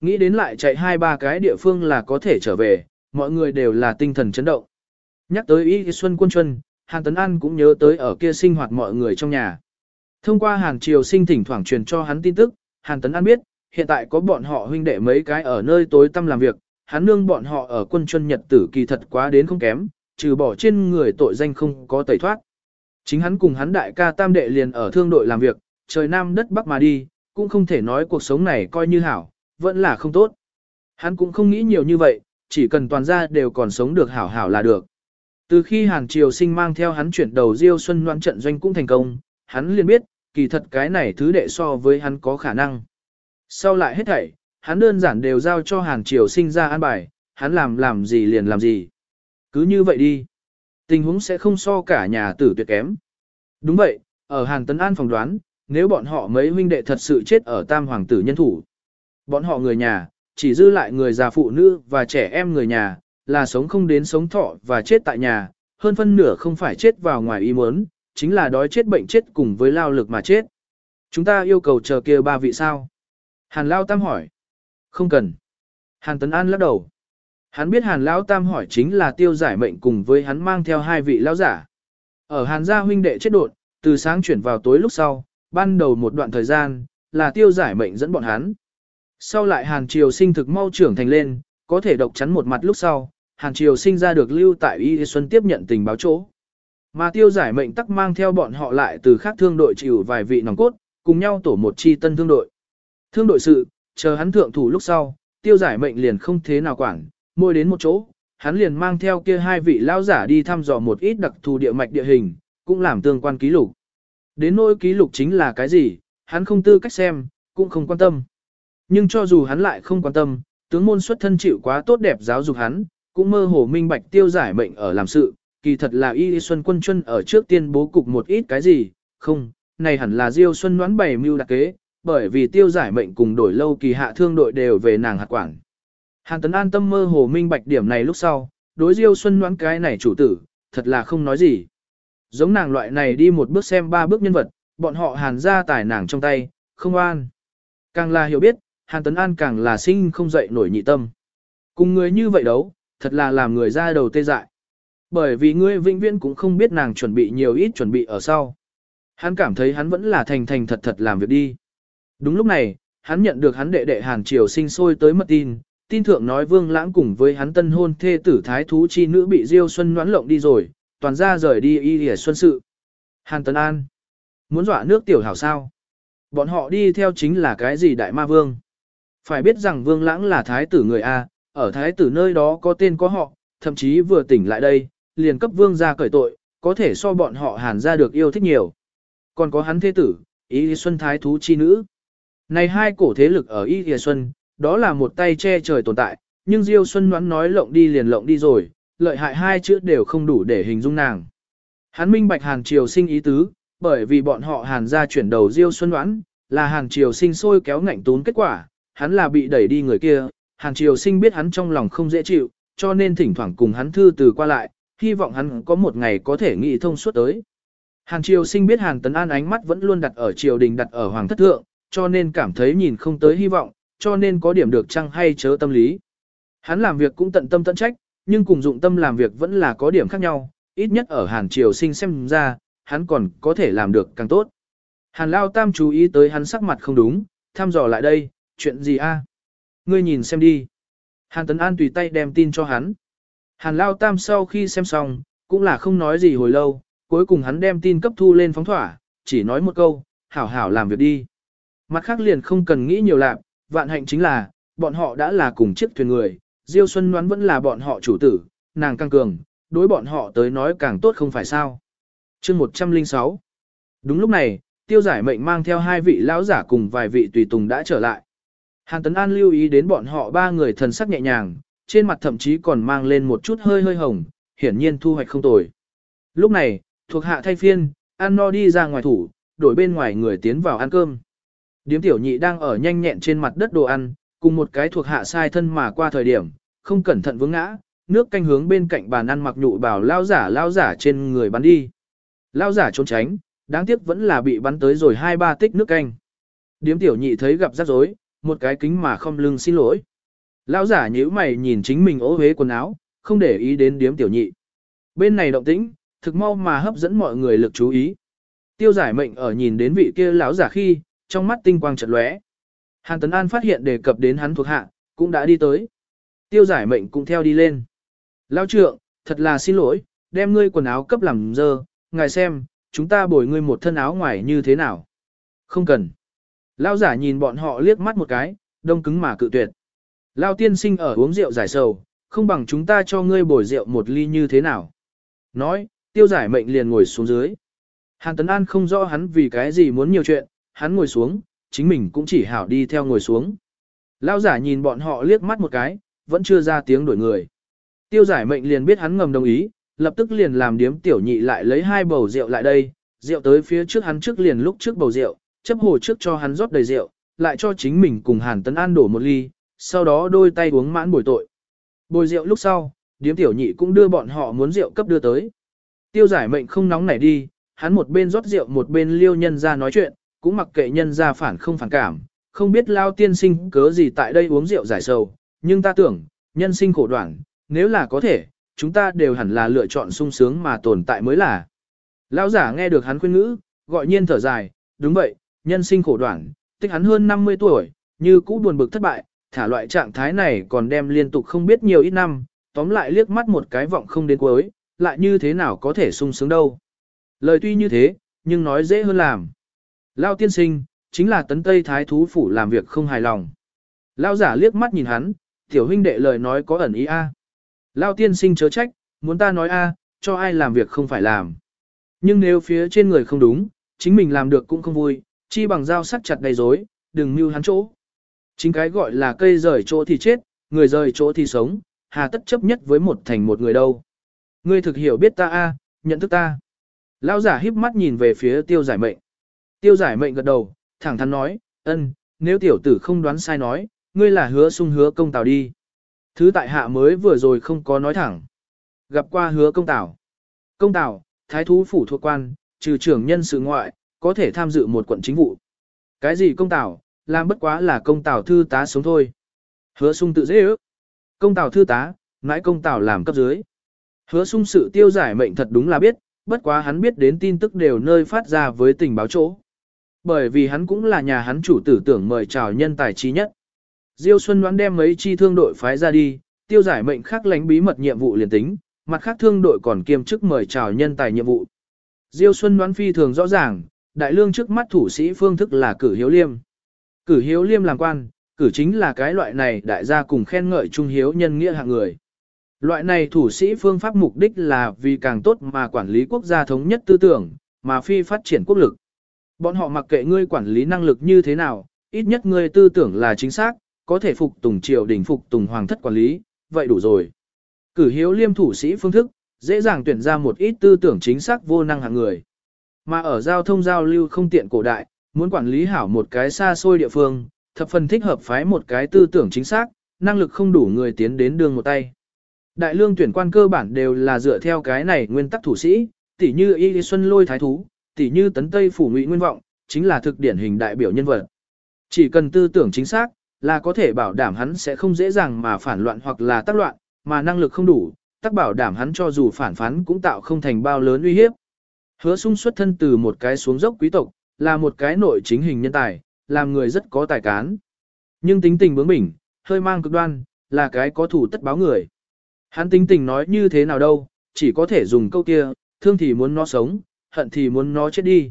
Nghĩ đến lại chạy hai ba cái địa phương là có thể trở về, mọi người đều là tinh thần chấn động. Nhắc tới Y Xuân Quân Chuân, Hàn Tấn An cũng nhớ tới ở kia sinh hoạt mọi người trong nhà. Thông qua Hàn Triều Sinh thỉnh thoảng truyền cho hắn tin tức, Hàn Tấn An biết, hiện tại có bọn họ huynh đệ mấy cái ở nơi tối tăm làm việc, hắn nương bọn họ ở quân chuân nhật tử kỳ thật quá đến không kém, trừ bỏ trên người tội danh không có tẩy thoát. Chính hắn cùng hắn đại ca tam đệ liền ở thương đội làm việc, trời nam đất bắc mà đi, cũng không thể nói cuộc sống này coi như hảo, vẫn là không tốt. Hắn cũng không nghĩ nhiều như vậy, chỉ cần toàn gia đều còn sống được hảo hảo là được. Từ khi Hàn Triều Sinh mang theo hắn chuyển đầu Diêu Xuân Loan trận doanh cũng thành công, hắn liền biết, kỳ thật cái này thứ đệ so với hắn có khả năng. Sau lại hết thảy, hắn đơn giản đều giao cho Hàn Triều Sinh ra an bài, hắn làm làm gì liền làm gì. Cứ như vậy đi. Tình huống sẽ không so cả nhà tử tuyệt kém. Đúng vậy, ở Hàn Tấn An phòng đoán, nếu bọn họ mấy huynh đệ thật sự chết ở tam hoàng tử nhân thủ. Bọn họ người nhà, chỉ dư lại người già phụ nữ và trẻ em người nhà, là sống không đến sống thọ và chết tại nhà, hơn phân nửa không phải chết vào ngoài ý muốn, chính là đói chết bệnh chết cùng với lao lực mà chết. Chúng ta yêu cầu chờ kia ba vị sao? Hàn Lao Tam hỏi. Không cần. Hàn Tấn An lắc đầu. Hắn biết Hàn Lão Tam hỏi chính là tiêu giải mệnh cùng với hắn mang theo hai vị lão giả. Ở Hàn gia huynh đệ chết đột, từ sáng chuyển vào tối lúc sau, ban đầu một đoạn thời gian, là tiêu giải mệnh dẫn bọn hắn. Sau lại Hàn Triều sinh thực mau trưởng thành lên, có thể độc chắn một mặt lúc sau, Hàn Triều sinh ra được lưu tại Y Xuân tiếp nhận tình báo chỗ. Mà tiêu giải mệnh tắc mang theo bọn họ lại từ khác thương đội chịu vài vị nòng cốt, cùng nhau tổ một chi tân thương đội. Thương đội sự, chờ hắn thượng thủ lúc sau, tiêu giải mệnh liền không thế nào quản, môi đến một chỗ, hắn liền mang theo kia hai vị lao giả đi thăm dò một ít đặc thù địa mạch địa hình, cũng làm tương quan ký lục. Đến nỗi ký lục chính là cái gì, hắn không tư cách xem, cũng không quan tâm. Nhưng cho dù hắn lại không quan tâm, tướng môn xuất thân chịu quá tốt đẹp giáo dục hắn, cũng mơ hồ minh bạch tiêu giải mệnh ở làm sự, kỳ thật là Y Xuân Quân Chuân ở trước tiên bố cục một ít cái gì, không, này hẳn là Diêu Xuân đoán bày mưu đặc kế, bởi vì tiêu giải mệnh cùng đổi lâu kỳ hạ thương đội đều về nàng hạt quản. Hàn Tấn An tâm mơ hồ minh bạch điểm này lúc sau, đối Diêu Xuân đoán cái này chủ tử, thật là không nói gì. Giống nàng loại này đi một bước xem ba bước nhân vật, bọn họ hàn ra tải nàng trong tay, không an. Càng là hiểu biết, Hàn Tấn An càng là sinh không dậy nổi nhị tâm. Cùng người như vậy đấu, thật là làm người ra đầu tê dại. Bởi vì ngươi vĩnh viễn cũng không biết nàng chuẩn bị nhiều ít chuẩn bị ở sau. Hắn cảm thấy hắn vẫn là thành thành thật thật làm việc đi. Đúng lúc này, hắn nhận được hắn đệ đệ Hàn Triều sinh sôi tới mật tin, tin thượng nói Vương Lãng cùng với hắn tân hôn thê tử thái thú chi nữ bị Diêu Xuân noãn lộng đi rồi, toàn ra rời đi y lìa xuân sự. Hàn Tấn An, muốn dọa nước tiểu hảo sao? Bọn họ đi theo chính là cái gì đại ma vương? Phải biết rằng Vương Lãng là thái tử người A, ở thái tử nơi đó có tên có họ, thậm chí vừa tỉnh lại đây, liền cấp vương ra cởi tội, có thể so bọn họ hàn ra được yêu thích nhiều. Còn có hắn thế tử, Y Xuân Thái Thú Chi Nữ. Này hai cổ thế lực ở Y Xuân, đó là một tay che trời tồn tại, nhưng Diêu Xuân đoán nói lộng đi liền lộng đi rồi, lợi hại hai chữ đều không đủ để hình dung nàng. Hắn minh bạch Hàn Triều sinh ý tứ, bởi vì bọn họ Hàn ra chuyển đầu Diêu Xuân đoán, là Hàn Triều sinh sôi kéo ngạnh tún kết quả, hắn là bị đẩy đi người kia, Hàn Triều sinh biết hắn trong lòng không dễ chịu, cho nên thỉnh thoảng cùng hắn thư từ qua lại, hy vọng hắn có một ngày có thể nghĩ thông suốt tới. Hàn Triều sinh biết Hàn Tấn An ánh mắt vẫn luôn đặt ở triều đình đặt ở Hoàng thất thượng, cho nên cảm thấy nhìn không tới hy vọng, cho nên có điểm được chăng hay chớ tâm lý. Hắn làm việc cũng tận tâm tận trách, nhưng cùng dụng tâm làm việc vẫn là có điểm khác nhau, ít nhất ở Hàn Triều sinh xem ra, hắn còn có thể làm được càng tốt. Hàn Lao Tam chú ý tới hắn sắc mặt không đúng, thăm dò lại đây, chuyện gì a? Ngươi nhìn xem đi. Hàn Tấn An tùy tay đem tin cho hắn. Hàn Lao Tam sau khi xem xong, cũng là không nói gì hồi lâu, cuối cùng hắn đem tin cấp thu lên phóng thỏa, chỉ nói một câu, hảo hảo làm việc đi. Mặt khác liền không cần nghĩ nhiều lạc, vạn hạnh chính là, bọn họ đã là cùng chiếc thuyền người, Diêu Xuân Ngoan vẫn là bọn họ chủ tử, nàng căng cường, đối bọn họ tới nói càng tốt không phải sao. chương 106 Đúng lúc này, tiêu giải mệnh mang theo hai vị lão giả cùng vài vị tùy tùng đã trở lại. Hàn Tấn An lưu ý đến bọn họ ba người thần sắc nhẹ nhàng, trên mặt thậm chí còn mang lên một chút hơi hơi hồng, hiển nhiên thu hoạch không tồi. Lúc này, thuộc hạ thay phiên, An No đi ra ngoài thủ, đổi bên ngoài người tiến vào ăn cơm. Điếm tiểu nhị đang ở nhanh nhẹn trên mặt đất đồ ăn, cùng một cái thuộc hạ sai thân mà qua thời điểm, không cẩn thận vướng ngã, nước canh hướng bên cạnh bàn ăn mặc nhụ bảo lao giả lao giả trên người bắn đi. Lao giả trốn tránh, đáng tiếc vẫn là bị bắn tới rồi hai ba tích nước canh. Điếm tiểu nhị thấy gặp rắc rối, một cái kính mà không lưng xin lỗi. Lão giả nhíu mày nhìn chính mình ố huế quần áo, không để ý đến điếm tiểu nhị. Bên này động tĩnh, thực mau mà hấp dẫn mọi người lực chú ý. Tiêu giải mệnh ở nhìn đến vị kia lão giả khi, trong mắt tinh quang chợt lóe. Hàn Tấn An phát hiện đề cập đến hắn thuộc hạ, cũng đã đi tới. Tiêu giải mệnh cũng theo đi lên. Lão trượng, thật là xin lỗi, đem ngươi quần áo cấp làm dơ, ngài xem, chúng ta bồi ngươi một thân áo ngoài như thế nào. Không cần. Lão giả nhìn bọn họ liếc mắt một cái, đông cứng mà cự tuyệt. Lão tiên sinh ở uống rượu giải sầu, không bằng chúng ta cho ngươi bồi rượu một ly như thế nào. Nói, tiêu giải mệnh liền ngồi xuống dưới. Hàn Tấn An không rõ hắn vì cái gì muốn nhiều chuyện, hắn ngồi xuống, chính mình cũng chỉ hảo đi theo ngồi xuống. Lão giả nhìn bọn họ liếc mắt một cái, vẫn chưa ra tiếng đổi người. Tiêu giải mệnh liền biết hắn ngầm đồng ý, lập tức liền làm điếm tiểu nhị lại lấy hai bầu rượu lại đây, rượu tới phía trước hắn trước liền lúc trước bầu rượu, chấp hồ trước cho hắn rót đầy rượu, lại cho chính mình cùng Hàn Tấn An đổ một ly, sau đó đôi tay uống mãn bồi tội. Bồi rượu lúc sau, điếm tiểu nhị cũng đưa bọn họ muốn rượu cấp đưa tới. Tiêu giải mệnh không nóng nảy đi, hắn một bên rót rượu một bên liêu nhân ra nói chuyện, cũng mặc kệ nhân ra phản không phản cảm, không biết lao tiên sinh cớ gì tại đây uống rượu giải sầu, nhưng ta tưởng, nhân sinh khổ đoạn, nếu là có thể, chúng ta đều hẳn là lựa chọn sung sướng mà tồn tại mới là. Lão giả nghe được hắn khuyên ngữ, gọi nhiên thở dài, đúng vậy, nhân sinh khổ đoạn, tích hắn hơn 50 tuổi, như cũ buồn bực thất bại, thả loại trạng thái này còn đem liên tục không biết nhiều ít năm, tóm lại liếc mắt một cái vọng không đến cuối, lại như thế nào có thể sung sướng đâu. Lời tuy như thế, nhưng nói dễ hơn làm. Lao tiên sinh, chính là tấn tây thái thú phủ làm việc không hài lòng. Lao giả liếc mắt nhìn hắn, tiểu huynh đệ lời nói có ẩn ý a. Lao tiên sinh chớ trách, muốn ta nói a, cho ai làm việc không phải làm. Nhưng nếu phía trên người không đúng, chính mình làm được cũng không vui, chi bằng dao sắt chặt đầy rối, đừng mưu hắn chỗ. Chính cái gọi là cây rời chỗ thì chết, người rời chỗ thì sống, hà tất chấp nhất với một thành một người đâu. Ngươi thực hiểu biết ta a, nhận thức ta. Lão giả híp mắt nhìn về phía tiêu giải mệnh. Tiêu giải mệnh gật đầu, thẳng thắn nói, ân, nếu tiểu tử không đoán sai nói, ngươi là hứa sung hứa công tào đi. Thứ tại hạ mới vừa rồi không có nói thẳng. Gặp qua hứa công tào. Công tào, thái thú phủ thuộc quan, trừ trưởng nhân sự ngoại, có thể tham dự một quận chính vụ. Cái gì công tào, làm bất quá là công tào thư tá sống thôi. Hứa sung tự dễ ước. Công tào thư tá, nãi công tào làm cấp dưới. Hứa sung sự tiêu giải mệnh thật đúng là biết, bất quá hắn biết đến tin tức đều nơi phát ra với tình báo chỗ. Bởi vì hắn cũng là nhà hắn chủ tử tưởng mời chào nhân tài trí nhất. Diêu Xuân đoán đem mấy chi thương đội phái ra đi, tiêu giải mệnh khác lánh bí mật nhiệm vụ liền tính, mặt khác thương đội còn kiêm chức mời chào nhân tài nhiệm vụ. Diêu Xuân đoán phi thường rõ ràng, đại lương trước mắt thủ sĩ phương thức là cử hiếu liêm. Cử hiếu liêm làm quan, cử chính là cái loại này đại gia cùng khen ngợi trung hiếu nhân nghĩa hạng người. Loại này thủ sĩ phương pháp mục đích là vì càng tốt mà quản lý quốc gia thống nhất tư tưởng, mà phi phát triển quốc lực. Bọn họ mặc kệ ngươi quản lý năng lực như thế nào, ít nhất ngươi tư tưởng là chính xác, có thể phục tùng triều đình phục tùng hoàng thất quản lý, vậy đủ rồi. Cử hiếu liêm thủ sĩ phương thức, dễ dàng tuyển ra một ít tư tưởng chính xác vô năng hạng người. Mà ở giao thông giao lưu không tiện cổ đại, muốn quản lý hảo một cái xa xôi địa phương, thập phần thích hợp phái một cái tư tưởng chính xác, năng lực không đủ người tiến đến đường một tay. Đại lương tuyển quan cơ bản đều là dựa theo cái này nguyên tắc thủ sĩ, tỉ như Y Xuân Lôi Thái Thú, tỉ như Tấn Tây Phủ Ngụy Nguyên Vọng, chính là thực điển hình đại biểu nhân vật. Chỉ cần tư tưởng chính xác, là có thể bảo đảm hắn sẽ không dễ dàng mà phản loạn hoặc là tác loạn, mà năng lực không đủ, tác bảo đảm hắn cho dù phản phán cũng tạo không thành bao lớn uy hiếp. Hứa sung xuất thân từ một cái xuống dốc quý tộc, là một cái nội chính hình nhân tài, làm người rất có tài cán. Nhưng tính tình bướng bỉnh, hơi mang cực đoan, là cái có thủ tất báo người. Hắn tính tình nói như thế nào đâu, chỉ có thể dùng câu kia, thương thì muốn nó sống, hận thì muốn nó chết đi.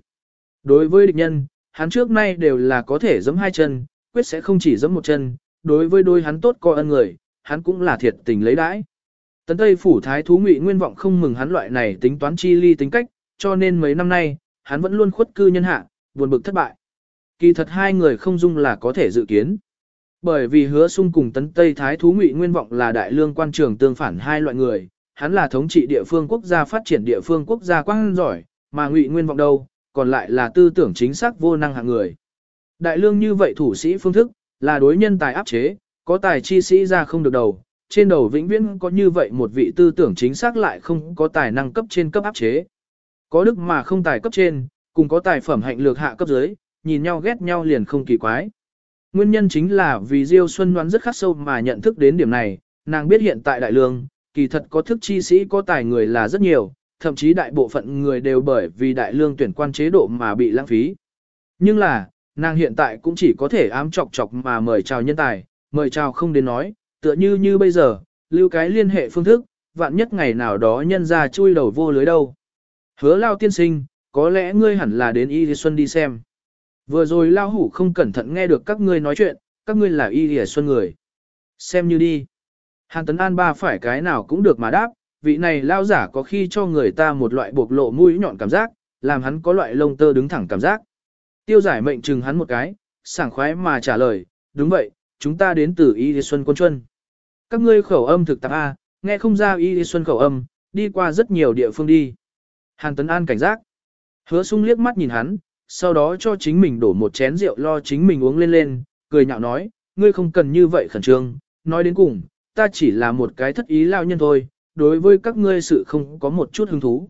Đối với địch nhân, hắn trước nay đều là có thể giẫm hai chân, quyết sẽ không chỉ giẫm một chân, đối với đôi hắn tốt coi ân người, hắn cũng là thiệt tình lấy đãi. Tấn Tây phủ thái thú ngụy nguyên vọng không mừng hắn loại này tính toán chi ly tính cách, cho nên mấy năm nay, hắn vẫn luôn khuất cư nhân hạ, buồn bực thất bại. Kỳ thật hai người không dung là có thể dự kiến. Bởi vì hứa sung cùng tấn Tây Thái thú ngụy nguyên vọng là đại lương quan trường tương phản hai loại người, hắn là thống trị địa phương quốc gia phát triển địa phương quốc gia quang giỏi, mà ngụy nguyên vọng đâu, còn lại là tư tưởng chính xác vô năng hạng người. Đại lương như vậy thủ sĩ phương thức, là đối nhân tài áp chế, có tài chi sĩ ra không được đầu, trên đầu vĩnh viễn có như vậy một vị tư tưởng chính xác lại không có tài năng cấp trên cấp áp chế. Có đức mà không tài cấp trên, cùng có tài phẩm hạnh lược hạ cấp dưới, nhìn nhau ghét nhau liền không kỳ quái. nguyên nhân chính là vì Diêu Xuân đoán rất khắc sâu mà nhận thức đến điểm này, nàng biết hiện tại đại lương, kỳ thật có thức chi sĩ có tài người là rất nhiều, thậm chí đại bộ phận người đều bởi vì đại lương tuyển quan chế độ mà bị lãng phí. Nhưng là, nàng hiện tại cũng chỉ có thể ám chọc chọc mà mời chào nhân tài, mời chào không đến nói, tựa như như bây giờ, lưu cái liên hệ phương thức, vạn nhất ngày nào đó nhân ra chui đầu vô lưới đâu. Hứa lao tiên sinh, có lẽ ngươi hẳn là đến Y Xuân đi xem. Vừa rồi lao hủ không cẩn thận nghe được các ngươi nói chuyện, các ngươi là Y Xuân người. Xem như đi. Hàn Tấn An ba phải cái nào cũng được mà đáp, vị này lao giả có khi cho người ta một loại bộc lộ mũi nhọn cảm giác, làm hắn có loại lông tơ đứng thẳng cảm giác. Tiêu giải mệnh chừng hắn một cái, sảng khoái mà trả lời, đúng vậy, chúng ta đến từ Y Xuân Quân Chuân. Các ngươi khẩu âm thực tạp A, nghe không ra Y Xuân khẩu âm, đi qua rất nhiều địa phương đi. Hàn Tấn An cảnh giác. Hứa sung liếc mắt nhìn hắn, sau đó cho chính mình đổ một chén rượu lo chính mình uống lên lên, cười nhạo nói, ngươi không cần như vậy khẩn trương, nói đến cùng, ta chỉ là một cái thất ý lao nhân thôi, đối với các ngươi sự không có một chút hứng thú.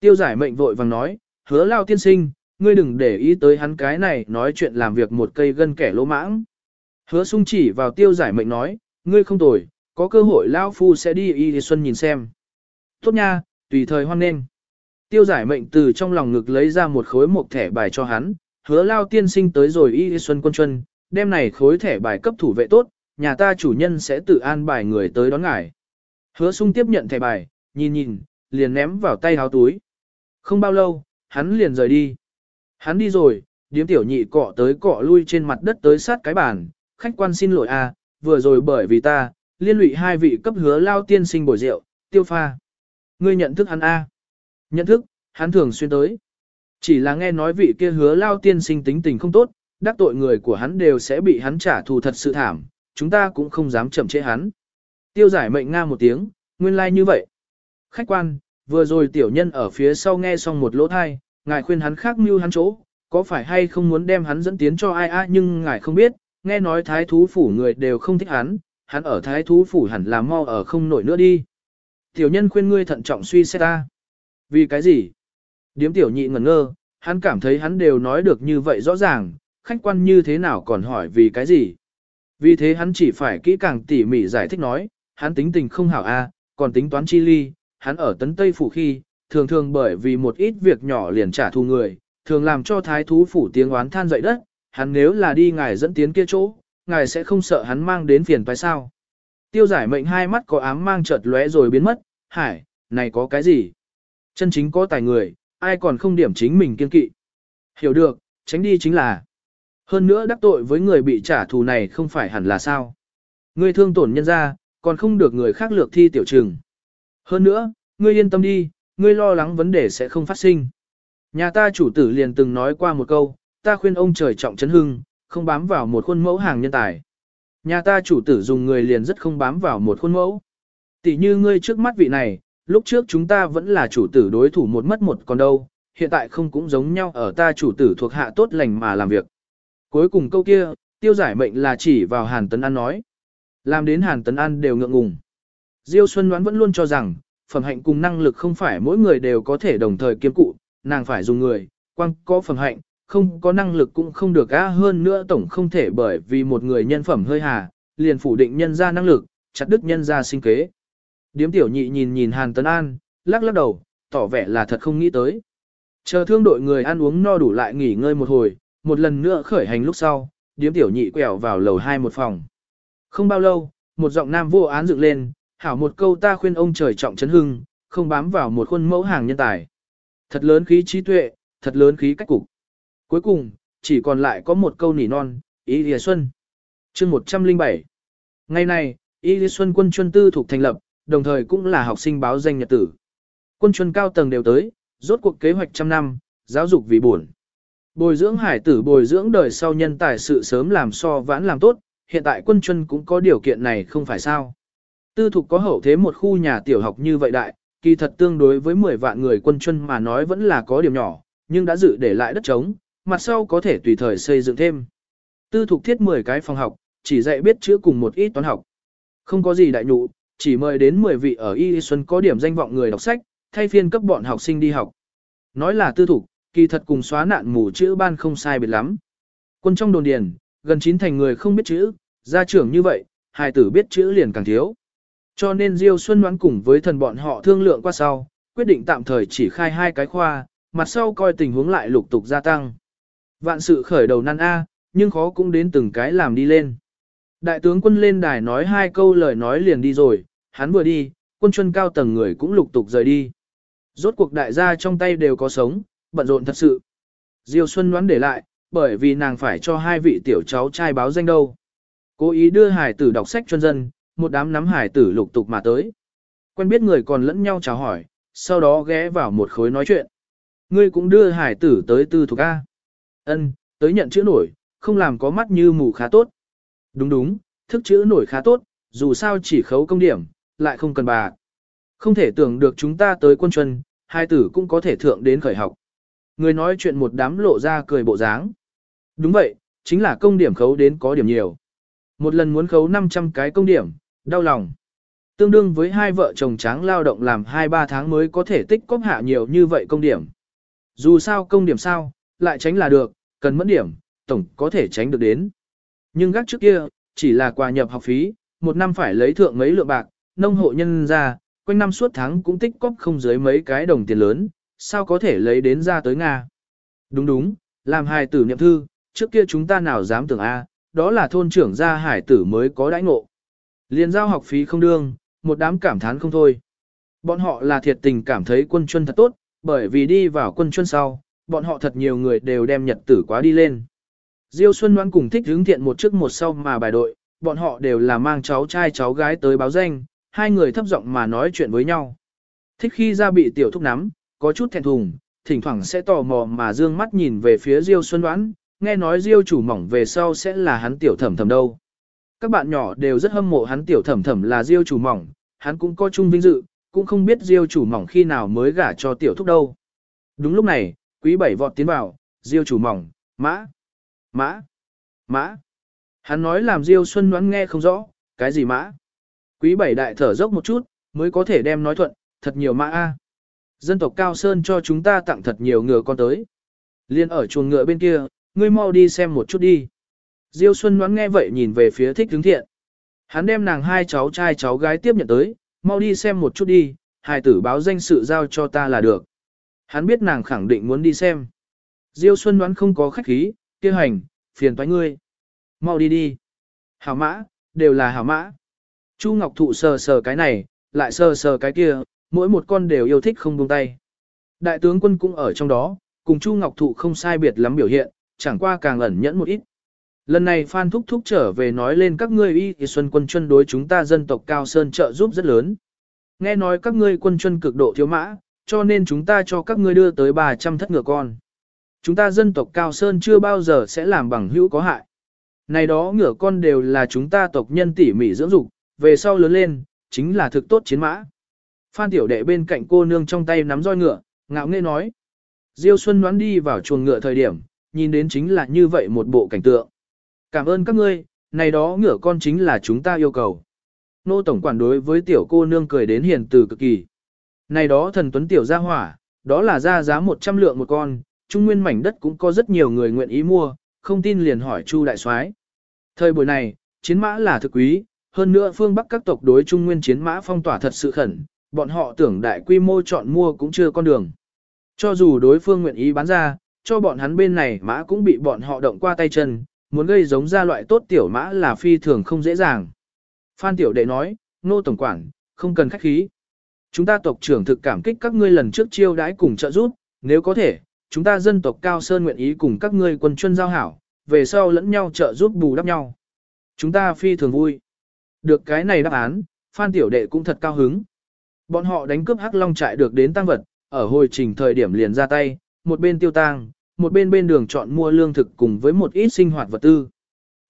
Tiêu giải mệnh vội vàng nói, hứa lao tiên sinh, ngươi đừng để ý tới hắn cái này nói chuyện làm việc một cây gân kẻ lỗ mãng. Hứa sung chỉ vào tiêu giải mệnh nói, ngươi không tồi, có cơ hội lao phu sẽ đi y xuân nhìn xem. Tốt nha, tùy thời hoan nghênh. Tiêu giải mệnh từ trong lòng ngực lấy ra một khối một thẻ bài cho hắn, hứa lao tiên sinh tới rồi y xuân quân chuân, đem này khối thẻ bài cấp thủ vệ tốt, nhà ta chủ nhân sẽ tự an bài người tới đón ngài. Hứa sung tiếp nhận thẻ bài, nhìn nhìn, liền ném vào tay áo túi. Không bao lâu, hắn liền rời đi. Hắn đi rồi, điếm tiểu nhị cọ tới cọ lui trên mặt đất tới sát cái bàn, khách quan xin lỗi a, vừa rồi bởi vì ta, liên lụy hai vị cấp hứa lao tiên sinh bồi rượu, tiêu pha. Ngươi nhận thức hắn a? Nhận thức, hắn thường xuyên tới. Chỉ là nghe nói vị kia hứa lao tiên sinh tính tình không tốt, đắc tội người của hắn đều sẽ bị hắn trả thù thật sự thảm, chúng ta cũng không dám chậm trễ hắn. Tiêu giải mệnh nga một tiếng, nguyên lai like như vậy. Khách quan, vừa rồi tiểu nhân ở phía sau nghe xong một lỗ thai, ngài khuyên hắn khác mưu hắn chỗ, có phải hay không muốn đem hắn dẫn tiến cho ai a nhưng ngài không biết, nghe nói thái thú phủ người đều không thích hắn, hắn ở thái thú phủ hẳn là mau ở không nổi nữa đi. Tiểu nhân khuyên ngươi thận trọng suy xét ta. Vì cái gì? Điếm tiểu nhị ngẩn ngơ, hắn cảm thấy hắn đều nói được như vậy rõ ràng, khách quan như thế nào còn hỏi vì cái gì? Vì thế hắn chỉ phải kỹ càng tỉ mỉ giải thích nói, hắn tính tình không hảo a, còn tính toán chi ly, hắn ở tấn Tây phủ khi, thường thường bởi vì một ít việc nhỏ liền trả thù người, thường làm cho thái thú phủ tiếng oán than dậy đất, hắn nếu là đi ngài dẫn tiến kia chỗ, ngài sẽ không sợ hắn mang đến phiền phải sao. Tiêu giải mệnh hai mắt có ám mang chợt lóe rồi biến mất, hải, này có cái gì? Chân chính có tài người, ai còn không điểm chính mình kiên kỵ. Hiểu được, tránh đi chính là. Hơn nữa đắc tội với người bị trả thù này không phải hẳn là sao. Ngươi thương tổn nhân ra, còn không được người khác lược thi tiểu trừng. Hơn nữa, ngươi yên tâm đi, ngươi lo lắng vấn đề sẽ không phát sinh. Nhà ta chủ tử liền từng nói qua một câu, ta khuyên ông trời trọng chấn hưng, không bám vào một khuôn mẫu hàng nhân tài. Nhà ta chủ tử dùng người liền rất không bám vào một khuôn mẫu. Tỷ như ngươi trước mắt vị này, lúc trước chúng ta vẫn là chủ tử đối thủ một mất một còn đâu, hiện tại không cũng giống nhau ở ta chủ tử thuộc hạ tốt lành mà làm việc. Cuối cùng câu kia, tiêu giải mệnh là chỉ vào Hàn Tấn An nói. Làm đến Hàn Tấn An đều ngượng ngùng. Diêu Xuân đoán vẫn luôn cho rằng, phẩm hạnh cùng năng lực không phải mỗi người đều có thể đồng thời kiếm cụ, nàng phải dùng người, quang có phẩm hạnh, không có năng lực cũng không được á hơn nữa tổng không thể bởi vì một người nhân phẩm hơi hà, liền phủ định nhân ra năng lực, chặt đứt nhân ra sinh kế. Điếm tiểu nhị nhìn nhìn Hàn Tấn An, lắc lắc đầu, tỏ vẻ là thật không nghĩ tới. Chờ thương đội người ăn uống no đủ lại nghỉ ngơi một hồi, một lần nữa khởi hành lúc sau, điếm tiểu nhị quẹo vào lầu hai một phòng. Không bao lâu, một giọng nam vô án dựng lên, hảo một câu ta khuyên ông trời trọng chấn hưng, không bám vào một khuôn mẫu hàng nhân tài. Thật lớn khí trí tuệ, thật lớn khí cách cục. Cuối cùng, chỉ còn lại có một câu nỉ non, ý lìa xuân. chương 107 Ngày này, ý lìa xuân quân chuân tư thuộc thành lập, đồng thời cũng là học sinh báo danh nhật tử. Quân chuân cao tầng đều tới, rốt cuộc kế hoạch trăm năm, giáo dục vì buồn. Bồi dưỡng hải tử bồi dưỡng đời sau nhân tài sự sớm làm so vãn làm tốt, hiện tại quân chuân cũng có điều kiện này không phải sao. Tư thục có hậu thế một khu nhà tiểu học như vậy đại, kỳ thật tương đối với 10 vạn người quân chuân mà nói vẫn là có điểm nhỏ, nhưng đã dự để lại đất trống, mặt sau có thể tùy thời xây dựng thêm. Tư thục thiết 10 cái phòng học, chỉ dạy biết chữ cùng một ít toán học. Không có gì đại nhụ, chỉ mời đến 10 vị ở Y Xuân có điểm danh vọng người đọc sách, thay phiên cấp bọn học sinh đi học. Nói là tư thục, kỳ thật cùng xóa nạn mù chữ ban không sai biệt lắm. Quân trong đồn điền, Gần chín thành người không biết chữ, gia trưởng như vậy, hài tử biết chữ liền càng thiếu. Cho nên Diêu Xuân đoán cùng với thần bọn họ thương lượng qua sau, quyết định tạm thời chỉ khai hai cái khoa, mặt sau coi tình huống lại lục tục gia tăng. Vạn sự khởi đầu năn A, nhưng khó cũng đến từng cái làm đi lên. Đại tướng quân lên đài nói hai câu lời nói liền đi rồi, hắn vừa đi, quân chuân cao tầng người cũng lục tục rời đi. Rốt cuộc đại gia trong tay đều có sống, bận rộn thật sự. Diêu Xuân đoán để lại, bởi vì nàng phải cho hai vị tiểu cháu trai báo danh đâu. Cố ý đưa hải tử đọc sách chuyên dân, một đám nắm hải tử lục tục mà tới. Quen biết người còn lẫn nhau chào hỏi, sau đó ghé vào một khối nói chuyện. Ngươi cũng đưa hải tử tới tư thuộc A. Ân, tới nhận chữ nổi, không làm có mắt như mù khá tốt. Đúng đúng, thức chữ nổi khá tốt, dù sao chỉ khấu công điểm, lại không cần bà. Không thể tưởng được chúng ta tới quân chuân, hai tử cũng có thể thượng đến khởi học. Người nói chuyện một đám lộ ra cười bộ dáng. Đúng vậy, chính là công điểm khấu đến có điểm nhiều. Một lần muốn khấu 500 cái công điểm, đau lòng. Tương đương với hai vợ chồng tráng lao động làm 2-3 tháng mới có thể tích cóp hạ nhiều như vậy công điểm. Dù sao công điểm sao, lại tránh là được, cần mất điểm, tổng có thể tránh được đến. Nhưng gác trước kia, chỉ là quà nhập học phí, một năm phải lấy thượng mấy lượng bạc, nông hộ nhân ra, quanh năm suốt tháng cũng tích cóp không dưới mấy cái đồng tiền lớn, sao có thể lấy đến ra tới Nga. Đúng đúng, làm hài tử niệm thư, trước kia chúng ta nào dám tưởng A, đó là thôn trưởng gia hải tử mới có đãi ngộ. Liên giao học phí không đương, một đám cảm thán không thôi. Bọn họ là thiệt tình cảm thấy quân chuân thật tốt, bởi vì đi vào quân chuân sau, bọn họ thật nhiều người đều đem nhật tử quá đi lên. Diêu Xuân đoán cùng thích hướng thiện một trước một sau mà bài đội, bọn họ đều là mang cháu trai cháu gái tới báo danh, hai người thấp giọng mà nói chuyện với nhau. Thích khi ra bị tiểu thúc nắm, có chút thẹn thùng, thỉnh thoảng sẽ tò mò mà dương mắt nhìn về phía Diêu Xuân đoán, nghe nói Diêu chủ mỏng về sau sẽ là hắn tiểu thẩm thẩm đâu. Các bạn nhỏ đều rất hâm mộ hắn tiểu thẩm thẩm là Diêu chủ mỏng, hắn cũng có chung vinh dự, cũng không biết Diêu chủ mỏng khi nào mới gả cho tiểu thúc đâu. Đúng lúc này, quý bảy vọt tiến vào, Diêu chủ mỏng, mã, mã, mã. Hắn nói làm Diêu Xuân Ngoãn nghe không rõ, cái gì mã. Quý bảy đại thở dốc một chút, mới có thể đem nói thuận, thật nhiều mã A. Dân tộc Cao Sơn cho chúng ta tặng thật nhiều ngựa con tới. Liên ở chuồng ngựa bên kia, ngươi mau đi xem một chút đi. Diêu Xuân Ngoãn nghe vậy nhìn về phía thích hướng thiện. Hắn đem nàng hai cháu trai cháu gái tiếp nhận tới, mau đi xem một chút đi, hài tử báo danh sự giao cho ta là được. Hắn biết nàng khẳng định muốn đi xem. Diêu Xuân đoán không có khách khí, kia hành, phiền toái ngươi. Mau đi đi. Hảo mã, đều là hảo mã. Chu Ngọc Thụ sờ sờ cái này, lại sờ sờ cái kia, mỗi một con đều yêu thích không buông tay. Đại tướng quân cũng ở trong đó, cùng Chu Ngọc Thụ không sai biệt lắm biểu hiện, chẳng qua càng ẩn nhẫn một ít. Lần này Phan Thúc Thúc trở về nói lên các ngươi y thì xuân quân chân đối chúng ta dân tộc Cao Sơn trợ giúp rất lớn. Nghe nói các ngươi quân chân cực độ thiếu mã, cho nên chúng ta cho các ngươi đưa tới 300 thất ngựa con. Chúng ta dân tộc Cao Sơn chưa bao giờ sẽ làm bằng hữu có hại. Này đó ngựa con đều là chúng ta tộc nhân tỉ mỉ dưỡng dục, về sau lớn lên, chính là thực tốt chiến mã. Phan tiểu đệ bên cạnh cô nương trong tay nắm roi ngựa, ngạo nghễ nói. Diêu Xuân đoán đi vào chuồng ngựa thời điểm, nhìn đến chính là như vậy một bộ cảnh tượng. Cảm ơn các ngươi, này đó ngựa con chính là chúng ta yêu cầu. Nô Tổng quản đối với tiểu cô nương cười đến hiền từ cực kỳ. Này đó thần tuấn tiểu gia hỏa, đó là ra giá 100 lượng một con, trung nguyên mảnh đất cũng có rất nhiều người nguyện ý mua, không tin liền hỏi Chu đại soái. Thời buổi này, chiến mã là thực quý, hơn nữa phương Bắc các tộc đối trung nguyên chiến mã phong tỏa thật sự khẩn, bọn họ tưởng đại quy mô chọn mua cũng chưa con đường. Cho dù đối phương nguyện ý bán ra, cho bọn hắn bên này mã cũng bị bọn họ động qua tay chân, muốn gây giống ra loại tốt tiểu mã là phi thường không dễ dàng. Phan tiểu đệ nói, nô tổng quản, không cần khách khí. Chúng ta tộc trưởng thực cảm kích các ngươi lần trước chiêu đãi cùng trợ giúp, nếu có thể, chúng ta dân tộc Cao Sơn nguyện ý cùng các ngươi quân chuân giao hảo, về sau lẫn nhau trợ giúp bù đắp nhau. Chúng ta phi thường vui. Được cái này đáp án, Phan tiểu đệ cũng thật cao hứng. Bọn họ đánh cướp Hắc Long trại được đến tăng vật, ở hồi trình thời điểm liền ra tay, một bên tiêu tang, một bên bên đường chọn mua lương thực cùng với một ít sinh hoạt vật tư.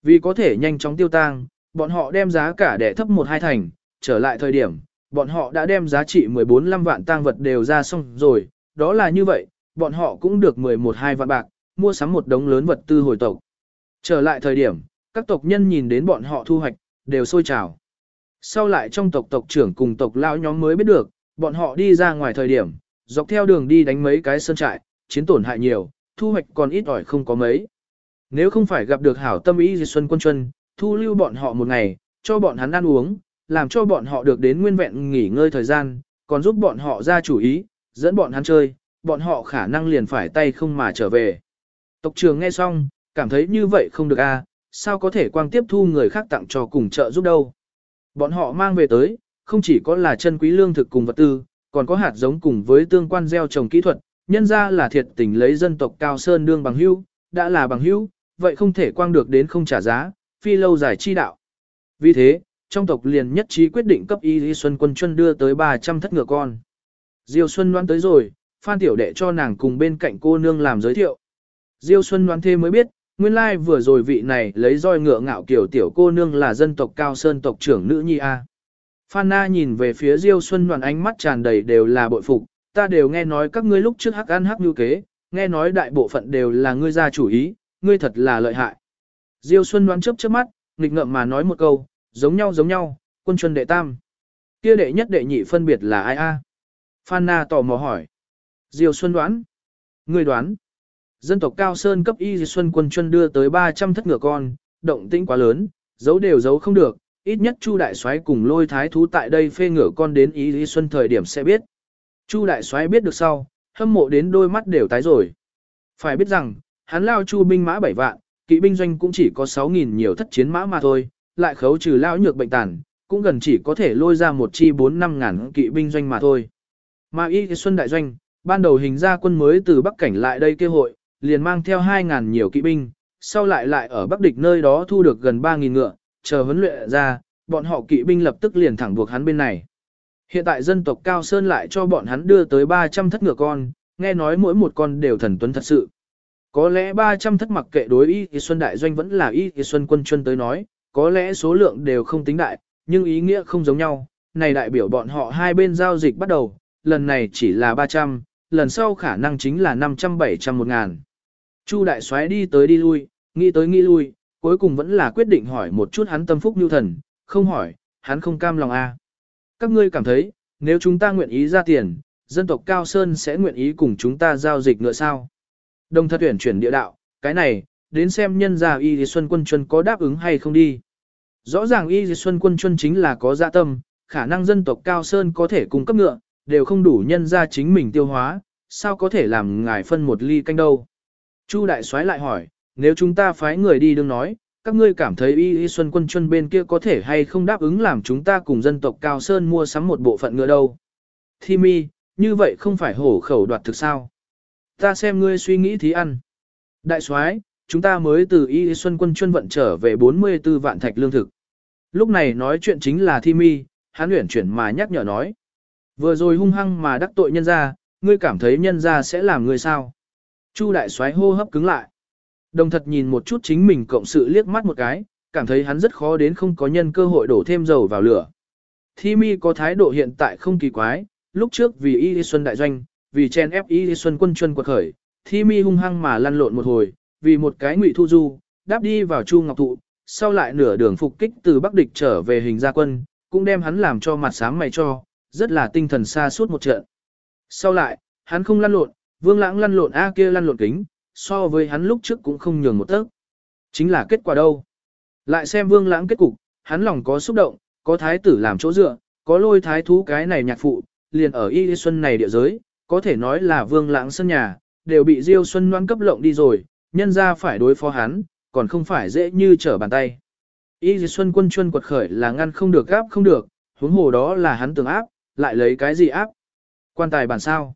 Vì có thể nhanh chóng tiêu tang, bọn họ đem giá cả để thấp một hai thành, trở lại thời điểm, bọn họ đã đem giá trị 14-15 vạn tang vật đều ra xong rồi, đó là như vậy, bọn họ cũng được 11-12 vạn bạc, mua sắm một đống lớn vật tư hồi tộc. Trở lại thời điểm, các tộc nhân nhìn đến bọn họ thu hoạch, đều sôi trào. Sau lại trong tộc tộc trưởng cùng tộc lão nhóm mới biết được, bọn họ đi ra ngoài thời điểm, dọc theo đường đi đánh mấy cái sơn trại, chiến tổn hại nhiều, thu hoạch còn ít ỏi không có mấy. Nếu không phải gặp được hảo tâm ý di Xuân Quân Chuân, thu lưu bọn họ một ngày, cho bọn hắn ăn uống, làm cho bọn họ được đến nguyên vẹn nghỉ ngơi thời gian, còn giúp bọn họ ra chủ ý, dẫn bọn hắn chơi, bọn họ khả năng liền phải tay không mà trở về. Tộc trưởng nghe xong, cảm thấy như vậy không được a, à, sao có thể quang tiếp thu người khác tặng cho cùng trợ giúp đâu. Bọn họ mang về tới, không chỉ có là chân quý lương thực cùng vật tư, còn có hạt giống cùng với tương quan gieo trồng kỹ thuật, nhân ra là thiệt tình lấy dân tộc Cao Sơn đương bằng hữu, đã là bằng hữu, vậy không thể quang được đến không trả giá, phi lâu dài chi đạo. Vì thế, trong tộc liền nhất trí quyết định cấp y Lý Xuân Quân Chuân đưa tới 300 thất ngựa con. Diêu Xuân đoán tới rồi, Phan Tiểu Đệ cho nàng cùng bên cạnh cô nương làm giới thiệu. Diêu Xuân đoán thêm mới biết, nguyên lai vừa rồi vị này lấy roi ngựa ngạo kiểu tiểu cô nương là dân tộc Cao Sơn tộc trưởng nữ nhi A. Phan Na nhìn về phía Diêu Xuân đoàn ánh mắt tràn đầy đều là bội phục, ta đều nghe nói các ngươi lúc trước hắc ăn hắc như kế, nghe nói đại bộ phận đều là ngươi ra chủ ý, ngươi thật là lợi hại. Diêu Xuân đoán chớp chớp mắt, nghịch ngợm mà nói một câu, giống nhau giống nhau, quân chuân đệ tam. Kia đệ nhất đệ nhị phân biệt là ai a? Phan Na tò mò hỏi. Diêu Xuân đoán. Ngươi đoán. Dân tộc Cao Sơn cấp y Xuân quân chuân đưa tới 300 thất ngựa con, động tĩnh quá lớn, giấu đều giấu không được, ít nhất Chu đại soái cùng lôi thái thú tại đây phê ngựa con đến y Xuân thời điểm sẽ biết. Chu đại soái biết được sau, hâm mộ đến đôi mắt đều tái rồi. Phải biết rằng, hắn lao chu binh mã 7 vạn, kỵ binh doanh cũng chỉ có 6.000 nhiều thất chiến mã mà thôi, lại khấu trừ lao nhược bệnh tàn, cũng gần chỉ có thể lôi ra một chi 4-5 ngàn kỵ binh doanh mà thôi. Mà y xuân đại doanh, ban đầu hình ra quân mới từ Bắc Cảnh lại đây kêu hội, liền mang theo 2 ngàn nhiều kỵ binh, sau lại lại ở Bắc Địch nơi đó thu được gần 3.000 ngựa, chờ huấn luyện ra, bọn họ kỵ binh lập tức liền thẳng buộc hắn bên này. Hiện tại dân tộc Cao Sơn lại cho bọn hắn đưa tới 300 thất ngựa con, nghe nói mỗi một con đều thần tuấn thật sự. Có lẽ 300 thất mặc kệ đối Y thì Xuân Đại Doanh vẫn là Y thì Xuân Quân Chuân tới nói, có lẽ số lượng đều không tính đại, nhưng ý nghĩa không giống nhau. Này đại biểu bọn họ hai bên giao dịch bắt đầu, lần này chỉ là 300, lần sau khả năng chính là 500-700 một ngàn. Chu đại soái đi tới đi lui, nghĩ tới nghĩ lui, cuối cùng vẫn là quyết định hỏi một chút hắn tâm phúc như thần, không hỏi, hắn không cam lòng a. À. Các ngươi cảm thấy, nếu chúng ta nguyện ý ra tiền, dân tộc Cao Sơn sẽ nguyện ý cùng chúng ta giao dịch ngựa sao? Đồng thật tuyển chuyển địa đạo, cái này, đến xem nhân gia Y Di Xuân Quân Chuân có đáp ứng hay không đi. Rõ ràng Y Di Xuân Quân Chuân chính là có dạ tâm, khả năng dân tộc Cao Sơn có thể cung cấp ngựa, đều không đủ nhân gia chính mình tiêu hóa, sao có thể làm ngài phân một ly canh đâu. Chu Đại soái lại hỏi, nếu chúng ta phái người đi đương nói, các ngươi cảm thấy Y Y Xuân Quân Chuân bên kia có thể hay không đáp ứng làm chúng ta cùng dân tộc Cao Sơn mua sắm một bộ phận ngựa đâu. Thi mi, như vậy không phải hổ khẩu đoạt thực sao? Ta xem ngươi suy nghĩ thí ăn. Đại soái, chúng ta mới từ Y Y Xuân quân chuân vận trở về 44 vạn thạch lương thực. Lúc này nói chuyện chính là Thi Mi, hắn luyện chuyển mà nhắc nhở nói. Vừa rồi hung hăng mà đắc tội nhân ra, ngươi cảm thấy nhân ra sẽ làm ngươi sao? Chu đại soái hô hấp cứng lại. Đồng thật nhìn một chút chính mình cộng sự liếc mắt một cái, cảm thấy hắn rất khó đến không có nhân cơ hội đổ thêm dầu vào lửa. Thi mi có thái độ hiện tại không kỳ quái, lúc trước vì Y Xuân đại doanh, vì chen ép Y Xuân quân chuân quật khởi, thi mi hung hăng mà lăn lộn một hồi, vì một cái ngụy thu du, đáp đi vào Chu Ngọc Thụ, sau lại nửa đường phục kích từ Bắc Địch trở về hình gia quân, cũng đem hắn làm cho mặt sáng mày cho, rất là tinh thần xa suốt một trận. Sau lại, hắn không lăn lộn, vương lãng lăn lộn A kia lăn lộn kính, so với hắn lúc trước cũng không nhường một tấc. Chính là kết quả đâu. Lại xem vương lãng kết cục, hắn lòng có xúc động, có thái tử làm chỗ dựa, có lôi thái thú cái này nhạc phụ, liền ở Y Xuân này địa giới, có thể nói là vương lãng sân nhà, đều bị Diêu Xuân Loan cấp lộng đi rồi, nhân ra phải đối phó hắn, còn không phải dễ như trở bàn tay. Y Xuân quân chuân quật khởi là ngăn không được gáp không được, huống hồ đó là hắn tưởng áp, lại lấy cái gì áp? Quan tài bản sao?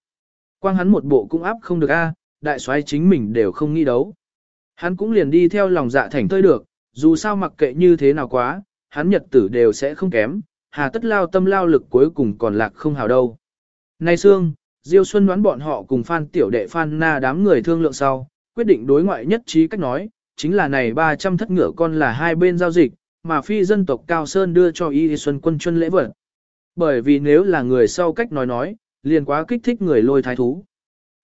Quang hắn một bộ cũng áp không được a, đại soái chính mình đều không nghĩ đấu. Hắn cũng liền đi theo lòng dạ thành tơi được, dù sao mặc kệ như thế nào quá, hắn nhật tử đều sẽ không kém, hà tất lao tâm lao lực cuối cùng còn lạc không hào đâu. Nay Sương, Diêu Xuân đoán bọn họ cùng Phan Tiểu Đệ Phan Na đám người thương lượng sau, quyết định đối ngoại nhất trí cách nói, chính là này 300 thất ngựa con là hai bên giao dịch, mà phi dân tộc Cao Sơn đưa cho Y Xuân quân chuân lễ vật. Bởi vì nếu là người sau cách nói nói, liền quá kích thích người lôi thái thú.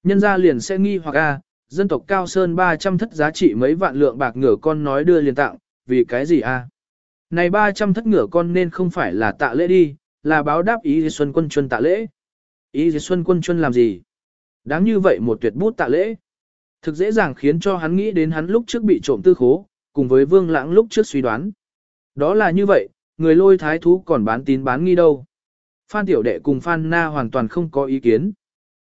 Nhân ra liền sẽ nghi hoặc a, dân tộc Cao Sơn 300 thất giá trị mấy vạn lượng bạc ngựa con nói đưa liền tặng, vì cái gì a? Này 300 thất ngựa con nên không phải là tạ lễ đi, là báo đáp ý di Xuân quân chuân tạ lễ. Ý di Xuân quân chuân làm gì? Đáng như vậy một tuyệt bút tạ lễ. Thực dễ dàng khiến cho hắn nghĩ đến hắn lúc trước bị trộm tư khố, cùng với vương lãng lúc trước suy đoán. Đó là như vậy, người lôi thái thú còn bán tín bán nghi đâu. Phan Tiểu Đệ cùng Phan Na hoàn toàn không có ý kiến.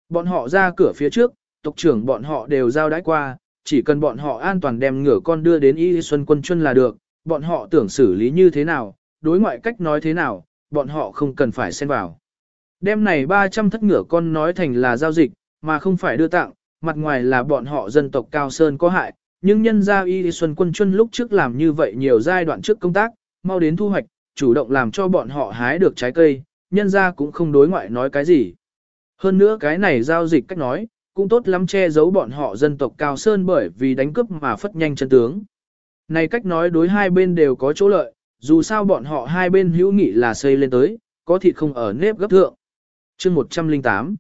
Bọn họ ra cửa phía trước, tộc trưởng bọn họ đều giao đãi qua, chỉ cần bọn họ an toàn đem ngửa con đưa đến Y Xuân Quân Chuân là được, bọn họ tưởng xử lý như thế nào, đối ngoại cách nói thế nào, bọn họ không cần phải xen vào. Đêm này 300 thất ngửa con nói thành là giao dịch, mà không phải đưa tặng, mặt ngoài là bọn họ dân tộc Cao Sơn có hại, nhưng nhân gia Y Xuân Quân Chuân lúc trước làm như vậy nhiều giai đoạn trước công tác, mau đến thu hoạch, chủ động làm cho bọn họ hái được trái cây, nhân gia cũng không đối ngoại nói cái gì. Hơn nữa cái này giao dịch cách nói, cũng tốt lắm che giấu bọn họ dân tộc Cao Sơn bởi vì đánh cướp mà phất nhanh chân tướng. Này cách nói đối hai bên đều có chỗ lợi, dù sao bọn họ hai bên hữu nghị là xây lên tới, có thịt không ở nếp gấp thượng. chương 108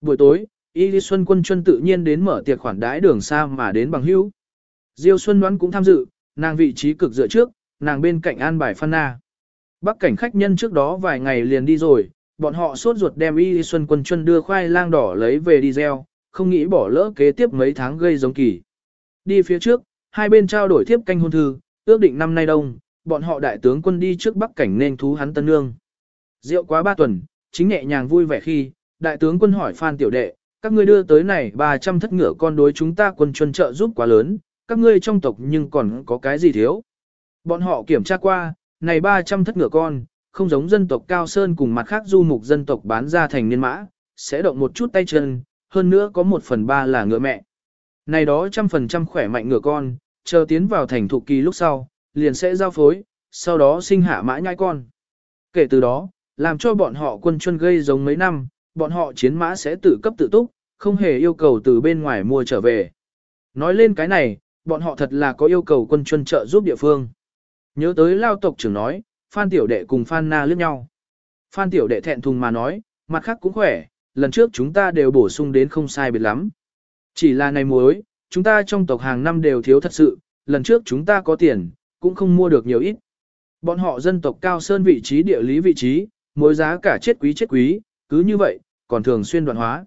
Buổi tối, Y Lý Xuân quân chân tự nhiên đến mở tiệc khoản đãi đường xa mà đến bằng hữu. Diêu Xuân đoán cũng tham dự, nàng vị trí cực dựa trước, nàng bên cạnh an bài Phan Na. Bắc cảnh khách nhân trước đó vài ngày liền đi rồi, bọn họ sốt ruột đem Y Xuân quân chân đưa khoai lang đỏ lấy về đi gieo, không nghĩ bỏ lỡ kế tiếp mấy tháng gây giống kỳ. Đi phía trước, hai bên trao đổi thiếp canh hôn thư, ước định năm nay đông, bọn họ đại tướng quân đi trước Bắc cảnh nên thú hắn tân nương. Rượu quá ba tuần, chính nhẹ nhàng vui vẻ khi, đại tướng quân hỏi Phan tiểu đệ, các ngươi đưa tới này 300 thất ngựa con đối chúng ta quân chuân trợ giúp quá lớn, các ngươi trong tộc nhưng còn có cái gì thiếu. Bọn họ kiểm tra qua, này 300 thất ngựa con, không giống dân tộc Cao Sơn cùng mặt khác du mục dân tộc bán ra thành niên mã, sẽ động một chút tay chân, hơn nữa có một phần ba là ngựa mẹ. Này đó trăm phần trăm khỏe mạnh ngựa con, chờ tiến vào thành thụ kỳ lúc sau, liền sẽ giao phối, sau đó sinh hạ mã nhai con. Kể từ đó, làm cho bọn họ quân chuân gây giống mấy năm, bọn họ chiến mã sẽ tự cấp tự túc, không hề yêu cầu từ bên ngoài mua trở về. Nói lên cái này, bọn họ thật là có yêu cầu quân chuân trợ giúp địa phương. Nhớ tới lao tộc trưởng nói, Phan Tiểu Đệ cùng Phan Na liếc nhau. Phan Tiểu Đệ thẹn thùng mà nói, mặt khác cũng khỏe, lần trước chúng ta đều bổ sung đến không sai biệt lắm. Chỉ là này muối, chúng ta trong tộc hàng năm đều thiếu thật sự, lần trước chúng ta có tiền, cũng không mua được nhiều ít. Bọn họ dân tộc cao sơn vị trí địa lý vị trí, muối giá cả chết quý chết quý, cứ như vậy, còn thường xuyên đoạn hóa.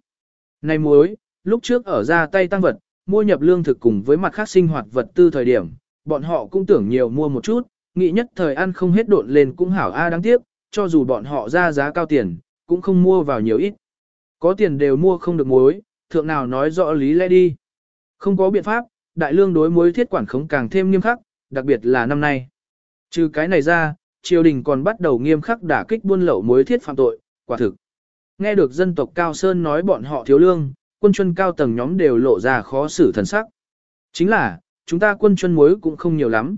Này muối, lúc trước ở ra tay tăng vật, mua nhập lương thực cùng với mặt khác sinh hoạt vật tư thời điểm, bọn họ cũng tưởng nhiều mua một chút, nghĩ nhất thời ăn không hết độn lên cũng hảo a đáng tiếc, cho dù bọn họ ra giá cao tiền, cũng không mua vào nhiều ít. Có tiền đều mua không được muối, thượng nào nói rõ lý lẽ đi. Không có biện pháp, đại lương đối muối thiết quản khống càng thêm nghiêm khắc, đặc biệt là năm nay. Trừ cái này ra, triều đình còn bắt đầu nghiêm khắc đả kích buôn lậu muối thiết phạm tội, quả thực. Nghe được dân tộc Cao Sơn nói bọn họ thiếu lương, quân chuân cao tầng nhóm đều lộ ra khó xử thần sắc. Chính là, chúng ta quân chuân muối cũng không nhiều lắm.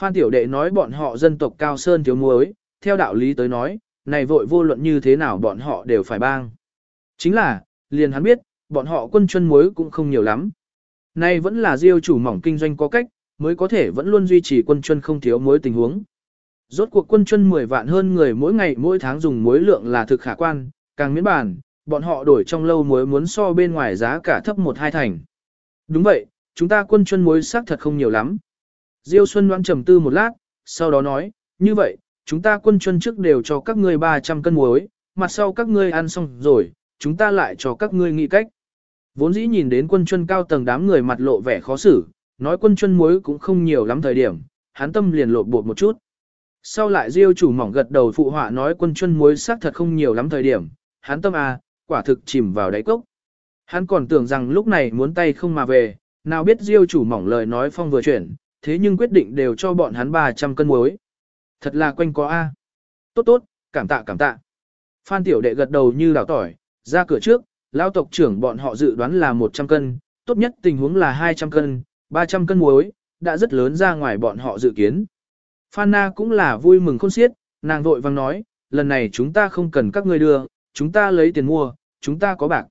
Phan Tiểu Đệ nói bọn họ dân tộc Cao Sơn thiếu muối, theo đạo lý tới nói, này vội vô luận như thế nào bọn họ đều phải bang. Chính là, liền hắn biết, bọn họ quân chân muối cũng không nhiều lắm. Nay vẫn là diêu chủ mỏng kinh doanh có cách, mới có thể vẫn luôn duy trì quân chân không thiếu muối tình huống. Rốt cuộc quân chân 10 vạn hơn người mỗi ngày mỗi tháng dùng muối lượng là thực khả quan, càng miễn bản, bọn họ đổi trong lâu muối muốn so bên ngoài giá cả thấp một hai thành. Đúng vậy, chúng ta quân chân muối xác thật không nhiều lắm. Diêu Xuân đoán trầm tư một lát, sau đó nói, như vậy, chúng ta quân chuân trước đều cho các ngươi 300 cân muối, mặt sau các ngươi ăn xong rồi, chúng ta lại cho các ngươi nghĩ cách. Vốn dĩ nhìn đến quân chuân cao tầng đám người mặt lộ vẻ khó xử, nói quân chuân muối cũng không nhiều lắm thời điểm, hắn tâm liền lột bột một chút. Sau lại diêu chủ mỏng gật đầu phụ họa nói quân chuân muối xác thật không nhiều lắm thời điểm, hắn tâm à, quả thực chìm vào đáy cốc. Hắn còn tưởng rằng lúc này muốn tay không mà về, nào biết diêu chủ mỏng lời nói phong vừa chuyển, thế nhưng quyết định đều cho bọn hắn 300 cân muối. Thật là quanh có A. Tốt tốt, cảm tạ cảm tạ. Phan tiểu đệ gật đầu như đảo tỏi, ra cửa trước, lao tộc trưởng bọn họ dự đoán là 100 cân, tốt nhất tình huống là 200 cân, 300 cân muối, đã rất lớn ra ngoài bọn họ dự kiến. Phan Na cũng là vui mừng khôn xiết, nàng vội vang nói, lần này chúng ta không cần các ngươi đưa, chúng ta lấy tiền mua, chúng ta có bạc.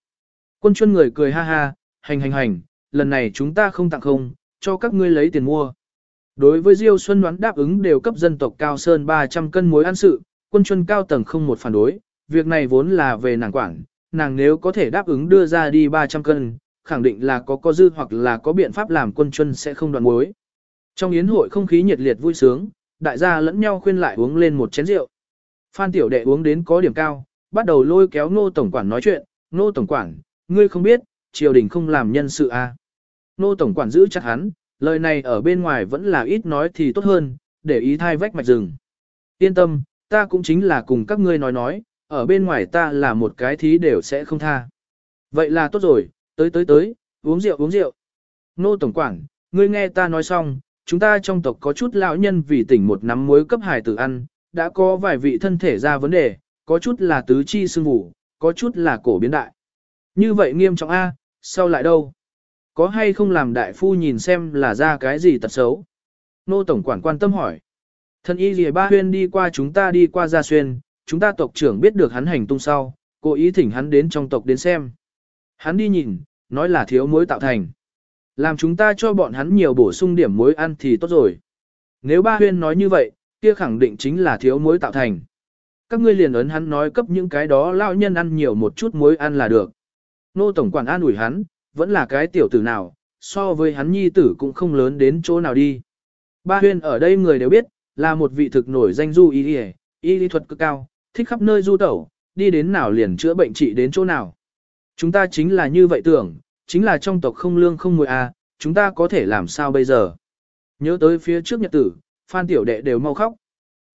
Quân chuân người cười ha ha, hành hành hành, lần này chúng ta không tặng không, cho các ngươi lấy tiền mua. Đối với Diêu Xuân đoán đáp ứng đều cấp dân tộc Cao Sơn 300 cân muối ăn sự, quân chuân cao tầng không một phản đối, việc này vốn là về nàng quản, nàng nếu có thể đáp ứng đưa ra đi 300 cân, khẳng định là có có dư hoặc là có biện pháp làm quân chuân sẽ không đoạn muối. Trong yến hội không khí nhiệt liệt vui sướng, đại gia lẫn nhau khuyên lại uống lên một chén rượu. Phan tiểu đệ uống đến có điểm cao, bắt đầu lôi kéo Ngô tổng quản nói chuyện, "Ngô tổng quản, ngươi không biết, triều đình không làm nhân sự à? Nô Tổng quản giữ chặt hắn, lời này ở bên ngoài vẫn là ít nói thì tốt hơn, để ý thai vách mạch rừng. Yên tâm, ta cũng chính là cùng các ngươi nói nói, ở bên ngoài ta là một cái thí đều sẽ không tha. Vậy là tốt rồi, tới tới tới, uống rượu uống rượu. Nô Tổng quản, ngươi nghe ta nói xong, chúng ta trong tộc có chút lão nhân vì tỉnh một nắm muối cấp hải tử ăn, đã có vài vị thân thể ra vấn đề, có chút là tứ chi sưng vù, có chút là cổ biến đại. Như vậy nghiêm trọng A, sao lại đâu? Có hay không làm đại phu nhìn xem là ra cái gì tật xấu? Nô Tổng quản quan tâm hỏi. Thân y gì ba huyên đi qua chúng ta đi qua gia xuyên, chúng ta tộc trưởng biết được hắn hành tung sau, cố ý thỉnh hắn đến trong tộc đến xem. Hắn đi nhìn, nói là thiếu muối tạo thành. Làm chúng ta cho bọn hắn nhiều bổ sung điểm muối ăn thì tốt rồi. Nếu ba huyên nói như vậy, kia khẳng định chính là thiếu muối tạo thành. Các ngươi liền ấn hắn nói cấp những cái đó lão nhân ăn nhiều một chút muối ăn là được. Nô Tổng quản an ủi hắn, vẫn là cái tiểu tử nào, so với hắn nhi tử cũng không lớn đến chỗ nào đi. Ba huyên ở đây người đều biết, là một vị thực nổi danh du y y, y lý thuật cực cao, thích khắp nơi du tẩu, đi đến nào liền chữa bệnh trị đến chỗ nào. Chúng ta chính là như vậy tưởng, chính là trong tộc không lương không mùi à, chúng ta có thể làm sao bây giờ. Nhớ tới phía trước nhật tử, Phan Tiểu Đệ đều mau khóc.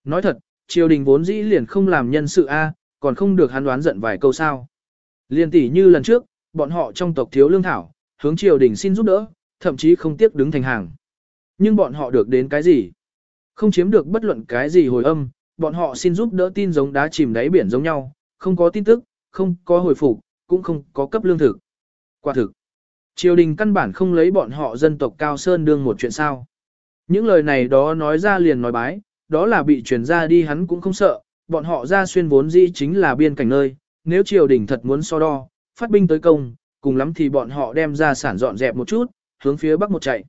Nói thật, triều đình vốn dĩ liền không làm nhân sự a, còn không được hắn đoán giận vài câu sao. Liên tỷ như lần trước, bọn họ trong tộc thiếu lương thảo, hướng triều đình xin giúp đỡ, thậm chí không tiếc đứng thành hàng. Nhưng bọn họ được đến cái gì? Không chiếm được bất luận cái gì hồi âm, bọn họ xin giúp đỡ tin giống đá chìm đáy biển giống nhau, không có tin tức, không có hồi phục, cũng không có cấp lương thực. Quả thực, triều đình căn bản không lấy bọn họ dân tộc Cao Sơn đương một chuyện sao. Những lời này đó nói ra liền nói bái, đó là bị truyền ra đi hắn cũng không sợ, bọn họ ra xuyên vốn dĩ chính là biên cảnh nơi, nếu triều đình thật muốn so đo, phát binh tới công, cùng lắm thì bọn họ đem ra sản dọn dẹp một chút, hướng phía bắc một chạy.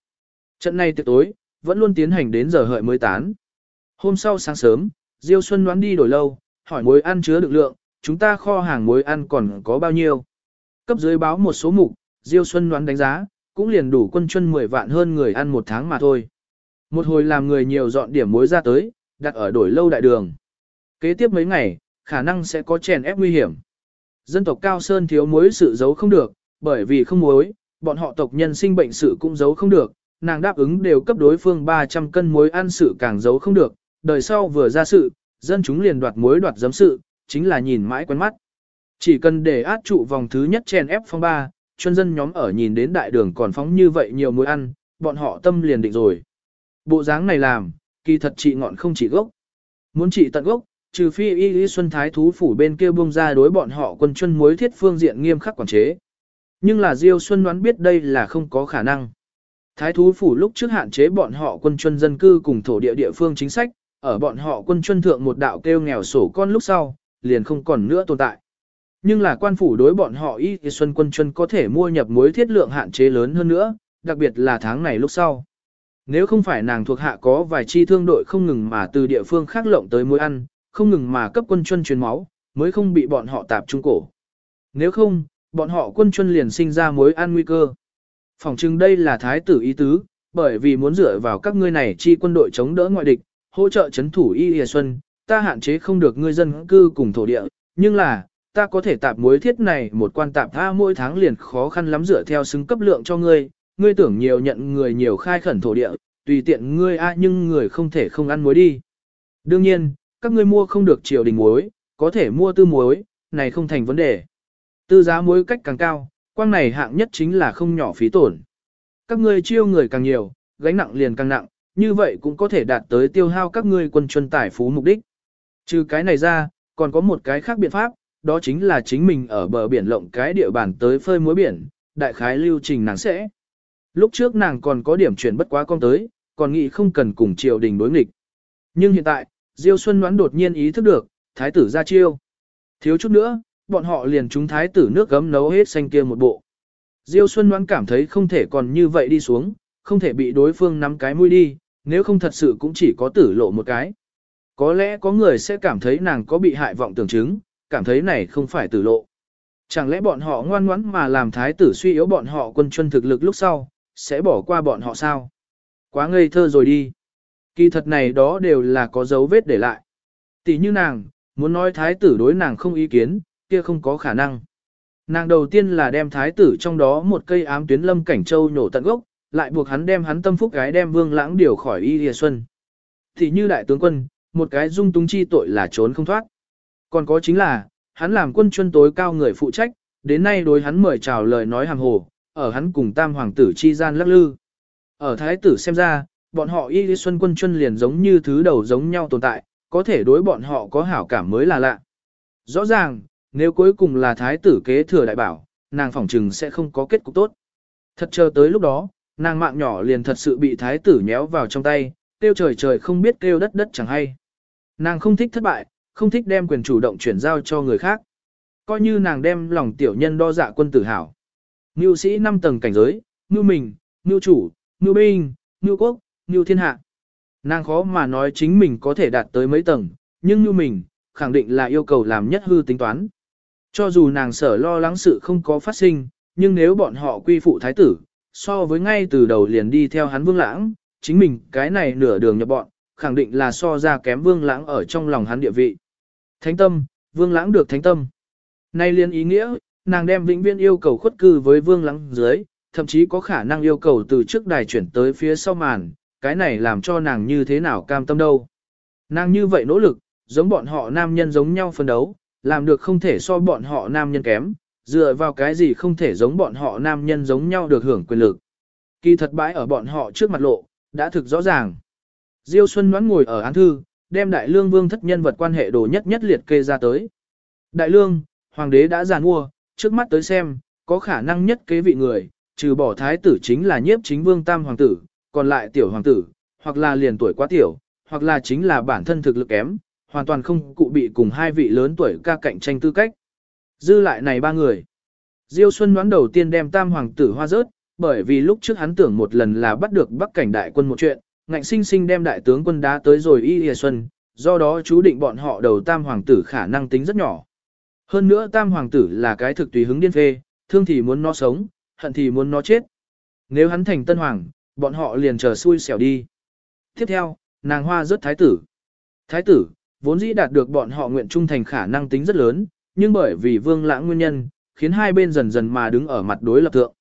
Trận này tiệc tối, vẫn luôn tiến hành đến giờ hợi mới tán. Hôm sau sáng sớm, Diêu Xuân đoán đi đổi lâu, hỏi muối ăn chứa được lượng, chúng ta kho hàng muối ăn còn có bao nhiêu. Cấp dưới báo một số mục, Diêu Xuân đoán đánh giá, cũng liền đủ quân chân 10 vạn hơn người ăn một tháng mà thôi. Một hồi làm người nhiều dọn điểm muối ra tới, đặt ở đổi lâu đại đường. Kế tiếp mấy ngày, khả năng sẽ có chèn ép nguy hiểm. Dân tộc Cao Sơn thiếu muối sự giấu không được, bởi vì không muối, bọn họ tộc nhân sinh bệnh sự cũng giấu không được, nàng đáp ứng đều cấp đối phương 300 cân muối ăn sự càng giấu không được, đời sau vừa ra sự, dân chúng liền đoạt muối đoạt giấm sự, chính là nhìn mãi quen mắt. Chỉ cần để át trụ vòng thứ nhất chen ép phong ba, chuyên dân nhóm ở nhìn đến đại đường còn phóng như vậy nhiều muối ăn, bọn họ tâm liền định rồi. Bộ dáng này làm, kỳ thật trị ngọn không chỉ gốc. Muốn trị tận gốc, trừ phi y lý xuân thái thú phủ bên kia bông ra đối bọn họ quân chuân mối thiết phương diện nghiêm khắc quản chế. Nhưng là Diêu Xuân đoán biết đây là không có khả năng. Thái thú phủ lúc trước hạn chế bọn họ quân chuân dân cư cùng thổ địa địa phương chính sách, ở bọn họ quân chuân thượng một đạo kêu nghèo sổ con lúc sau, liền không còn nữa tồn tại. Nhưng là quan phủ đối bọn họ y xuân quân chuân có thể mua nhập mối thiết lượng hạn chế lớn hơn nữa, đặc biệt là tháng này lúc sau. Nếu không phải nàng thuộc hạ có vài chi thương đội không ngừng mà từ địa phương khác lộng tới mối ăn, không ngừng mà cấp quân chuân truyền máu, mới không bị bọn họ tạp trung cổ. Nếu không, bọn họ quân chuân liền sinh ra mối an nguy cơ. Phòng chừng đây là thái tử ý tứ, bởi vì muốn dựa vào các ngươi này chi quân đội chống đỡ ngoại địch, hỗ trợ chấn thủ y y xuân, ta hạn chế không được ngươi dân cư cùng thổ địa, nhưng là, ta có thể tạp mối thiết này một quan tạp tha mỗi tháng liền khó khăn lắm dựa theo xứng cấp lượng cho ngươi, ngươi tưởng nhiều nhận người nhiều khai khẩn thổ địa, tùy tiện ngươi a nhưng người không thể không ăn muối đi. Đương nhiên, các ngươi mua không được triều đình muối, có thể mua tư muối, này không thành vấn đề. Tư giá muối cách càng cao, quang này hạng nhất chính là không nhỏ phí tổn. Các ngươi chiêu người càng nhiều, gánh nặng liền càng nặng, như vậy cũng có thể đạt tới tiêu hao các ngươi quân chuân tải phú mục đích. Trừ cái này ra, còn có một cái khác biện pháp, đó chính là chính mình ở bờ biển lộng cái địa bàn tới phơi muối biển, đại khái lưu trình nàng sẽ. Lúc trước nàng còn có điểm chuyển bất quá con tới, còn nghĩ không cần cùng triều đình đối nghịch. Nhưng hiện tại, Diêu Xuân đoán đột nhiên ý thức được, thái tử ra chiêu. Thiếu chút nữa, bọn họ liền trúng thái tử nước gấm nấu hết xanh kia một bộ. Diêu Xuân Ngoãn cảm thấy không thể còn như vậy đi xuống, không thể bị đối phương nắm cái mũi đi, nếu không thật sự cũng chỉ có tử lộ một cái. Có lẽ có người sẽ cảm thấy nàng có bị hại vọng tưởng chứng, cảm thấy này không phải tử lộ. Chẳng lẽ bọn họ ngoan ngoãn mà làm thái tử suy yếu bọn họ quân chuân thực lực lúc sau, sẽ bỏ qua bọn họ sao? Quá ngây thơ rồi đi. Kỳ thật này đó đều là có dấu vết để lại. Tỷ như nàng, muốn nói thái tử đối nàng không ý kiến, kia không có khả năng. Nàng đầu tiên là đem thái tử trong đó một cây ám tuyến lâm cảnh châu nhổ tận gốc, lại buộc hắn đem hắn tâm phúc gái đem vương lãng điều khỏi y lìa xuân. Thì như đại tướng quân, một cái dung túng chi tội là trốn không thoát. Còn có chính là, hắn làm quân chuyên tối cao người phụ trách, đến nay đối hắn mời chào lời nói hàng hồ, ở hắn cùng tam hoàng tử chi gian lắc lư. Ở thái tử xem ra, bọn họ y lý xuân quân chân liền giống như thứ đầu giống nhau tồn tại, có thể đối bọn họ có hảo cảm mới là lạ. Rõ ràng, nếu cuối cùng là thái tử kế thừa đại bảo, nàng phỏng trừng sẽ không có kết cục tốt. Thật chờ tới lúc đó, nàng mạng nhỏ liền thật sự bị thái tử nhéo vào trong tay, kêu trời trời không biết kêu đất đất chẳng hay. Nàng không thích thất bại, không thích đem quyền chủ động chuyển giao cho người khác. Coi như nàng đem lòng tiểu nhân đo dạ quân tử hảo. Ngưu sĩ năm tầng cảnh giới, ngưu mình, ngưu chủ, ngưu binh, ngưu quốc, như thiên hạ. Nàng khó mà nói chính mình có thể đạt tới mấy tầng, nhưng như mình, khẳng định là yêu cầu làm nhất hư tính toán. Cho dù nàng sở lo lắng sự không có phát sinh, nhưng nếu bọn họ quy phụ thái tử, so với ngay từ đầu liền đi theo hắn vương lãng, chính mình cái này nửa đường nhập bọn, khẳng định là so ra kém vương lãng ở trong lòng hắn địa vị. Thánh tâm, vương lãng được thánh tâm. Nay liên ý nghĩa, nàng đem vĩnh viên yêu cầu khuất cư với vương lãng dưới, thậm chí có khả năng yêu cầu từ trước đài chuyển tới phía sau màn, cái này làm cho nàng như thế nào cam tâm đâu. Nàng như vậy nỗ lực, giống bọn họ nam nhân giống nhau phân đấu, làm được không thể so bọn họ nam nhân kém, dựa vào cái gì không thể giống bọn họ nam nhân giống nhau được hưởng quyền lực. Kỳ thật bãi ở bọn họ trước mặt lộ, đã thực rõ ràng. Diêu Xuân đoán ngồi ở án thư, đem đại lương vương thất nhân vật quan hệ đồ nhất nhất liệt kê ra tới. Đại lương, hoàng đế đã giàn mua, trước mắt tới xem, có khả năng nhất kế vị người, trừ bỏ thái tử chính là nhiếp chính vương tam hoàng tử, còn lại tiểu hoàng tử, hoặc là liền tuổi quá tiểu, hoặc là chính là bản thân thực lực kém, hoàn toàn không cụ bị cùng hai vị lớn tuổi ca cạnh tranh tư cách. Dư lại này ba người. Diêu Xuân đoán đầu tiên đem tam hoàng tử hoa rớt, bởi vì lúc trước hắn tưởng một lần là bắt được bắc cảnh đại quân một chuyện, ngạnh sinh sinh đem đại tướng quân đá tới rồi Y Y Xuân, do đó chú định bọn họ đầu tam hoàng tử khả năng tính rất nhỏ. Hơn nữa tam hoàng tử là cái thực tùy hứng điên phê, thương thì muốn nó sống, hận thì muốn nó chết. Nếu hắn thành tân hoàng, bọn họ liền chờ xui xẻo đi. Tiếp theo, nàng hoa rớt thái tử. Thái tử, vốn dĩ đạt được bọn họ nguyện trung thành khả năng tính rất lớn, nhưng bởi vì vương lãng nguyên nhân, khiến hai bên dần dần mà đứng ở mặt đối lập thượng.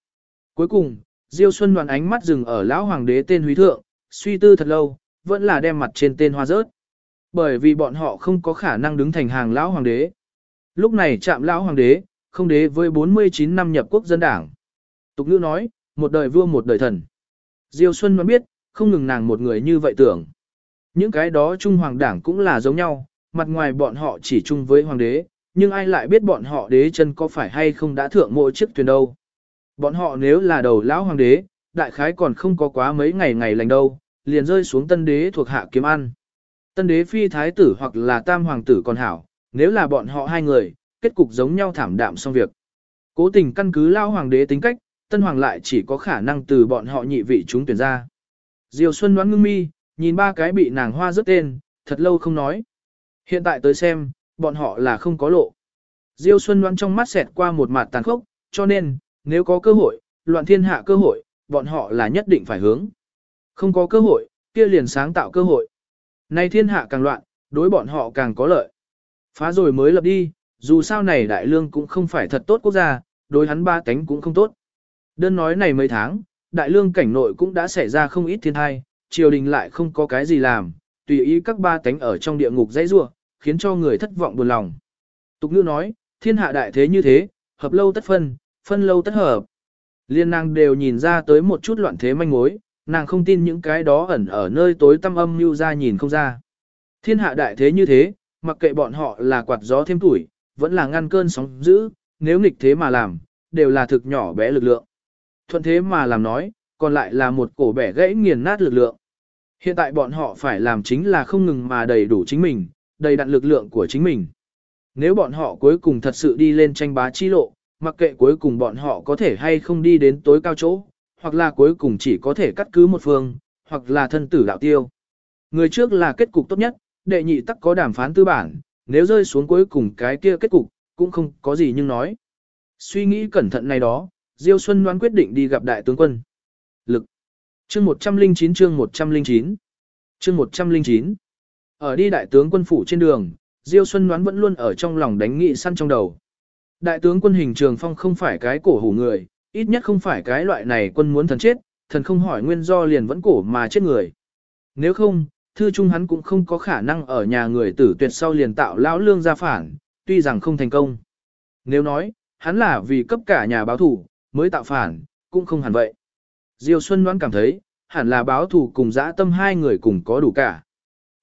Cuối cùng, Diêu Xuân đoàn ánh mắt dừng ở lão hoàng đế tên húy thượng, suy tư thật lâu, vẫn là đem mặt trên tên hoa rớt. Bởi vì bọn họ không có khả năng đứng thành hàng lão hoàng đế. Lúc này chạm lão hoàng đế, không đế với 49 năm nhập quốc dân đảng. Tục ngữ nói, một đời vua một đời thần. Diêu Xuân vẫn biết, không ngừng nàng một người như vậy tưởng. Những cái đó Trung Hoàng đảng cũng là giống nhau, mặt ngoài bọn họ chỉ chung với hoàng đế, nhưng ai lại biết bọn họ đế chân có phải hay không đã thượng mỗi chiếc thuyền đâu. Bọn họ nếu là đầu lão hoàng đế, đại khái còn không có quá mấy ngày ngày lành đâu, liền rơi xuống tân đế thuộc hạ kiếm ăn. Tân đế phi thái tử hoặc là tam hoàng tử còn hảo, nếu là bọn họ hai người, kết cục giống nhau thảm đạm xong việc. Cố tình căn cứ lao hoàng đế tính cách, tân hoàng lại chỉ có khả năng từ bọn họ nhị vị chúng tuyển ra. Diều Xuân đoán ngưng mi, nhìn ba cái bị nàng hoa rớt tên, thật lâu không nói. Hiện tại tới xem, bọn họ là không có lộ. Diêu Xuân đoán trong mắt xẹt qua một mặt tàn khốc, cho nên, nếu có cơ hội, loạn thiên hạ cơ hội, bọn họ là nhất định phải hướng. Không có cơ hội, kia liền sáng tạo cơ hội. Nay thiên hạ càng loạn, đối bọn họ càng có lợi. Phá rồi mới lập đi, dù sao này đại lương cũng không phải thật tốt quốc gia, đối hắn ba tánh cũng không tốt. Đơn nói này mấy tháng, đại lương cảnh nội cũng đã xảy ra không ít thiên tai, triều đình lại không có cái gì làm, tùy ý các ba tánh ở trong địa ngục dãy rua, khiến cho người thất vọng buồn lòng. Tục ngữ nói, thiên hạ đại thế như thế, hợp lâu tất phân, phân lâu tất hợp. Liên nàng đều nhìn ra tới một chút loạn thế manh mối, nàng không tin những cái đó ẩn ở nơi tối tăm âm như ra nhìn không ra. Thiên hạ đại thế như thế, mặc kệ bọn họ là quạt gió thêm tuổi, vẫn là ngăn cơn sóng dữ, nếu nghịch thế mà làm, đều là thực nhỏ bé lực lượng. Thuận thế mà làm nói, còn lại là một cổ bẻ gãy nghiền nát lực lượng. Hiện tại bọn họ phải làm chính là không ngừng mà đầy đủ chính mình, đầy đặn lực lượng của chính mình. Nếu bọn họ cuối cùng thật sự đi lên tranh bá chi lộ, mặc kệ cuối cùng bọn họ có thể hay không đi đến tối cao chỗ, hoặc là cuối cùng chỉ có thể cắt cứ một phương, hoặc là thân tử đạo tiêu. Người trước là kết cục tốt nhất, đệ nhị tắc có đàm phán tư bản, nếu rơi xuống cuối cùng cái kia kết cục, cũng không có gì nhưng nói. Suy nghĩ cẩn thận này đó, Diêu Xuân đoán quyết định đi gặp đại tướng quân. Lực. Chương 109 chương 109. Chương 109. Ở đi đại tướng quân phủ trên đường, Diêu Xuân đoán vẫn luôn ở trong lòng đánh nghị săn trong đầu. Đại tướng quân hình trường phong không phải cái cổ hủ người, ít nhất không phải cái loại này quân muốn thần chết, thần không hỏi nguyên do liền vẫn cổ mà chết người. Nếu không, thư trung hắn cũng không có khả năng ở nhà người tử tuyệt sau liền tạo lão lương ra phản, tuy rằng không thành công. Nếu nói, hắn là vì cấp cả nhà báo thủ, mới tạo phản, cũng không hẳn vậy. Diêu Xuân đoán cảm thấy, hẳn là báo thủ cùng dã tâm hai người cùng có đủ cả.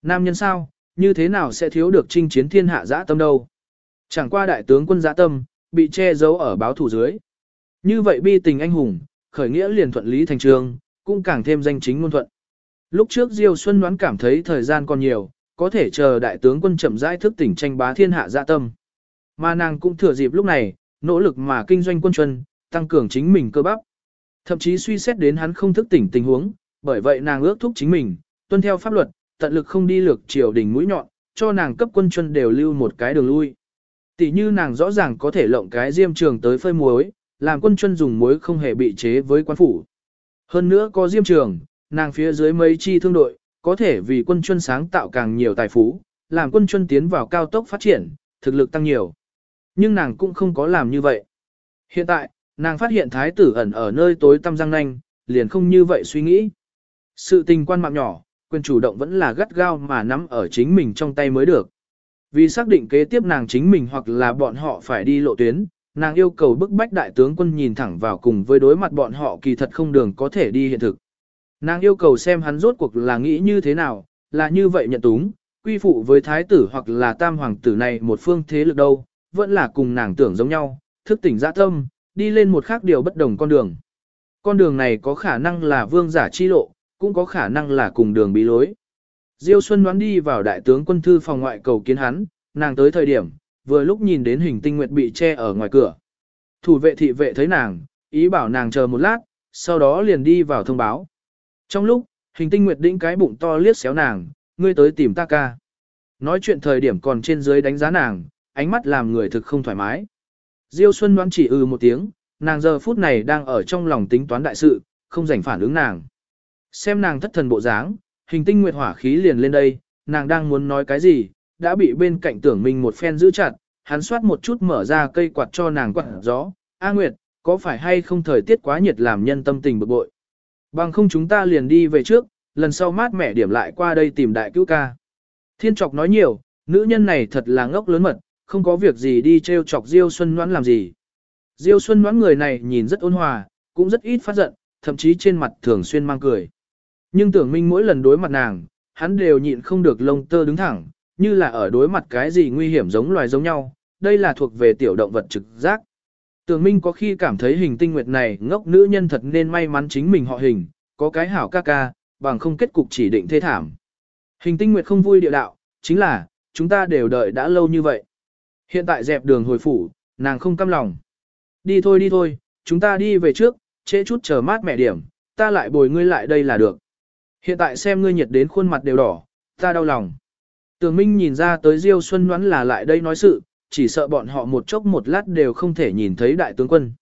Nam nhân sao, như thế nào sẽ thiếu được chinh chiến thiên hạ dã tâm đâu. Chẳng qua đại tướng quân dã tâm, bị che giấu ở báo thủ dưới. Như vậy bi tình anh hùng, khởi nghĩa liền thuận lý thành trường, cũng càng thêm danh chính ngôn thuận. Lúc trước Diêu Xuân đoán cảm thấy thời gian còn nhiều, có thể chờ đại tướng quân chậm rãi thức tỉnh tranh bá thiên hạ dạ tâm. Mà nàng cũng thừa dịp lúc này, nỗ lực mà kinh doanh quân chuân, tăng cường chính mình cơ bắp. Thậm chí suy xét đến hắn không thức tỉnh tình huống, bởi vậy nàng ước thúc chính mình, tuân theo pháp luật, tận lực không đi lược triều đình mũi nhọn, cho nàng cấp quân chuân đều lưu một cái đường lui. Tỷ như nàng rõ ràng có thể lộng cái diêm trường tới phơi muối, làm quân chuân dùng muối không hề bị chế với quan phủ. Hơn nữa có diêm trường, nàng phía dưới mấy chi thương đội, có thể vì quân chuân sáng tạo càng nhiều tài phú, làm quân chuân tiến vào cao tốc phát triển, thực lực tăng nhiều. Nhưng nàng cũng không có làm như vậy. Hiện tại, nàng phát hiện thái tử ẩn ở nơi tối tăm răng nanh, liền không như vậy suy nghĩ. Sự tình quan mạng nhỏ, quyền chủ động vẫn là gắt gao mà nắm ở chính mình trong tay mới được. Vì xác định kế tiếp nàng chính mình hoặc là bọn họ phải đi lộ tuyến, nàng yêu cầu bức bách đại tướng quân nhìn thẳng vào cùng với đối mặt bọn họ kỳ thật không đường có thể đi hiện thực. Nàng yêu cầu xem hắn rốt cuộc là nghĩ như thế nào, là như vậy nhận túng, quy phụ với thái tử hoặc là tam hoàng tử này một phương thế lực đâu, vẫn là cùng nàng tưởng giống nhau, thức tỉnh dạ tâm, đi lên một khác điều bất đồng con đường. Con đường này có khả năng là vương giả chi lộ, cũng có khả năng là cùng đường bí lối. Diêu Xuân đoán đi vào đại tướng quân thư phòng ngoại cầu kiến hắn, nàng tới thời điểm, vừa lúc nhìn đến hình tinh nguyệt bị che ở ngoài cửa. Thủ vệ thị vệ thấy nàng, ý bảo nàng chờ một lát, sau đó liền đi vào thông báo. Trong lúc, hình tinh nguyệt đĩnh cái bụng to liếc xéo nàng, ngươi tới tìm ta ca. Nói chuyện thời điểm còn trên dưới đánh giá nàng, ánh mắt làm người thực không thoải mái. Diêu Xuân đoán chỉ ừ một tiếng, nàng giờ phút này đang ở trong lòng tính toán đại sự, không rảnh phản ứng nàng. Xem nàng thất thần bộ dáng, hình tinh nguyệt hỏa khí liền lên đây, nàng đang muốn nói cái gì, đã bị bên cạnh tưởng mình một phen giữ chặt, hắn xoát một chút mở ra cây quạt cho nàng quạt gió. A Nguyệt, có phải hay không thời tiết quá nhiệt làm nhân tâm tình bực bội? Bằng không chúng ta liền đi về trước, lần sau mát mẻ điểm lại qua đây tìm đại cứu ca. Thiên trọc nói nhiều, nữ nhân này thật là ngốc lớn mật, không có việc gì đi treo chọc Diêu Xuân Ngoãn làm gì. Diêu Xuân Ngoãn người này nhìn rất ôn hòa, cũng rất ít phát giận, thậm chí trên mặt thường xuyên mang cười. Nhưng tưởng minh mỗi lần đối mặt nàng, hắn đều nhịn không được lông tơ đứng thẳng, như là ở đối mặt cái gì nguy hiểm giống loài giống nhau, đây là thuộc về tiểu động vật trực giác. Tưởng Minh có khi cảm thấy hình tinh nguyệt này ngốc nữ nhân thật nên may mắn chính mình họ hình, có cái hảo ca ca, bằng không kết cục chỉ định thê thảm. Hình tinh nguyệt không vui địa đạo, chính là, chúng ta đều đợi đã lâu như vậy. Hiện tại dẹp đường hồi phủ, nàng không căm lòng. Đi thôi đi thôi, chúng ta đi về trước, trễ chút chờ mát mẹ điểm, ta lại bồi ngươi lại đây là được. Hiện tại xem ngươi nhiệt đến khuôn mặt đều đỏ, ta đau lòng. Tường Minh nhìn ra tới Diêu Xuân Ngoãn là lại đây nói sự, chỉ sợ bọn họ một chốc một lát đều không thể nhìn thấy đại tướng quân.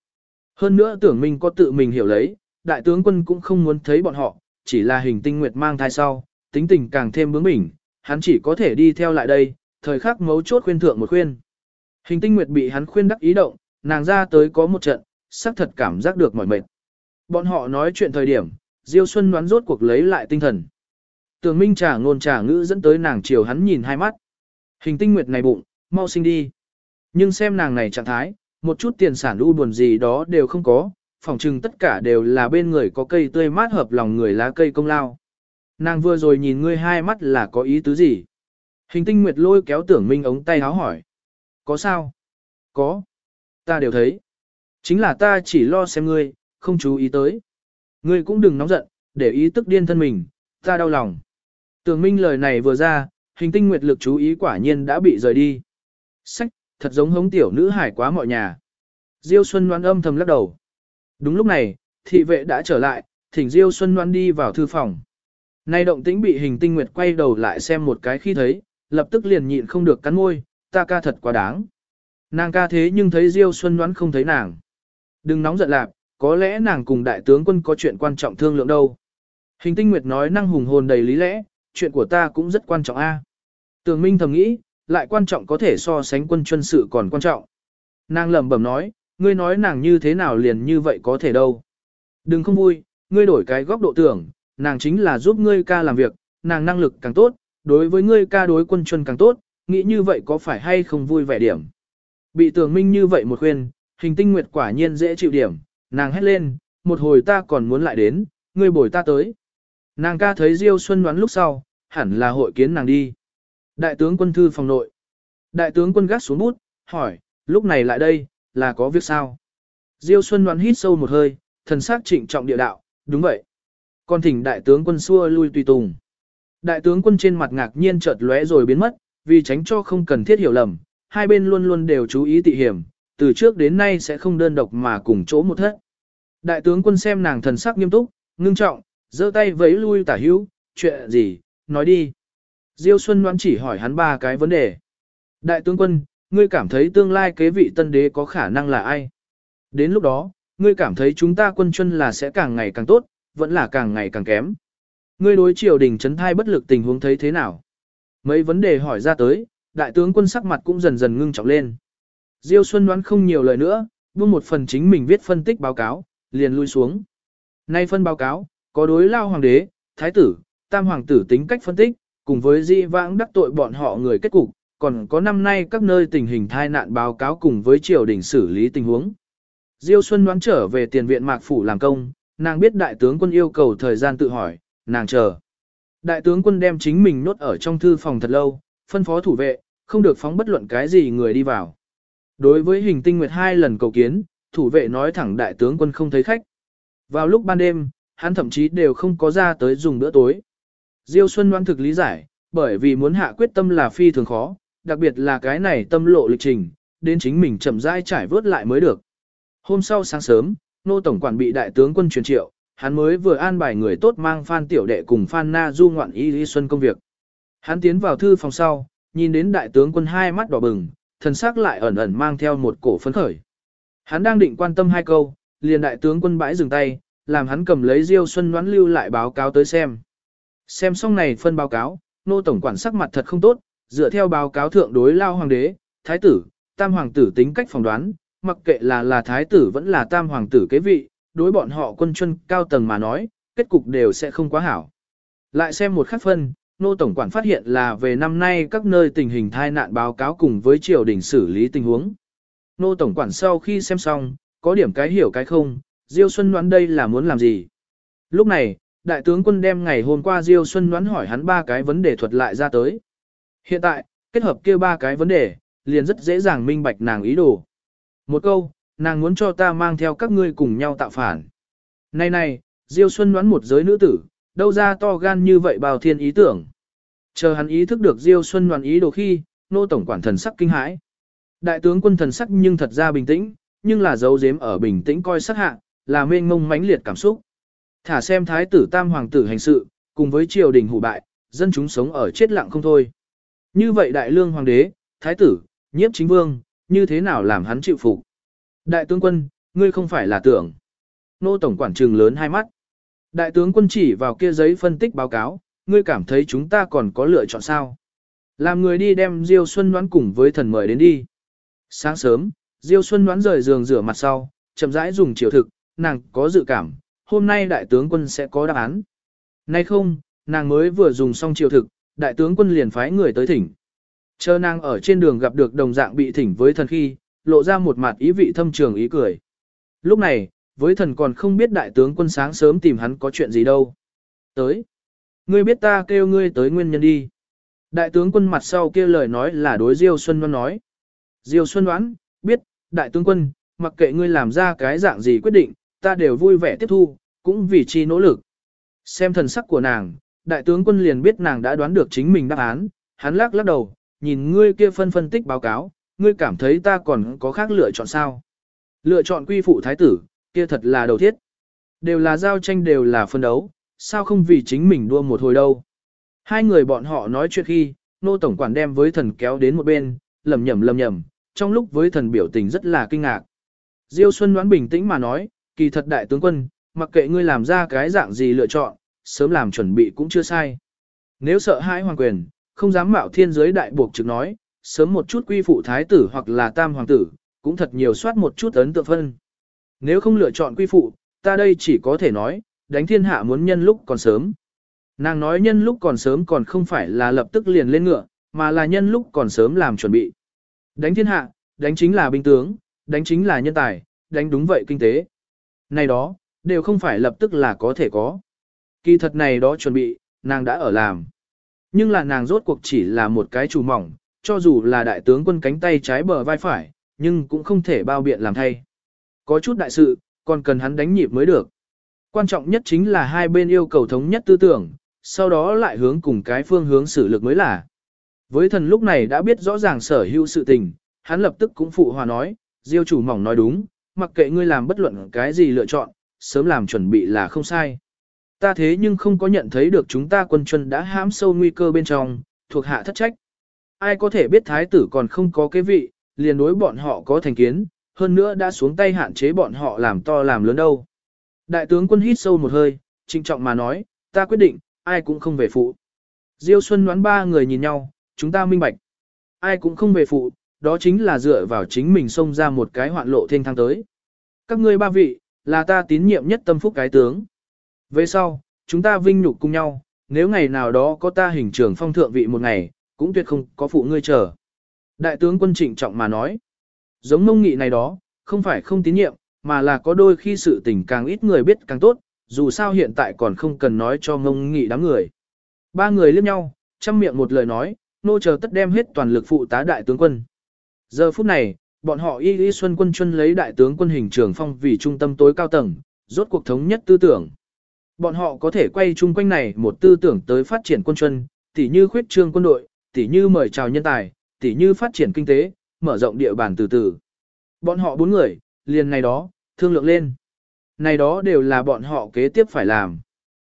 Hơn nữa tưởng Minh có tự mình hiểu lấy, đại tướng quân cũng không muốn thấy bọn họ, chỉ là hình tinh nguyệt mang thai sau, tính tình càng thêm bướng bỉnh, hắn chỉ có thể đi theo lại đây, thời khắc mấu chốt khuyên thượng một khuyên. Hình tinh nguyệt bị hắn khuyên đắc ý động, nàng ra tới có một trận, sắc thật cảm giác được mỏi mệt. Bọn họ nói chuyện thời điểm, Diêu Xuân đoán rốt cuộc lấy lại tinh thần. Tường Minh trả ngôn trả ngữ dẫn tới nàng chiều hắn nhìn hai mắt. Hình tinh nguyệt này bụng, mau sinh đi. Nhưng xem nàng này trạng thái, một chút tiền sản u buồn gì đó đều không có, phòng trừng tất cả đều là bên người có cây tươi mát hợp lòng người lá cây công lao. Nàng vừa rồi nhìn ngươi hai mắt là có ý tứ gì? Hình tinh nguyệt lôi kéo tưởng minh ống tay háo hỏi. Có sao? Có. Ta đều thấy. Chính là ta chỉ lo xem ngươi, không chú ý tới. Ngươi cũng đừng nóng giận, để ý tức điên thân mình, ta đau lòng. Tường minh lời này vừa ra, hình tinh nguyệt lực chú ý quả nhiên đã bị rời đi. Sách, thật giống hống tiểu nữ hải quá mọi nhà. Diêu Xuân Loan âm thầm lắc đầu. Đúng lúc này, thị vệ đã trở lại, thỉnh Diêu Xuân Loan đi vào thư phòng. Nay động tĩnh bị hình tinh nguyệt quay đầu lại xem một cái khi thấy, lập tức liền nhịn không được cắn môi, ta ca thật quá đáng. Nàng ca thế nhưng thấy Diêu Xuân đoán không thấy nàng. Đừng nóng giận lạc, có lẽ nàng cùng đại tướng quân có chuyện quan trọng thương lượng đâu. Hình tinh nguyệt nói năng hùng hồn đầy lý lẽ, chuyện của ta cũng rất quan trọng a. Tường Minh thầm nghĩ, lại quan trọng có thể so sánh quân chuyên sự còn quan trọng. Nàng lẩm bẩm nói, ngươi nói nàng như thế nào liền như vậy có thể đâu. Đừng không vui, ngươi đổi cái góc độ tưởng, nàng chính là giúp ngươi ca làm việc, nàng năng lực càng tốt, đối với ngươi ca đối quân chuyên càng tốt, nghĩ như vậy có phải hay không vui vẻ điểm. Bị tường minh như vậy một khuyên, hình tinh nguyệt quả nhiên dễ chịu điểm, nàng hét lên, một hồi ta còn muốn lại đến, ngươi bồi ta tới. Nàng ca thấy Diêu Xuân đoán lúc sau, hẳn là hội kiến nàng đi. Đại tướng quân thư phòng nội. Đại tướng quân gác xuống bút, hỏi, lúc này lại đây, là có việc sao? Diêu Xuân đoán hít sâu một hơi, thần sắc trịnh trọng địa đạo, đúng vậy. Còn thỉnh đại tướng quân xua lui tùy tùng. Đại tướng quân trên mặt ngạc nhiên chợt lóe rồi biến mất, vì tránh cho không cần thiết hiểu lầm, hai bên luôn luôn đều chú ý tị hiểm, từ trước đến nay sẽ không đơn độc mà cùng chỗ một thất. Đại tướng quân xem nàng thần sắc nghiêm túc, ngưng trọng, giơ tay vẫy lui tả hữu, chuyện gì, nói đi. Diêu Xuân đoán chỉ hỏi hắn ba cái vấn đề. Đại tướng quân, ngươi cảm thấy tương lai kế vị tân đế có khả năng là ai? Đến lúc đó, ngươi cảm thấy chúng ta quân chân là sẽ càng ngày càng tốt, vẫn là càng ngày càng kém. Ngươi đối triều đình chấn thai bất lực tình huống thấy thế nào? Mấy vấn đề hỏi ra tới, đại tướng quân sắc mặt cũng dần dần ngưng trọng lên. Diêu Xuân đoán không nhiều lời nữa, buông một phần chính mình viết phân tích báo cáo, liền lui xuống. Nay phân báo cáo, có đối lao hoàng đế, thái tử, tam hoàng tử tính cách phân tích, cùng với di vãng đắc tội bọn họ người kết cục, còn có năm nay các nơi tình hình thai nạn báo cáo cùng với triều đình xử lý tình huống. Diêu Xuân đoán trở về tiền viện mạc phủ làm công, nàng biết đại tướng quân yêu cầu thời gian tự hỏi, nàng chờ. Đại tướng quân đem chính mình nốt ở trong thư phòng thật lâu, phân phó thủ vệ, không được phóng bất luận cái gì người đi vào. Đối với hình tinh nguyệt hai lần cầu kiến, thủ vệ nói thẳng đại tướng quân không thấy khách. Vào lúc ban đêm, hắn thậm chí đều không có ra tới dùng bữa tối. Diêu Xuân đoán thực lý giải, bởi vì muốn hạ quyết tâm là phi thường khó, đặc biệt là cái này tâm lộ lịch trình, đến chính mình chậm rãi trải vớt lại mới được. Hôm sau sáng sớm, nô tổng quản bị đại tướng quân truyền triệu, hắn mới vừa an bài người tốt mang Phan Tiểu Đệ cùng Phan Na Du ngoạn y lý xuân công việc. Hắn tiến vào thư phòng sau, nhìn đến đại tướng quân hai mắt đỏ bừng, thần sắc lại ẩn ẩn mang theo một cổ phấn khởi. Hắn đang định quan tâm hai câu, liền đại tướng quân bãi dừng tay, làm hắn cầm lấy Diêu Xuân đoán lưu lại báo cáo tới xem. Xem xong này phân báo cáo, nô tổng quản sắc mặt thật không tốt, dựa theo báo cáo thượng đối lao hoàng đế, thái tử, tam hoàng tử tính cách phỏng đoán, mặc kệ là là thái tử vẫn là tam hoàng tử kế vị, đối bọn họ quân chuân cao tầng mà nói, kết cục đều sẽ không quá hảo. Lại xem một khắc phân, nô tổng quản phát hiện là về năm nay các nơi tình hình thai nạn báo cáo cùng với triều đình xử lý tình huống. Nô tổng quản sau khi xem xong, có điểm cái hiểu cái không, Diêu Xuân đoán đây là muốn làm gì. Lúc này, đại tướng quân đem ngày hôm qua Diêu Xuân đoán hỏi hắn ba cái vấn đề thuật lại ra tới. Hiện tại, kết hợp kia ba cái vấn đề, liền rất dễ dàng minh bạch nàng ý đồ. Một câu, nàng muốn cho ta mang theo các ngươi cùng nhau tạo phản. Này này, Diêu Xuân đoán một giới nữ tử, đâu ra to gan như vậy bào thiên ý tưởng. Chờ hắn ý thức được Diêu Xuân đoán ý đồ khi, nô tổng quản thần sắc kinh hãi. Đại tướng quân thần sắc nhưng thật ra bình tĩnh, nhưng là giấu giếm ở bình tĩnh coi sắc hạ, là mênh mông mãnh liệt cảm xúc. Thả xem thái tử tam hoàng tử hành sự, cùng với triều đình hủ bại, dân chúng sống ở chết lặng không thôi. Như vậy đại lương hoàng đế, thái tử, nhiếp chính vương, như thế nào làm hắn chịu phục? Đại tướng quân, ngươi không phải là tưởng. Nô tổng quản trừng lớn hai mắt. Đại tướng quân chỉ vào kia giấy phân tích báo cáo, ngươi cảm thấy chúng ta còn có lựa chọn sao? Làm người đi đem Diêu Xuân đoán cùng với thần mời đến đi. Sáng sớm, Diêu Xuân đoán rời giường rửa mặt sau, chậm rãi dùng chiều thực, nàng có dự cảm, hôm nay đại tướng quân sẽ có đáp án. Nay không, nàng mới vừa dùng xong chiều thực, đại tướng quân liền phái người tới thỉnh. Chờ nàng ở trên đường gặp được đồng dạng bị thỉnh với thần khi, lộ ra một mặt ý vị thâm trường ý cười. Lúc này, với thần còn không biết đại tướng quân sáng sớm tìm hắn có chuyện gì đâu. Tới. Ngươi biết ta kêu ngươi tới nguyên nhân đi. Đại tướng quân mặt sau kia lời nói là đối Diêu Xuân Đoán nói. Diêu Xuân Đoán, biết, đại tướng quân, mặc kệ ngươi làm ra cái dạng gì quyết định, ta đều vui vẻ tiếp thu, cũng vì chi nỗ lực. Xem thần sắc của nàng, đại tướng quân liền biết nàng đã đoán được chính mình đáp án, hắn lắc lắc đầu, nhìn ngươi kia phân phân tích báo cáo, ngươi cảm thấy ta còn có khác lựa chọn sao? Lựa chọn quy phụ thái tử, kia thật là đầu thiết. Đều là giao tranh đều là phân đấu, sao không vì chính mình đua một hồi đâu. Hai người bọn họ nói chuyện khi, nô tổng quản đem với thần kéo đến một bên, lầm nhầm lầm nhầm, trong lúc với thần biểu tình rất là kinh ngạc. Diêu Xuân đoán bình tĩnh mà nói, kỳ thật đại tướng quân, mặc kệ ngươi làm ra cái dạng gì lựa chọn, sớm làm chuẩn bị cũng chưa sai. Nếu sợ hãi hoàng quyền, không dám mạo thiên giới đại buộc trực nói, sớm một chút quy phụ thái tử hoặc là tam hoàng tử, cũng thật nhiều soát một chút ấn tượng phân. Nếu không lựa chọn quy phụ, ta đây chỉ có thể nói, đánh thiên hạ muốn nhân lúc còn sớm. Nàng nói nhân lúc còn sớm còn không phải là lập tức liền lên ngựa, mà là nhân lúc còn sớm làm chuẩn bị. Đánh thiên hạ, đánh chính là binh tướng, đánh chính là nhân tài, đánh đúng vậy kinh tế. Này đó, đều không phải lập tức là có thể có. Kỳ thật này đó chuẩn bị, nàng đã ở làm. Nhưng là nàng rốt cuộc chỉ là một cái chủ mỏng, cho dù là đại tướng quân cánh tay trái bờ vai phải, nhưng cũng không thể bao biện làm thay. Có chút đại sự, còn cần hắn đánh nhịp mới được. Quan trọng nhất chính là hai bên yêu cầu thống nhất tư tưởng, sau đó lại hướng cùng cái phương hướng xử lực mới là. Với thần lúc này đã biết rõ ràng sở hữu sự tình, hắn lập tức cũng phụ hòa nói, diêu chủ mỏng nói đúng, mặc kệ ngươi làm bất luận cái gì lựa chọn, sớm làm chuẩn bị là không sai. Ta thế nhưng không có nhận thấy được chúng ta quân chuân đã hãm sâu nguy cơ bên trong, thuộc hạ thất trách. Ai có thể biết thái tử còn không có cái vị, liền đối bọn họ có thành kiến, hơn nữa đã xuống tay hạn chế bọn họ làm to làm lớn đâu. Đại tướng quân hít sâu một hơi, trinh trọng mà nói, ta quyết định, ai cũng không về phụ. Diêu Xuân đoán ba người nhìn nhau, chúng ta minh bạch. Ai cũng không về phụ, đó chính là dựa vào chính mình xông ra một cái hoạn lộ thiên thang tới. Các ngươi ba vị, là ta tín nhiệm nhất tâm phúc cái tướng. Về sau, chúng ta vinh nhục cùng nhau, nếu ngày nào đó có ta hình trưởng phong thượng vị một ngày, cũng tuyệt không có phụ ngươi chờ. Đại tướng quân trịnh trọng mà nói, giống mông nghị này đó, không phải không tín nhiệm, mà là có đôi khi sự tình càng ít người biết càng tốt, dù sao hiện tại còn không cần nói cho mông nghị đám người. Ba người liếc nhau, chăm miệng một lời nói, nô chờ tất đem hết toàn lực phụ tá đại tướng quân. Giờ phút này, bọn họ y y xuân quân chuân lấy đại tướng quân hình trưởng phong vì trung tâm tối cao tầng, rốt cuộc thống nhất tư tưởng. Bọn họ có thể quay chung quanh này một tư tưởng tới phát triển quân chuân, tỉ như khuyết trương quân đội, tỉ như mời chào nhân tài, tỉ như phát triển kinh tế, mở rộng địa bàn từ từ. Bọn họ bốn người, liền này đó, thương lượng lên. Này đó đều là bọn họ kế tiếp phải làm.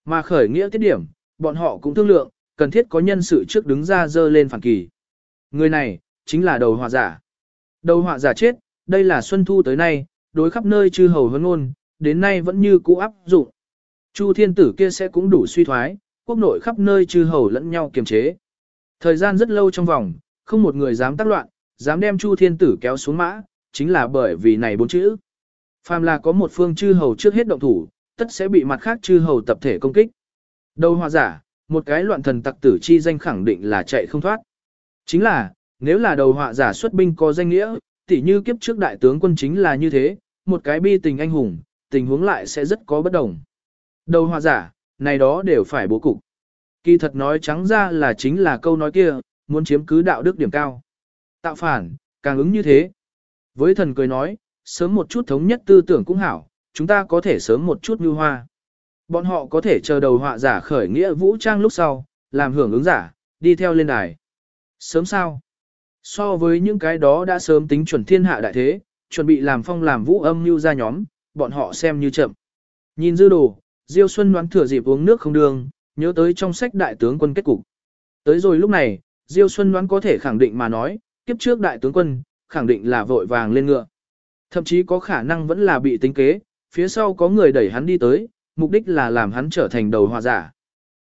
Mà khởi nghĩa tiết điểm, bọn họ cũng thương lượng, cần thiết có nhân sự trước đứng ra dơ lên phản kỳ. Người này, chính là đầu họa giả. Đầu họa giả chết, đây là Xuân Thu tới nay, đối khắp nơi chư hầu hấn ngôn, đến nay vẫn như cũ áp dụng. Chu thiên tử kia sẽ cũng đủ suy thoái, quốc nội khắp nơi chư hầu lẫn nhau kiềm chế. Thời gian rất lâu trong vòng, không một người dám tác loạn, dám đem Chu thiên tử kéo xuống mã, chính là bởi vì này bốn chữ. Phàm là có một phương chư hầu trước hết động thủ, tất sẽ bị mặt khác chư hầu tập thể công kích. Đầu họa giả, một cái loạn thần tặc tử chi danh khẳng định là chạy không thoát. Chính là, nếu là đầu họa giả xuất binh có danh nghĩa, tỉ như kiếp trước đại tướng quân chính là như thế, một cái bi tình anh hùng, tình huống lại sẽ rất có bất đồng. Đầu họa giả, này đó đều phải bố cục. Kỳ thật nói trắng ra là chính là câu nói kia, muốn chiếm cứ đạo đức điểm cao. Tạo phản, càng ứng như thế. Với thần cười nói, sớm một chút thống nhất tư tưởng cũng hảo, chúng ta có thể sớm một chút như hoa. Bọn họ có thể chờ đầu họa giả khởi nghĩa vũ trang lúc sau, làm hưởng ứng giả, đi theo lên đài. Sớm sao? So với những cái đó đã sớm tính chuẩn thiên hạ đại thế, chuẩn bị làm phong làm vũ âm như ra nhóm, bọn họ xem như chậm. Nhìn dư đồ, Diêu Xuân đoán thừa dịp uống nước không đường, nhớ tới trong sách đại tướng quân kết cục. Tới rồi lúc này, Diêu Xuân đoán có thể khẳng định mà nói, kiếp trước đại tướng quân, khẳng định là vội vàng lên ngựa. Thậm chí có khả năng vẫn là bị tính kế, phía sau có người đẩy hắn đi tới, mục đích là làm hắn trở thành đầu hòa giả.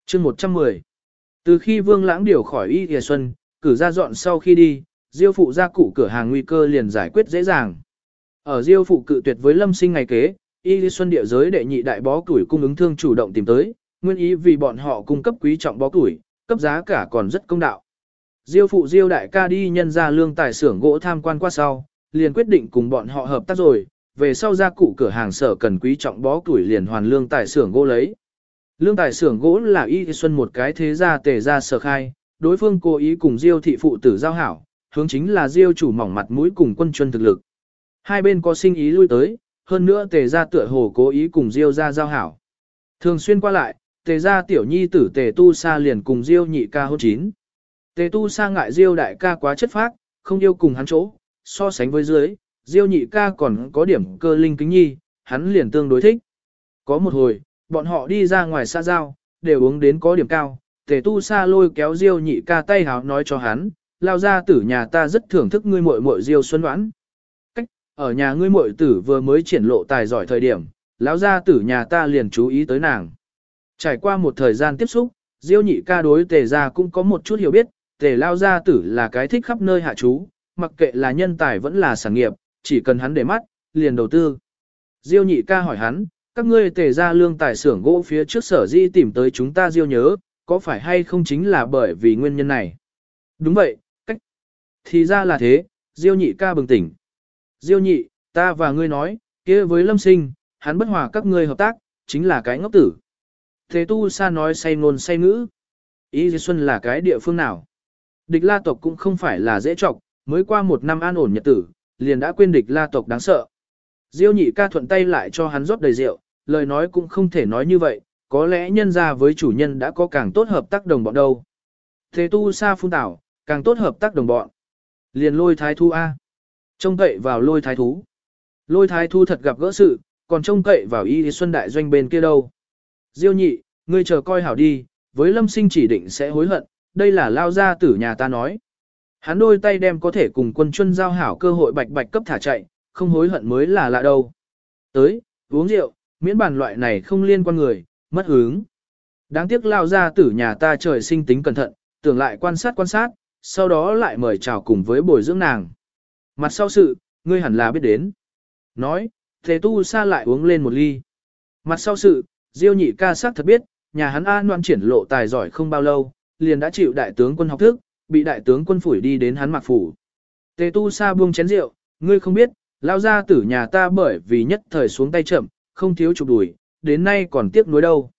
chương 110 Từ khi Vương Lãng điều khỏi Y Thìa Xuân, cử ra dọn sau khi đi, Diêu phụ ra cụ cửa hàng nguy cơ liền giải quyết dễ dàng. Ở Diêu phụ cự tuyệt với lâm sinh ngày kế, Y Xuân địa giới đệ nhị đại bó tuổi cung ứng thương chủ động tìm tới, nguyên ý vì bọn họ cung cấp quý trọng bó tuổi, cấp giá cả còn rất công đạo. Diêu phụ Diêu đại ca đi nhân ra lương tài xưởng gỗ tham quan qua sau, liền quyết định cùng bọn họ hợp tác rồi, về sau ra cụ cửa hàng sở cần quý trọng bó tuổi liền hoàn lương tài xưởng gỗ lấy. Lương tài xưởng gỗ là Y Xuân một cái thế gia tề gia sở khai, đối phương cố ý cùng Diêu thị phụ tử giao hảo, hướng chính là Diêu chủ mỏng mặt mũi cùng quân chuân thực lực. Hai bên có sinh ý lui tới, hơn nữa tề gia tựa hồ cố ý cùng Diêu ra giao hảo. Thường xuyên qua lại, tề gia tiểu nhi tử tề tu sa liền cùng Diêu nhị ca hôn chín. Tề tu sa ngại Diêu đại ca quá chất phác, không yêu cùng hắn chỗ, so sánh với dưới, Diêu nhị ca còn có điểm cơ linh kính nhi, hắn liền tương đối thích. Có một hồi, bọn họ đi ra ngoài xa giao, đều uống đến có điểm cao, tề tu sa lôi kéo Diêu nhị ca tay háo nói cho hắn, lao ra tử nhà ta rất thưởng thức ngươi muội muội Diêu Xuân Đoán. Cách, ở nhà ngươi muội tử vừa mới triển lộ tài giỏi thời điểm, lão gia tử nhà ta liền chú ý tới nàng. Trải qua một thời gian tiếp xúc, Diêu nhị ca đối tề gia cũng có một chút hiểu biết, tề lao gia tử là cái thích khắp nơi hạ chú, mặc kệ là nhân tài vẫn là sản nghiệp, chỉ cần hắn để mắt, liền đầu tư. Diêu nhị ca hỏi hắn, các ngươi tề ra lương tài xưởng gỗ phía trước sở di tìm tới chúng ta diêu nhớ, có phải hay không chính là bởi vì nguyên nhân này? Đúng vậy, cách. Thì ra là thế, diêu nhị ca bừng tỉnh. Diêu nhị, ta và ngươi nói, kia với lâm sinh, hắn bất hòa các ngươi hợp tác, chính là cái ngốc tử. Thế tu sa nói say ngôn say ngữ. Ý Xuân là cái địa phương nào? Địch la tộc cũng không phải là dễ trọc, mới qua một năm an ổn nhật tử, liền đã quên địch la tộc đáng sợ. Diêu nhị ca thuận tay lại cho hắn rót đầy rượu, lời nói cũng không thể nói như vậy, có lẽ nhân ra với chủ nhân đã có càng tốt hợp tác đồng bọn đâu. Thế tu sa phun tảo, càng tốt hợp tác đồng bọn. Liền lôi thái thu A. Trông cậy vào lôi thái thú. Lôi thái thu thật gặp gỡ sự, còn trông cậy vào y xuân đại doanh bên kia đâu. Diêu nhị, ngươi chờ coi hảo đi, với lâm sinh chỉ định sẽ hối hận, đây là lao ra tử nhà ta nói. Hắn đôi tay đem có thể cùng quân chuân giao hảo cơ hội bạch bạch cấp thả chạy, không hối hận mới là lạ đâu. Tới, uống rượu, miễn bàn loại này không liên quan người, mất hứng. Đáng tiếc lao ra tử nhà ta trời sinh tính cẩn thận, tưởng lại quan sát quan sát, sau đó lại mời chào cùng với bồi dưỡng nàng. Mặt sau sự, ngươi hẳn là biết đến. Nói, thế tu sa lại uống lên một ly. Mặt sau sự, Diêu nhị ca sắc thật biết, nhà hắn an loan triển lộ tài giỏi không bao lâu, liền đã chịu đại tướng quân học thức, bị đại tướng quân phủi đi đến hắn mặc phủ. Tề tu sa buông chén rượu, ngươi không biết, lao ra tử nhà ta bởi vì nhất thời xuống tay chậm, không thiếu chụp đuổi, đến nay còn tiếc nuối đâu.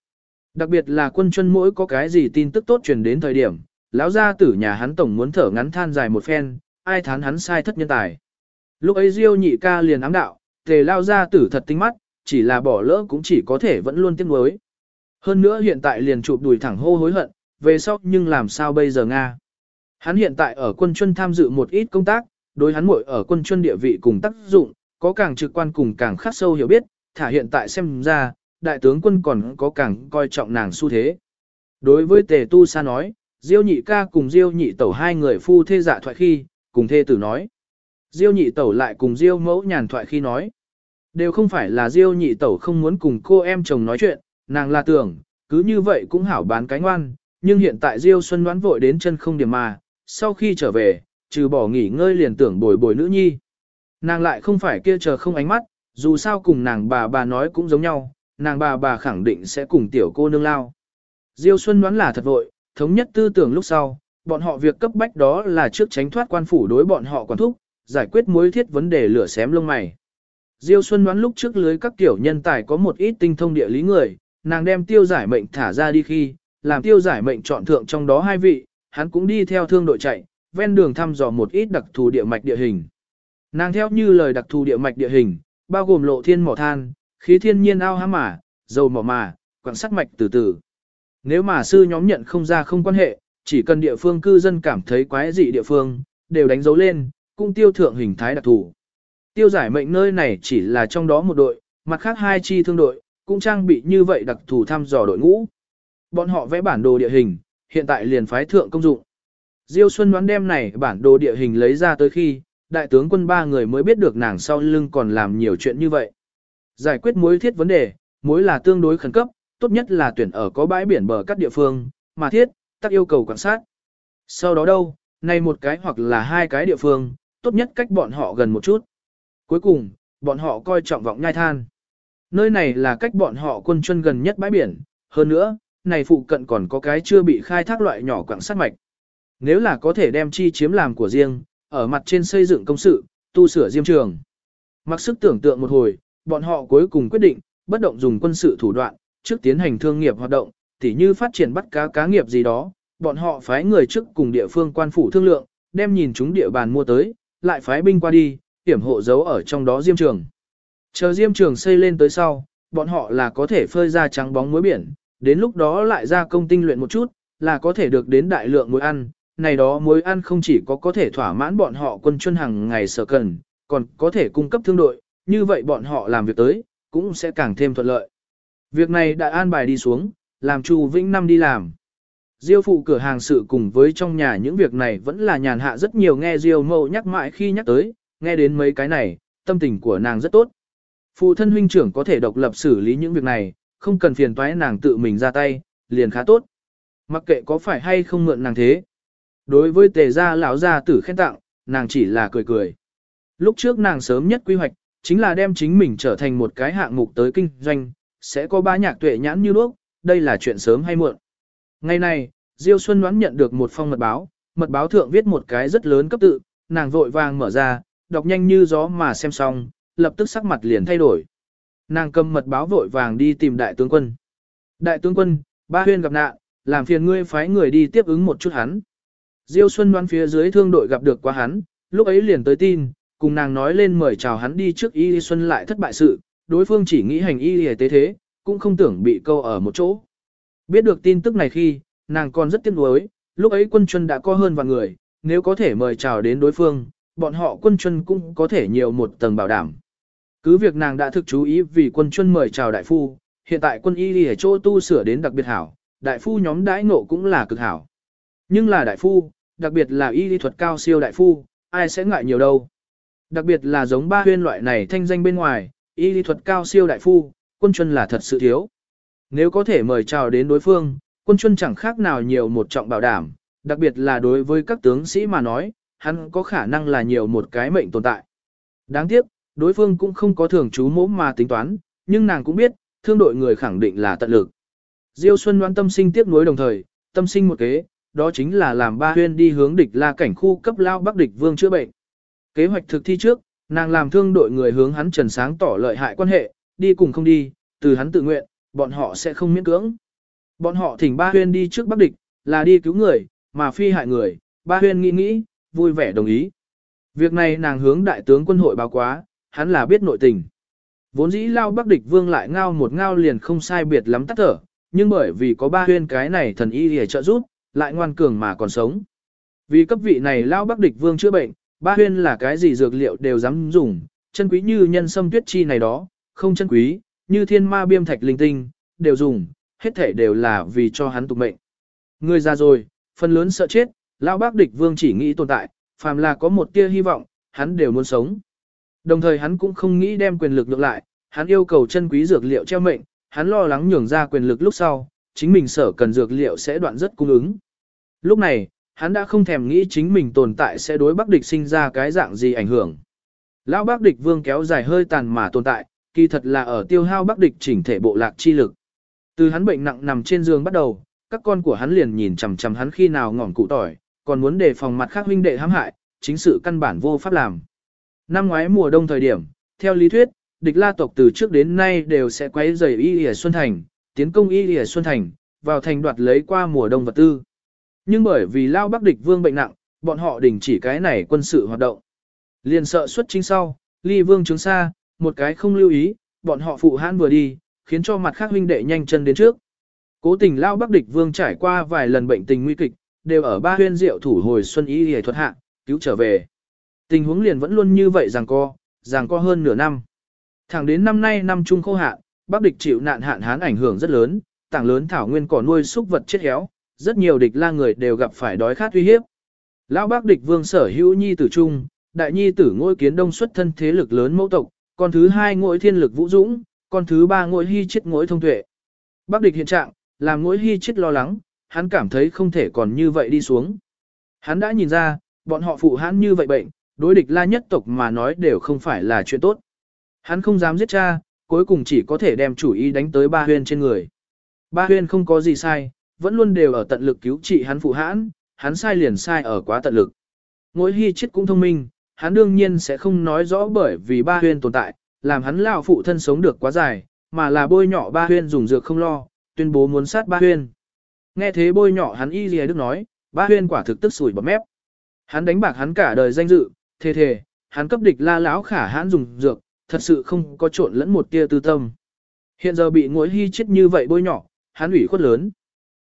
Đặc biệt là quân chân mỗi có cái gì tin tức tốt truyền đến thời điểm, lão gia tử nhà hắn tổng muốn thở ngắn than dài một phen, ai thán hắn sai thất nhân tài. Lúc ấy Diêu nhị ca liền ám đạo, tề lao gia tử thật tinh mắt, chỉ là bỏ lỡ cũng chỉ có thể vẫn luôn tiếc nuối. Hơn nữa hiện tại liền chụp đuổi thẳng hô hối hận, về sau nhưng làm sao bây giờ Nga. Hắn hiện tại ở quân chuân tham dự một ít công tác, đối hắn muội ở quân chuân địa vị cùng tác dụng, có càng trực quan cùng càng khắc sâu hiểu biết, thả hiện tại xem ra, đại tướng quân còn có càng coi trọng nàng xu thế. Đối với tề tu sa nói, diêu nhị ca cùng diêu nhị tẩu hai người phu thê dạ thoại khi, cùng thê tử nói. Diêu nhị tẩu lại cùng diêu mẫu nhàn thoại khi nói. Đều không phải là diêu nhị tẩu không muốn cùng cô em chồng nói chuyện, nàng là tưởng, cứ như vậy cũng hảo bán cái ngoan, nhưng hiện tại diêu xuân đoán vội đến chân không điểm mà, sau khi trở về, trừ bỏ nghỉ ngơi liền tưởng bồi bồi nữ nhi. Nàng lại không phải kia chờ không ánh mắt, dù sao cùng nàng bà bà nói cũng giống nhau, nàng bà bà khẳng định sẽ cùng tiểu cô nương lao. Diêu Xuân đoán là thật vội, thống nhất tư tưởng lúc sau, bọn họ việc cấp bách đó là trước tránh thoát quan phủ đối bọn họ quản thúc, giải quyết mối thiết vấn đề lửa xém lông mày. Diêu Xuân đoán lúc trước lưới các tiểu nhân tài có một ít tinh thông địa lý người, nàng đem tiêu giải mệnh thả ra đi khi, làm tiêu giải mệnh chọn thượng trong đó hai vị, hắn cũng đi theo thương đội chạy, ven đường thăm dò một ít đặc thù địa mạch địa hình. Nàng theo như lời đặc thù địa mạch địa hình, bao gồm lộ thiên mỏ than, khí thiên nhiên ao há mả, dầu mỏ mà, quặng sắt mạch từ từ. Nếu mà sư nhóm nhận không ra không quan hệ, chỉ cần địa phương cư dân cảm thấy quái dị địa phương, đều đánh dấu lên, cung tiêu thượng hình thái đặc thù. Tiêu giải mệnh nơi này chỉ là trong đó một đội, mặt khác hai chi thương đội, cũng trang bị như vậy đặc thù thăm dò đội ngũ. Bọn họ vẽ bản đồ địa hình, hiện tại liền phái thượng công dụng. Diêu Xuân đoán đem này bản đồ địa hình lấy ra tới khi, đại tướng quân ba người mới biết được nàng sau lưng còn làm nhiều chuyện như vậy. Giải quyết mối thiết vấn đề, mối là tương đối khẩn cấp, tốt nhất là tuyển ở có bãi biển bờ các địa phương, mà thiết, tắc yêu cầu quan sát. Sau đó đâu, này một cái hoặc là hai cái địa phương, tốt nhất cách bọn họ gần một chút. Cuối cùng, bọn họ coi trọng vọng nhai than. Nơi này là cách bọn họ quân chân gần nhất bãi biển, hơn nữa, này phụ cận còn có cái chưa bị khai thác loại nhỏ quảng sát mạch. Nếu là có thể đem chi chiếm làm của riêng, ở mặt trên xây dựng công sự, tu sửa diêm trường. Mặc sức tưởng tượng một hồi, bọn họ cuối cùng quyết định, bất động dùng quân sự thủ đoạn, trước tiến hành thương nghiệp hoạt động, tỉ như phát triển bắt cá cá nghiệp gì đó, bọn họ phái người trước cùng địa phương quan phủ thương lượng, đem nhìn chúng địa bàn mua tới, lại phái binh qua đi, hiểm hộ giấu ở trong đó diêm trường. Chờ diêm trường xây lên tới sau, bọn họ là có thể phơi ra trắng bóng muối biển, đến lúc đó lại ra công tinh luyện một chút, là có thể được đến đại lượng muối ăn. Này đó muối ăn không chỉ có có thể thỏa mãn bọn họ quân chuân hàng ngày sở cần, còn có thể cung cấp thương đội, như vậy bọn họ làm việc tới, cũng sẽ càng thêm thuận lợi. Việc này đã an bài đi xuống, làm Chu Vĩnh Năm đi làm. Diêu phụ cửa hàng sự cùng với trong nhà những việc này vẫn là nhàn hạ rất nhiều nghe Diêu mâu nhắc mãi khi nhắc tới, nghe đến mấy cái này, tâm tình của nàng rất tốt. Phụ thân huynh trưởng có thể độc lập xử lý những việc này, không cần phiền toái nàng tự mình ra tay, liền khá tốt. Mặc kệ có phải hay không mượn nàng thế. Đối với tề gia lão gia tử khen tặng, nàng chỉ là cười cười. Lúc trước nàng sớm nhất quy hoạch, chính là đem chính mình trở thành một cái hạng mục tới kinh doanh, sẽ có ba nhạc tuệ nhãn như đuốc, đây là chuyện sớm hay muộn. Ngày này, Diêu Xuân đoán nhận được một phong mật báo, mật báo thượng viết một cái rất lớn cấp tự, nàng vội vàng mở ra, đọc nhanh như gió mà xem xong, lập tức sắc mặt liền thay đổi. Nàng cầm mật báo vội vàng đi tìm đại tướng quân. Đại tướng quân, ba huyên gặp nạn, làm phiền ngươi phái người đi tiếp ứng một chút hắn. Diêu Xuân đoán phía dưới thương đội gặp được quá hắn, lúc ấy liền tới tin, cùng nàng nói lên mời chào hắn đi trước Y Xuân lại thất bại sự, đối phương chỉ nghĩ hành y hề tế thế, cũng không tưởng bị câu ở một chỗ. Biết được tin tức này khi, nàng còn rất tiếc nuối, lúc ấy quân chuân đã có hơn vạn người, nếu có thể mời chào đến đối phương, bọn họ quân chuân cũng có thể nhiều một tầng bảo đảm. Cứ việc nàng đã thực chú ý vì quân chuân mời chào đại phu, hiện tại quân y ở chỗ tu sửa đến đặc biệt hảo, đại phu nhóm đãi ngộ cũng là cực hảo. Nhưng là đại phu, đặc biệt là y lý thuật cao siêu đại phu, ai sẽ ngại nhiều đâu. Đặc biệt là giống ba huyên loại này thanh danh bên ngoài, y lý thuật cao siêu đại phu, quân chuân là thật sự thiếu. Nếu có thể mời chào đến đối phương, quân chuân chẳng khác nào nhiều một trọng bảo đảm, đặc biệt là đối với các tướng sĩ mà nói, hắn có khả năng là nhiều một cái mệnh tồn tại. Đáng tiếc, đối phương cũng không có thường chú mỗ mà tính toán, nhưng nàng cũng biết, thương đội người khẳng định là tận lực. Diêu Xuân đoán tâm sinh tiếc nuối đồng thời, tâm sinh một kế, đó chính là làm ba huyên đi hướng địch la cảnh khu cấp lao bắc địch vương chữa bệnh. Kế hoạch thực thi trước, nàng làm thương đội người hướng hắn trần sáng tỏ lợi hại quan hệ, đi cùng không đi, từ hắn tự nguyện, bọn họ sẽ không miễn cưỡng. Bọn họ thỉnh ba huyên đi trước bắc địch, là đi cứu người, mà phi hại người, ba huyên nghĩ nghĩ, vui vẻ đồng ý. Việc này nàng hướng đại tướng quân hội báo quá, hắn là biết nội tình. Vốn dĩ lao bắc địch vương lại ngao một ngao liền không sai biệt lắm tắt thở, nhưng bởi vì có ba huyên cái này thần y để trợ giúp, lại ngoan cường mà còn sống. Vì cấp vị này lao bắc địch vương chữa bệnh, ba huyên là cái gì dược liệu đều dám dùng, chân quý như nhân sâm tuyết chi này đó, không chân quý, như thiên ma biêm thạch linh tinh, đều dùng, hết thể đều là vì cho hắn tục mệnh. Người già rồi, phần lớn sợ chết, lão bác địch vương chỉ nghĩ tồn tại, phàm là có một tia hy vọng, hắn đều muốn sống. Đồng thời hắn cũng không nghĩ đem quyền lực nhượng lại, hắn yêu cầu chân quý dược liệu treo mệnh, hắn lo lắng nhường ra quyền lực lúc sau, chính mình sở cần dược liệu sẽ đoạn rất cung ứng. Lúc này, hắn đã không thèm nghĩ chính mình tồn tại sẽ đối bắc địch sinh ra cái dạng gì ảnh hưởng. Lão bác địch vương kéo dài hơi tàn mà tồn tại, kỳ thật là ở tiêu hao bắc địch chỉnh thể bộ lạc chi lực. Từ hắn bệnh nặng nằm trên giường bắt đầu, các con của hắn liền nhìn chằm chằm hắn khi nào ngỏm cụ tỏi, còn muốn đề phòng mặt khác huynh đệ hãm hại, chính sự căn bản vô pháp làm. Năm ngoái mùa đông thời điểm, theo lý thuyết, địch la tộc từ trước đến nay đều sẽ quấy rầy y lìa xuân thành, tiến công y lìa xuân thành, vào thành đoạt lấy qua mùa đông vật tư. Nhưng bởi vì lao bắc địch vương bệnh nặng, bọn họ đình chỉ cái này quân sự hoạt động. Liền sợ xuất chính sau, ly vương chứng xa, một cái không lưu ý, bọn họ phụ hãn vừa đi, khiến cho mặt khác huynh đệ nhanh chân đến trước. Cố tình lao bắc địch vương trải qua vài lần bệnh tình nguy kịch, đều ở ba huyên diệu thủ hồi xuân y hề thuật hạ, cứu trở về. Tình huống liền vẫn luôn như vậy rằng co, rằng co hơn nửa năm. Thẳng đến năm nay năm trung khô hạn, bắc địch chịu nạn hạn hán ảnh hưởng rất lớn, tảng lớn thảo nguyên cỏ nuôi súc vật chết héo, rất nhiều địch la người đều gặp phải đói khát uy hiếp. Lão bắc địch vương sở hữu nhi tử trung, đại nhi tử ngôi kiến đông xuất thân thế lực lớn mẫu tộc, con thứ hai ngôi thiên lực vũ dũng, con thứ ba ngôi hy chết ngôi thông tuệ. Bắc địch hiện trạng, làm ngôi hy chết lo lắng, hắn cảm thấy không thể còn như vậy đi xuống. Hắn đã nhìn ra, bọn họ phụ hắn như vậy bệnh, đối địch la nhất tộc mà nói đều không phải là chuyện tốt. Hắn không dám giết cha, cuối cùng chỉ có thể đem chủ ý đánh tới ba huyên trên người. Ba huyên không có gì sai, vẫn luôn đều ở tận lực cứu trị hắn phụ hãn, hắn sai liền sai ở quá tận lực. Ngỗi hy chết cũng thông minh, hắn đương nhiên sẽ không nói rõ bởi vì ba huyên tồn tại, làm hắn lão phụ thân sống được quá dài, mà là bôi nhỏ ba huyên dùng dược không lo, tuyên bố muốn sát ba huyên. Nghe thế bôi nhỏ hắn y lìa đức nói, ba huyên quả thực tức sủi bọt mép. Hắn đánh bạc hắn cả đời danh dự, thề thề, hắn cấp địch la lão khả hãn dùng dược, thật sự không có trộn lẫn một tia tư tâm. Hiện giờ bị ngỗi hy chết như vậy bôi nhỏ, hắn ủy khuất lớn.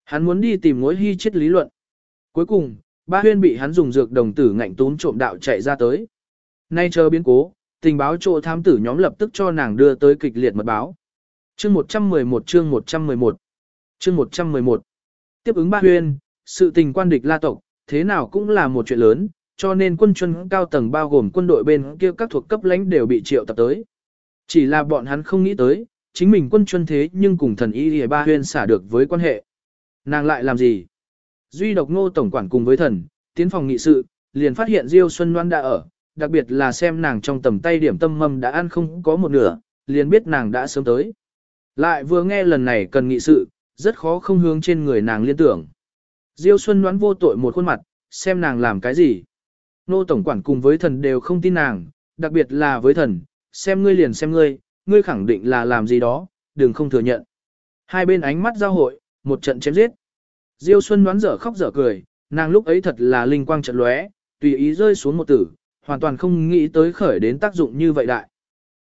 Hắn muốn đi tìm ngỗi hy chết lý luận. Cuối cùng, ba huyên bị hắn dùng dược đồng tử ngạnh tún trộm đạo chạy ra tới. Nay chờ biến cố, tình báo chỗ thám tử nhóm lập tức cho nàng đưa tới kịch liệt mật báo. Chương 111 chương 111 Chương 111 Tiếp ứng ba huyên, sự tình quan địch la tộc, thế nào cũng là một chuyện lớn, cho nên quân chuân cao tầng bao gồm quân đội bên kia các thuộc cấp lãnh đều bị triệu tập tới. Chỉ là bọn hắn không nghĩ tới, chính mình quân chuân thế nhưng cùng thần y lìa ba huyên xả được với quan hệ. Nàng lại làm gì? Duy độc ngô tổng quản cùng với thần, tiến phòng nghị sự, liền phát hiện Diêu Xuân Loan đã ở, đặc biệt là xem nàng trong tầm tay điểm tâm mâm đã ăn không có một nửa, liền biết nàng đã sớm tới. Lại vừa nghe lần này cần nghị sự, rất khó không hướng trên người nàng liên tưởng. Diêu Xuân đoán vô tội một khuôn mặt, xem nàng làm cái gì. Nô Tổng Quản cùng với thần đều không tin nàng, đặc biệt là với thần, xem ngươi liền xem ngươi, ngươi khẳng định là làm gì đó, đừng không thừa nhận. Hai bên ánh mắt giao hội, một trận chém giết. Diêu Xuân đoán dở khóc dở cười, nàng lúc ấy thật là linh quang trận lóe, tùy ý rơi xuống một tử, hoàn toàn không nghĩ tới khởi đến tác dụng như vậy đại.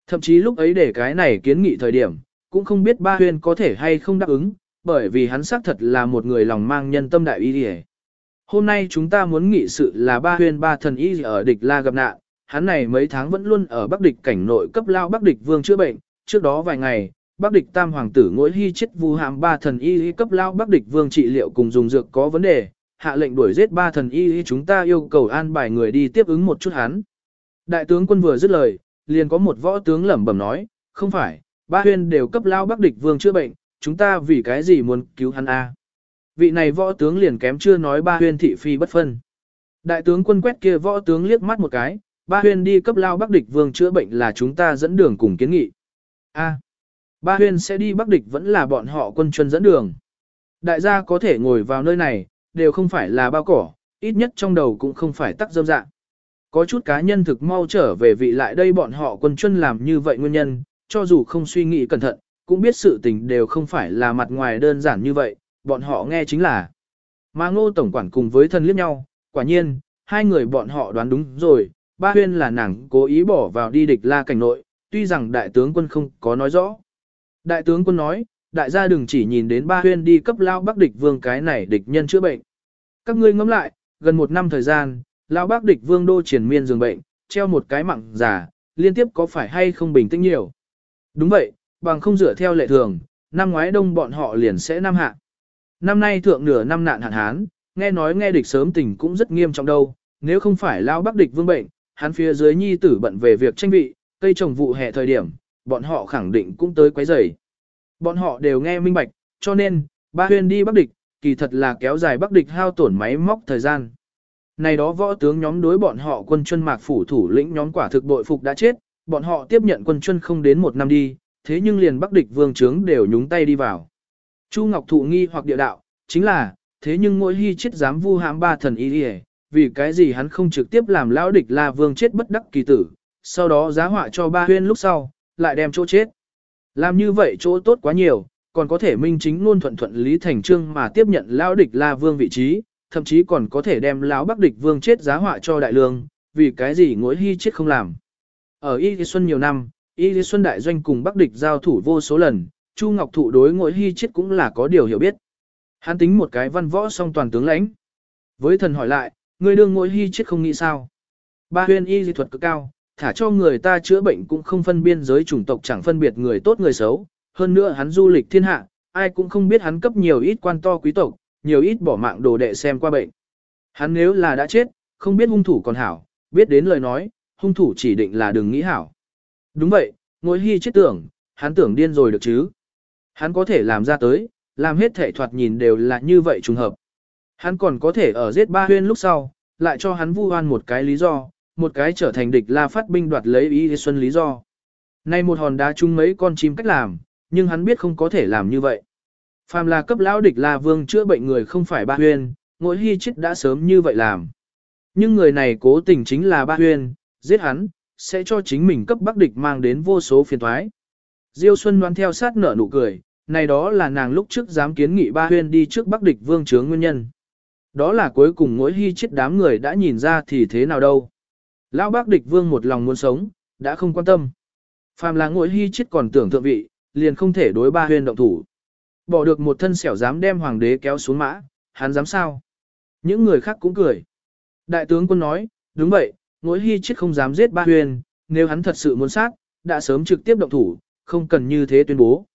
Thậm chí lúc ấy để cái này kiến nghị thời điểm, cũng không biết ba huyên có thể hay không đáp ứng, bởi vì hắn xác thật là một người lòng mang nhân tâm đại y đi Hôm nay chúng ta muốn nghị sự là ba huyền ba thần y ở địch la gặp nạn, hắn này mấy tháng vẫn luôn ở Bắc địch cảnh nội cấp lao Bắc địch vương chữa bệnh, trước đó vài ngày, Bắc địch tam hoàng tử ngỗi hy chết vu hàm ba thần y cấp lao Bắc địch vương trị liệu cùng dùng dược có vấn đề, hạ lệnh đuổi giết ba thần y chúng ta yêu cầu an bài người đi tiếp ứng một chút hắn. Đại tướng quân vừa dứt lời, liền có một võ tướng lẩm bẩm nói, không phải, ba huyên đều cấp lao Bắc địch vương chữa bệnh, chúng ta vì cái gì muốn cứu hắn a? Vị này võ tướng liền kém chưa nói ba huyên thị phi bất phân. Đại tướng quân quét kia võ tướng liếc mắt một cái, ba huyên đi cấp lao bắc địch vương chữa bệnh là chúng ta dẫn đường cùng kiến nghị. A. ba huyên sẽ đi bắc địch vẫn là bọn họ quân chuân dẫn đường. Đại gia có thể ngồi vào nơi này, đều không phải là bao cỏ, ít nhất trong đầu cũng không phải tắc dâm dạng. Có chút cá nhân thực mau trở về vị lại đây bọn họ quân chuân làm như vậy nguyên nhân, cho dù không suy nghĩ cẩn thận, cũng biết sự tình đều không phải là mặt ngoài đơn giản như vậy, bọn họ nghe chính là. Mà ngô tổng quản cùng với thân liếc nhau, quả nhiên, hai người bọn họ đoán đúng rồi, ba huyên là nàng cố ý bỏ vào đi địch la cảnh nội, tuy rằng đại tướng quân không có nói rõ. Đại tướng quân nói, đại gia đừng chỉ nhìn đến ba huyên đi cấp lao bắc địch vương cái này địch nhân chữa bệnh. Các ngươi ngẫm lại, gần một năm thời gian, lao bắc địch vương đô triển miên giường bệnh, treo một cái mặng giả, liên tiếp có phải hay không bình tĩnh nhiều. Đúng vậy, bằng không dựa theo lệ thường, năm ngoái đông bọn họ liền sẽ năm hạ. Năm nay thượng nửa năm nạn hạn hán, nghe nói nghe địch sớm tình cũng rất nghiêm trọng đâu, nếu không phải lao bắc địch vương bệnh, hắn phía dưới nhi tử bận về việc tranh vị, cây trồng vụ hè thời điểm, bọn họ khẳng định cũng tới quấy rầy. Bọn họ đều nghe minh bạch, cho nên, ba huyên đi bắc địch, kỳ thật là kéo dài bắc địch hao tổn máy móc thời gian. Này đó võ tướng nhóm đối bọn họ quân chuân mạc phủ thủ lĩnh nhóm quả thực bội phục đã chết, bọn họ tiếp nhận quân chuân không đến một năm đi, thế nhưng liền bắc địch vương trướng đều nhúng tay đi vào. Chu Ngọc Thụ nghi hoặc địa đạo, chính là, thế nhưng mỗi hy chết dám vu hãm ba thần y đi vì cái gì hắn không trực tiếp làm lão địch la vương chết bất đắc kỳ tử, sau đó giá họa cho ba huyên lúc sau, lại đem chỗ chết. Làm như vậy chỗ tốt quá nhiều, còn có thể minh chính luôn thuận thuận lý thành trương mà tiếp nhận lão địch la vương vị trí, thậm chí còn có thể đem lão bắc địch vương chết giá họa cho đại lương, vì cái gì ngỗi hy chết không làm. Ở Y Xuân nhiều năm, Y Xuân đại doanh cùng bắc địch giao thủ vô số lần, Chu Ngọc Thụ đối Ngụy hy chết cũng là có điều hiểu biết. Hắn tính một cái văn võ song toàn tướng lãnh. Với thần hỏi lại, người đương Ngụy hy chết không nghĩ sao. Ba huyền y dị thuật cực cao, thả cho người ta chữa bệnh cũng không phân biên giới chủng tộc chẳng phân biệt người tốt người xấu. Hơn nữa hắn du lịch thiên hạ, ai cũng không biết hắn cấp nhiều ít quan to quý tộc, nhiều ít bỏ mạng đồ đệ xem qua bệnh. Hắn nếu là đã chết, không biết hung thủ còn hảo, biết đến lời nói, hung thủ chỉ định là đừng nghĩ hảo. Đúng vậy, ngồi hy chết tưởng, hắn tưởng điên rồi được chứ. Hắn có thể làm ra tới, làm hết thể thoạt nhìn đều là như vậy trùng hợp. Hắn còn có thể ở giết ba huyên lúc sau, lại cho hắn vu oan một cái lý do, một cái trở thành địch la phát binh đoạt lấy ý xuân lý do. Nay một hòn đá chung mấy con chim cách làm, nhưng hắn biết không có thể làm như vậy. Phàm là cấp lão địch la vương chữa bệnh người không phải ba huyên, ngỗi hy chết đã sớm như vậy làm. Nhưng người này cố tình chính là ba huyên, giết hắn, sẽ cho chính mình cấp bắc địch mang đến vô số phiền thoái. Diêu Xuân đoán theo sát nở nụ cười, này đó là nàng lúc trước dám kiến nghị ba huyên đi trước bắc địch vương chướng nguyên nhân. Đó là cuối cùng mỗi hy chết đám người đã nhìn ra thì thế nào đâu. Lão bác địch vương một lòng muốn sống, đã không quan tâm. Phàm là ngồi hy chết còn tưởng thượng vị, liền không thể đối ba huyên động thủ. Bỏ được một thân xẻo dám đem hoàng đế kéo xuống mã, hắn dám sao? Những người khác cũng cười. Đại tướng quân nói, đúng vậy, ngỗi hy chết không dám giết ba Huyền, nếu hắn thật sự muốn sát, đã sớm trực tiếp động thủ, không cần như thế tuyên bố.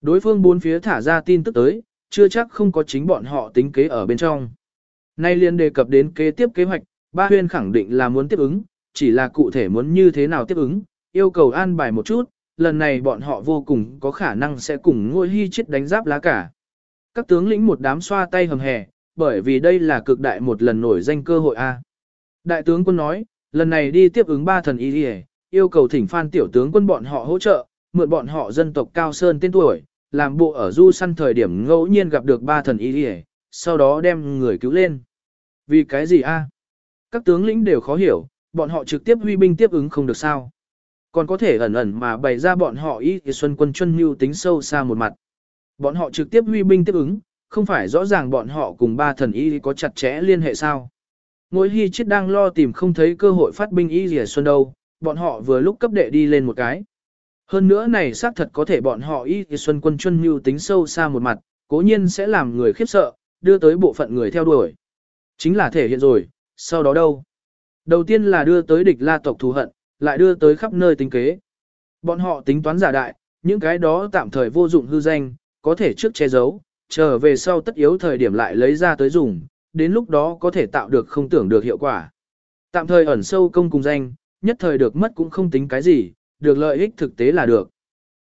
Đối phương bốn phía thả ra tin tức tới, chưa chắc không có chính bọn họ tính kế ở bên trong. Nay liên đề cập đến kế tiếp kế hoạch, ba Huyền khẳng định là muốn tiếp ứng, chỉ là cụ thể muốn như thế nào tiếp ứng, yêu cầu an bài một chút, lần này bọn họ vô cùng có khả năng sẽ cùng ngôi hy chết đánh giáp lá cả. Các tướng lĩnh một đám xoa tay hầm hè, bởi vì đây là cực đại một lần nổi danh cơ hội A. Đại tướng quân nói, lần này đi tiếp ứng ba thần y đi yêu cầu thỉnh phan tiểu tướng quân bọn họ hỗ trợ, mượn bọn họ dân tộc cao sơn tên tuổi, làm bộ ở du săn thời điểm ngẫu nhiên gặp được ba thần y đi sau đó đem người cứu lên. Vì cái gì a? Các tướng lĩnh đều khó hiểu, bọn họ trực tiếp huy binh tiếp ứng không được sao. Còn có thể ẩn ẩn mà bày ra bọn họ y thì xuân quân chân mưu tính sâu xa một mặt. Bọn họ trực tiếp huy binh tiếp ứng, không phải rõ ràng bọn họ cùng ba thần y có chặt chẽ liên hệ sao. Ngôi hy chết đang lo tìm không thấy cơ hội phát binh y rìa xuân đâu, bọn họ vừa lúc cấp đệ đi lên một cái. Hơn nữa này xác thật có thể bọn họ y xuân quân chuân mưu tính sâu xa một mặt, cố nhiên sẽ làm người khiếp sợ, đưa tới bộ phận người theo đuổi. Chính là thể hiện rồi, sau đó đâu? Đầu tiên là đưa tới địch la tộc thù hận, lại đưa tới khắp nơi tính kế. Bọn họ tính toán giả đại, những cái đó tạm thời vô dụng hư danh, có thể trước che giấu, trở về sau tất yếu thời điểm lại lấy ra tới dùng, đến lúc đó có thể tạo được không tưởng được hiệu quả. Tạm thời ẩn sâu công cùng danh, nhất thời được mất cũng không tính cái gì, được lợi ích thực tế là được.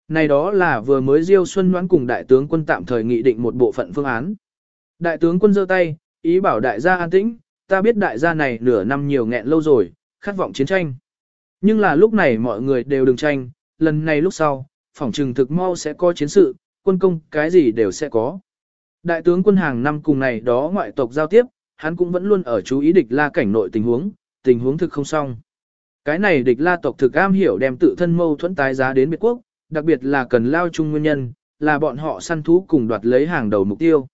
Này đó là vừa mới Diêu Xuân Ngoãn cùng đại tướng quân tạm thời nghị định một bộ phận phương án. Đại tướng quân giơ tay, ý bảo đại gia an tĩnh, ta biết đại gia này nửa năm nhiều nghẹn lâu rồi, khát vọng chiến tranh. Nhưng là lúc này mọi người đều đừng tranh, lần này lúc sau, phỏng trừng thực mau sẽ có chiến sự, quân công cái gì đều sẽ có. Đại tướng quân hàng năm cùng này đó ngoại tộc giao tiếp, hắn cũng vẫn luôn ở chú ý địch la cảnh nội tình huống, tình huống thực không xong. Cái này địch la tộc thực am hiểu đem tự thân mâu thuẫn tái giá đến biệt quốc, đặc biệt là cần lao chung nguyên nhân, là bọn họ săn thú cùng đoạt lấy hàng đầu mục tiêu.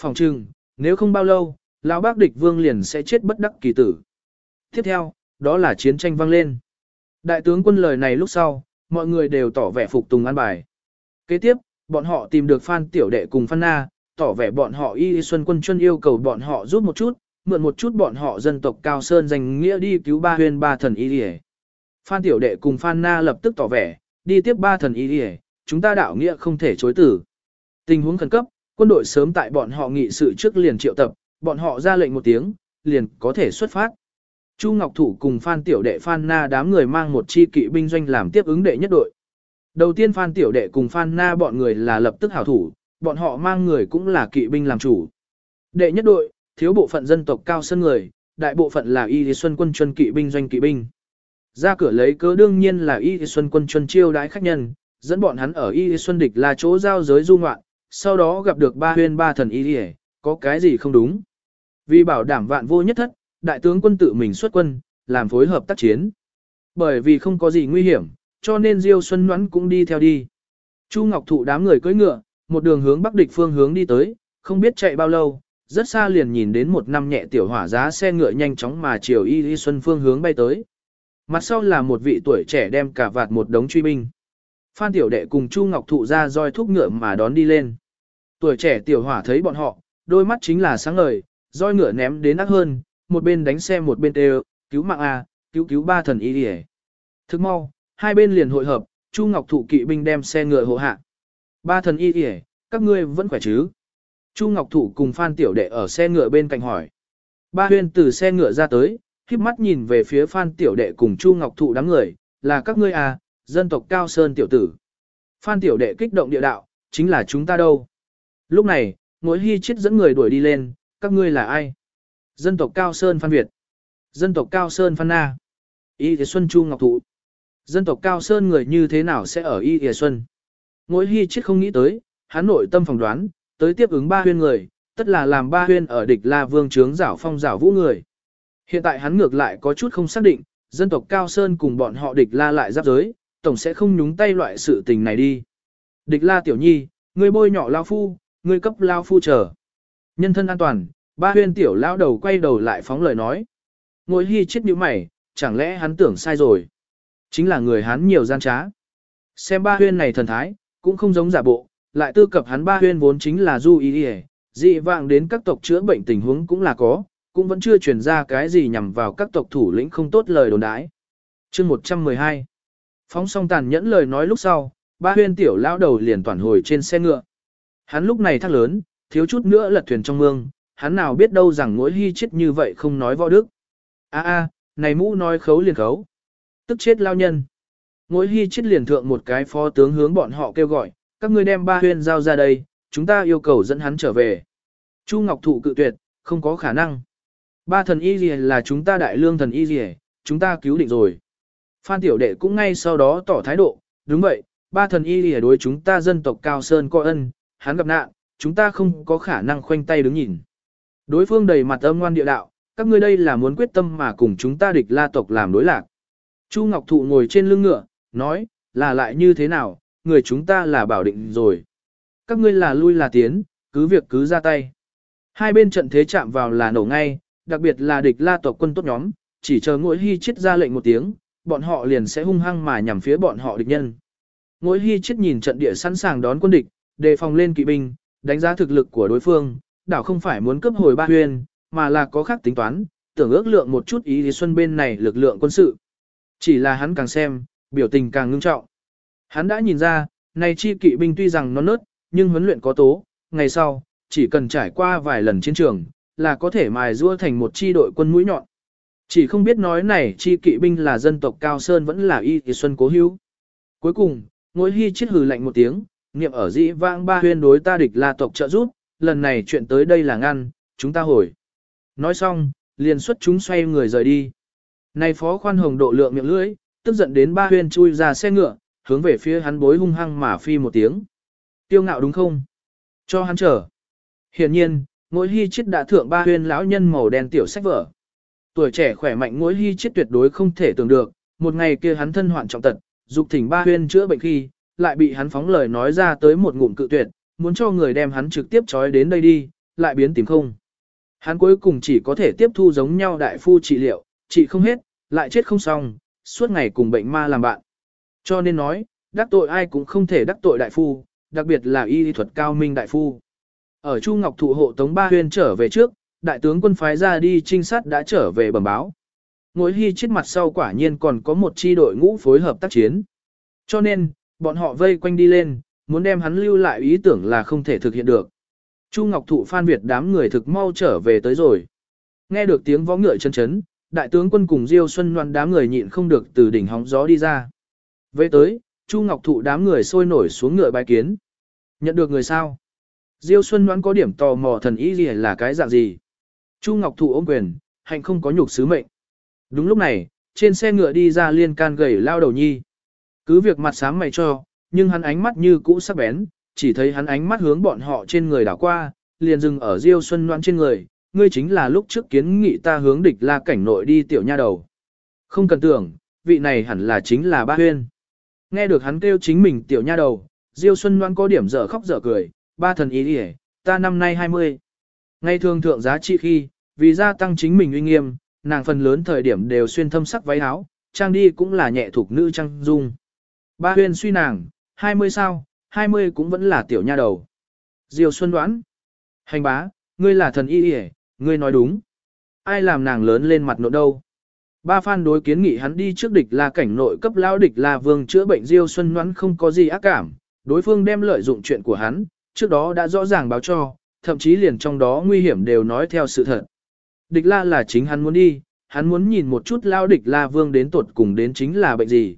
Phòng trưng, nếu không bao lâu, lão bác địch vương liền sẽ chết bất đắc kỳ tử. Tiếp theo, đó là chiến tranh vang lên. Đại tướng quân lời này lúc sau, mọi người đều tỏ vẻ phục tùng an bài. Kế tiếp, bọn họ tìm được Phan Tiểu Đệ cùng Phan Na, tỏ vẻ bọn họ y xuân quân chuyên yêu cầu bọn họ giúp một chút, mượn một chút bọn họ dân tộc cao sơn danh nghĩa đi cứu ba huyền ba thần y đi Phan Tiểu Đệ cùng Phan Na lập tức tỏ vẻ, đi tiếp ba thần y đi chúng ta đạo nghĩa không thể chối tử. Tình huống khẩn cấp, quân đội sớm tại bọn họ nghị sự trước liền triệu tập, bọn họ ra lệnh một tiếng, liền có thể xuất phát. Chu Ngọc Thủ cùng Phan Tiểu Đệ Phan Na đám người mang một chi kỵ binh doanh làm tiếp ứng đệ nhất đội. Đầu tiên Phan Tiểu Đệ cùng Phan Na bọn người là lập tức hảo thủ, bọn họ mang người cũng là kỵ binh làm chủ. Đệ nhất đội, thiếu bộ phận dân tộc cao sân người, đại bộ phận là Y Xuân quân chuân kỵ binh doanh kỵ binh. Ra cửa lấy cớ đương nhiên là Y Xuân quân chuân chiêu đái khách nhân, dẫn bọn hắn ở Y Xuân địch là chỗ giao giới du ngoạn, sau đó gặp được ba huyên ba thần Y có cái gì không đúng. Vì bảo đảm vạn vô nhất thất, đại tướng quân tự mình xuất quân, làm phối hợp tác chiến. Bởi vì không có gì nguy hiểm, cho nên Diêu Xuân Ngoãn cũng đi theo đi. Chu Ngọc Thụ đám người cưỡi ngựa, một đường hướng bắc địch phương hướng đi tới, không biết chạy bao lâu, rất xa liền nhìn đến một năm nhẹ tiểu hỏa giá xe ngựa nhanh chóng mà chiều Y Y Xuân phương hướng bay tới. Mặt sau là một vị tuổi trẻ đem cả vạt một đống truy binh. Phan tiểu đệ cùng Chu Ngọc Thụ ra roi thúc ngựa mà đón đi lên. Tuổi trẻ tiểu hỏa thấy bọn họ, đôi mắt chính là sáng ngời, roi ngựa ném đến ác hơn, một bên đánh xe một bên đều, cứu mạng A, cứu cứu ba thần y y. Thức mau, hai bên liền hội hợp, Chu Ngọc Thụ kỵ binh đem xe ngựa hộ hạ. Ba thần y đi các ngươi vẫn khỏe chứ? Chu Ngọc Thụ cùng Phan Tiểu Đệ ở xe ngựa bên cạnh hỏi. Ba huyên từ xe ngựa ra tới, khiếp mắt nhìn về phía Phan Tiểu Đệ cùng Chu Ngọc Thụ đám người, là các ngươi à, dân tộc Cao Sơn Tiểu Tử. Phan Tiểu Đệ kích động địa đạo, chính là chúng ta đâu. Lúc này, mỗi hy chết dẫn người đuổi đi lên, các ngươi là ai? Dân tộc Cao Sơn Phan Việt. Dân tộc Cao Sơn Phan Na. Y Thế Xuân Chu Ngọc Thụ. Dân tộc Cao Sơn người như thế nào sẽ ở Y Thế Xuân? Ngối hy chết không nghĩ tới, hắn nội tâm phỏng đoán, tới tiếp ứng ba huyên người, tất là làm ba huyên ở địch La Vương trướng giảo phong giảo vũ người. Hiện tại hắn ngược lại có chút không xác định, dân tộc Cao Sơn cùng bọn họ địch La lại giáp giới, tổng sẽ không nhúng tay loại sự tình này đi. Địch La tiểu nhi, ngươi bôi nhỏ lao phu, ngươi cấp lao phu chờ. Nhân thân an toàn, ba huyên tiểu lao đầu quay đầu lại phóng lời nói. Ngồi hy chết như mày, chẳng lẽ hắn tưởng sai rồi. Chính là người hắn nhiều gian trá. Xem ba huyên này thần thái, cũng không giống giả bộ, lại tư cập hắn ba huyên vốn chính là du ý y dị vạng đến các tộc chữa bệnh tình huống cũng là có, cũng vẫn chưa truyền ra cái gì nhằm vào các tộc thủ lĩnh không tốt lời đồn đãi. Chương 112 Phóng song tàn nhẫn lời nói lúc sau, ba huyên tiểu lão đầu liền toàn hồi trên xe ngựa. Hắn lúc này thác lớn, thiếu chút nữa lật thuyền trong mương, hắn nào biết đâu rằng mỗi hy chết như vậy không nói võ đức. a a này mũ nói khấu liền khấu. Tức chết lao nhân. Ngỗi hy chết liền thượng một cái phó tướng hướng bọn họ kêu gọi, các ngươi đem ba huyên giao ra đây, chúng ta yêu cầu dẫn hắn trở về. Chu Ngọc Thụ cự tuyệt, không có khả năng. Ba thần y gì là chúng ta đại lương thần y gì, chúng ta cứu định rồi. Phan tiểu đệ cũng ngay sau đó tỏ thái độ, đúng vậy, ba thần y lìa đối chúng ta dân tộc Cao Sơn có ân, hắn gặp nạn, chúng ta không có khả năng khoanh tay đứng nhìn. Đối phương đầy mặt âm ngoan địa đạo, các ngươi đây là muốn quyết tâm mà cùng chúng ta địch la tộc làm đối lạc. Chu Ngọc Thụ ngồi trên lưng ngựa, nói, là lại như thế nào, người chúng ta là bảo định rồi. Các ngươi là lui là tiến, cứ việc cứ ra tay. Hai bên trận thế chạm vào là nổ ngay, đặc biệt là địch la tộc quân tốt nhóm, chỉ chờ ngỗi hy chết ra lệnh một tiếng, bọn họ liền sẽ hung hăng mà nhằm phía bọn họ địch nhân. Ngỗi hy chết nhìn trận địa sẵn sàng đón quân địch, đề phòng lên kỵ binh, đánh giá thực lực của đối phương, đảo không phải muốn cướp hồi ba huyền, mà là có khác tính toán, tưởng ước lượng một chút ý lý xuân bên này lực lượng quân sự. Chỉ là hắn càng xem, biểu tình càng ngưng trọng. Hắn đã nhìn ra, này chi kỵ binh tuy rằng nó nớt, nhưng huấn luyện có tố, ngày sau, chỉ cần trải qua vài lần chiến trường, là có thể mài rua thành một chi đội quân mũi nhọn. Chỉ không biết nói này chi kỵ binh là dân tộc Cao Sơn vẫn là y thì xuân cố hữu. Cuối cùng, ngôi hy chết hừ lạnh một tiếng, niệm ở dĩ vãng ba huyên đối ta địch là tộc trợ giúp, lần này chuyện tới đây là ngăn, chúng ta hồi. Nói xong, liền xuất chúng xoay người rời đi. Này phó khoan hồng độ lượng miệng lưỡi, tức giận đến ba huyên chui ra xe ngựa, hướng về phía hắn bối hung hăng mà phi một tiếng. Tiêu ngạo đúng không? Cho hắn chờ. Hiển nhiên, ngôi hy chết đã thượng ba huyên lão nhân màu đen tiểu sách vở. Tuổi trẻ khỏe mạnh ngôi hy chết tuyệt đối không thể tưởng được, một ngày kia hắn thân hoạn trọng tật, dục thỉnh ba huyên chữa bệnh khi, lại bị hắn phóng lời nói ra tới một ngụm cự tuyệt, muốn cho người đem hắn trực tiếp trói đến đây đi, lại biến tìm không. Hắn cuối cùng chỉ có thể tiếp thu giống nhau đại phu trị liệu, trị không hết, lại chết không xong, suốt ngày cùng bệnh ma làm bạn. Cho nên nói, đắc tội ai cũng không thể đắc tội đại phu, đặc biệt là y thuật cao minh đại phu. Ở Chu Ngọc Thụ hộ Tống Ba Huyên trở về trước, đại tướng quân phái ra đi trinh sát đã trở về bẩm báo. Ngồi hy chết mặt sau quả nhiên còn có một chi đội ngũ phối hợp tác chiến. Cho nên, bọn họ vây quanh đi lên, muốn đem hắn lưu lại ý tưởng là không thể thực hiện được. Chu Ngọc Thụ Phan Việt đám người thực mau trở về tới rồi. Nghe được tiếng võ ngựa chân chấn, đại tướng quân cùng Diêu Xuân Loan đám người nhịn không được từ đỉnh hóng gió đi ra. Về tới, Chu Ngọc Thụ đám người sôi nổi xuống ngựa bài kiến. Nhận được người sao? Diêu Xuân Loan có điểm tò mò thần ý gì là cái dạng gì? Chu Ngọc Thụ ôm quyền, hạnh không có nhục sứ mệnh. Đúng lúc này, trên xe ngựa đi ra liên can gầy lao đầu nhi. Cứ việc mặt sáng mày cho, nhưng hắn ánh mắt như cũ sắc bén, chỉ thấy hắn ánh mắt hướng bọn họ trên người đảo qua, liền dừng ở Diêu Xuân Loan trên người, ngươi chính là lúc trước kiến nghị ta hướng địch la cảnh nội đi tiểu nha đầu. Không cần tưởng, vị này hẳn là chính là ba huyên. Nghe được hắn kêu chính mình tiểu nha đầu, Diêu Xuân Loan có điểm dở khóc dở cười, ba thần ý đi ta năm nay 20. Ngay thường thượng giá trị khi, vì gia tăng chính mình uy nghiêm, nàng phần lớn thời điểm đều xuyên thâm sắc váy áo, trang đi cũng là nhẹ thuộc nữ trang dung. Ba huyên suy nàng, 20 sao, 20 cũng vẫn là tiểu nha đầu. Diêu Xuân đoán. Hành bá, ngươi là thần y y ngươi nói đúng. Ai làm nàng lớn lên mặt nộn đâu. Ba phan đối kiến nghị hắn đi trước địch là cảnh nội cấp lao địch là vương chữa bệnh Diêu Xuân đoán không có gì ác cảm. Đối phương đem lợi dụng chuyện của hắn, trước đó đã rõ ràng báo cho, thậm chí liền trong đó nguy hiểm đều nói theo sự thật. Địch la là chính hắn muốn đi, hắn muốn nhìn một chút lao địch la vương đến tuột cùng đến chính là bệnh gì.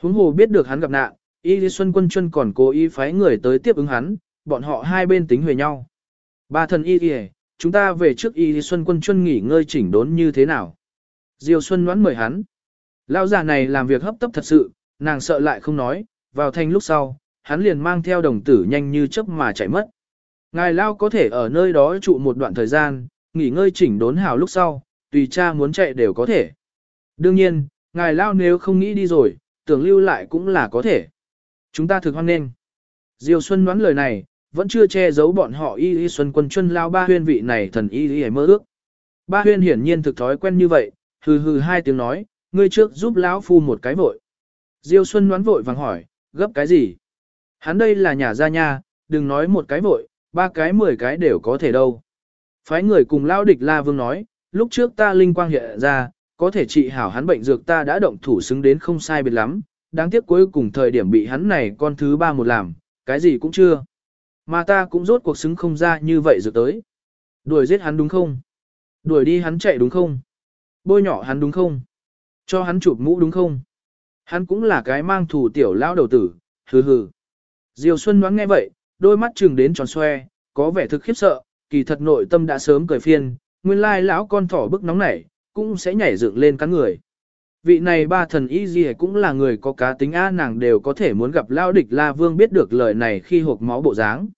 Huống hồ biết được hắn gặp nạn, Y Lý Xuân Quân Chuân còn cố ý phái người tới tiếp ứng hắn, bọn họ hai bên tính huề nhau. Ba thần Y Y, chúng ta về trước Y Xuân Quân Chuân nghỉ ngơi chỉnh đốn như thế nào? Diêu Xuân đoán mời hắn. Lão già này làm việc hấp tấp thật sự, nàng sợ lại không nói, vào thành lúc sau, hắn liền mang theo đồng tử nhanh như chớp mà chạy mất. Ngài Lao có thể ở nơi đó trụ một đoạn thời gian, nghỉ ngơi chỉnh đốn hào lúc sau, tùy cha muốn chạy đều có thể. Đương nhiên, ngài Lao nếu không nghĩ đi rồi, tưởng lưu lại cũng là có thể. Chúng ta thực hoan nên Diêu Xuân đoán lời này, vẫn chưa che giấu bọn họ y y xuân quân chân lao ba huyên vị này thần y y mơ ước. Ba huyên hiển nhiên thực thói quen như vậy, hừ hừ hai tiếng nói, ngươi trước giúp lão phu một cái vội. Diêu Xuân đoán vội vàng hỏi, gấp cái gì? Hắn đây là nhà gia nha, đừng nói một cái vội, ba cái mười cái đều có thể đâu. Phái người cùng lao địch la vương nói, lúc trước ta linh quang hiện ra, có thể trị hảo hắn bệnh dược ta đã động thủ xứng đến không sai biệt lắm, đáng tiếc cuối cùng thời điểm bị hắn này con thứ ba một làm, cái gì cũng chưa. Mà ta cũng rốt cuộc xứng không ra như vậy rồi tới. Đuổi giết hắn đúng không? Đuổi đi hắn chạy đúng không? Bôi nhỏ hắn đúng không? Cho hắn chụp mũ đúng không? Hắn cũng là cái mang thủ tiểu lao đầu tử, hừ hừ. diều Xuân đoán nghe vậy, đôi mắt trừng đến tròn xoe, có vẻ thực khiếp sợ, kỳ thật nội tâm đã sớm cười phiền, nguyên lai lão con thỏ bức nóng nảy, cũng sẽ nhảy dựng lên cắn người. Vị này ba thần y gì cũng là người có cá tính á nàng đều có thể muốn gặp lao địch La Vương biết được lời này khi hộp máu bộ dáng.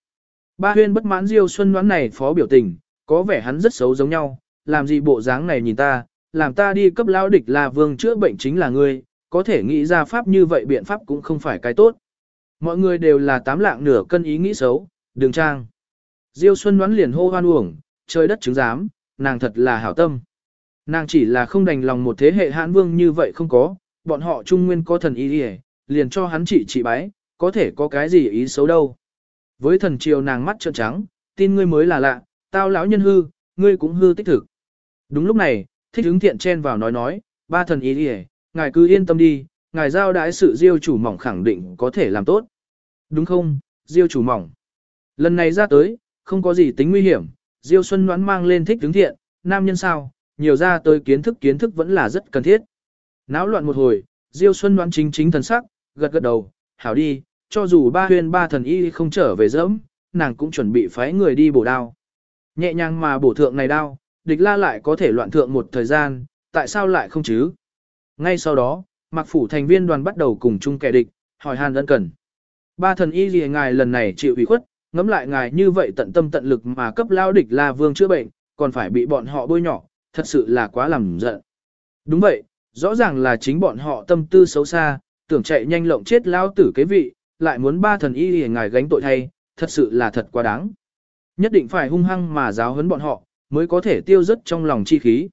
Ba huyên bất mãn Diêu Xuân đoán này phó biểu tình, có vẻ hắn rất xấu giống nhau, làm gì bộ dáng này nhìn ta, làm ta đi cấp lao địch là Vương chữa bệnh chính là ngươi, có thể nghĩ ra pháp như vậy biện pháp cũng không phải cái tốt. Mọi người đều là tám lạng nửa cân ý nghĩ xấu, đường trang. Diêu Xuân đoán liền hô hoan uổng, trời đất chứng giám, nàng thật là hảo tâm. Nàng chỉ là không đành lòng một thế hệ hãn vương như vậy không có, bọn họ trung nguyên có thần ý liền cho hắn trị trị bái, có thể có cái gì ý xấu đâu. Với thần triều nàng mắt trợn trắng, tin ngươi mới là lạ, tao lão nhân hư, ngươi cũng hư tích thực. Đúng lúc này, thích hứng thiện chen vào nói nói, ba thần ý đi ngài cứ yên tâm đi, ngài giao đãi sự diêu chủ mỏng khẳng định có thể làm tốt. Đúng không, diêu chủ mỏng. Lần này ra tới, không có gì tính nguy hiểm, diêu xuân đoán mang lên thích hứng thiện, nam nhân sao, nhiều ra tới kiến thức kiến thức vẫn là rất cần thiết. Náo loạn một hồi, Diêu Xuân đoán chính chính thần sắc, gật gật đầu, hảo đi, cho dù ba huyên ba thần y không trở về dẫm, nàng cũng chuẩn bị phái người đi bổ đao. Nhẹ nhàng mà bổ thượng này đao, địch la lại có thể loạn thượng một thời gian, tại sao lại không chứ? Ngay sau đó, mặc phủ thành viên đoàn bắt đầu cùng chung kẻ địch, hỏi hàn ân cần. Ba thần y gì ngài lần này chịu ủy khuất, ngẫm lại ngài như vậy tận tâm tận lực mà cấp lao địch la vương chữa bệnh, còn phải bị bọn họ bôi nhỏ, thật sự là quá làm giận. Đúng vậy, rõ ràng là chính bọn họ tâm tư xấu xa, tưởng chạy nhanh lộng chết lao tử kế vị, lại muốn ba thần y để ngài gánh tội thay, thật sự là thật quá đáng. Nhất định phải hung hăng mà giáo huấn bọn họ, mới có thể tiêu rất trong lòng chi khí.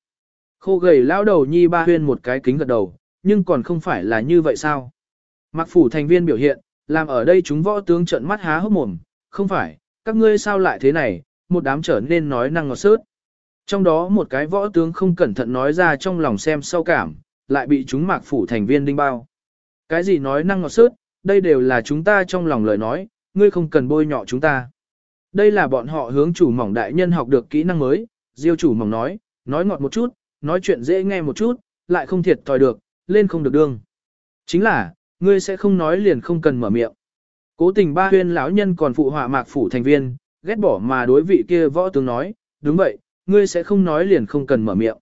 Khô gầy lão đầu nhi ba huyên một cái kính gật đầu, nhưng còn không phải là như vậy sao? Mặc phủ thành viên biểu hiện, làm ở đây chúng võ tướng trận mắt há hốc mồm, không phải, các ngươi sao lại thế này, một đám trở nên nói năng ngọt sớt. Trong đó một cái võ tướng không cẩn thận nói ra trong lòng xem sau cảm, lại bị chúng mạc phủ thành viên đinh bao. Cái gì nói năng ngọt sớt, đây đều là chúng ta trong lòng lời nói, ngươi không cần bôi nhọ chúng ta. Đây là bọn họ hướng chủ mỏng đại nhân học được kỹ năng mới, diêu chủ mỏng nói, nói ngọt một chút, nói chuyện dễ nghe một chút, lại không thiệt thòi được, lên không được đương. Chính là, ngươi sẽ không nói liền không cần mở miệng. Cố tình ba huyên lão nhân còn phụ họa mạc phủ thành viên, ghét bỏ mà đối vị kia võ tướng nói, đúng vậy, ngươi sẽ không nói liền không cần mở miệng.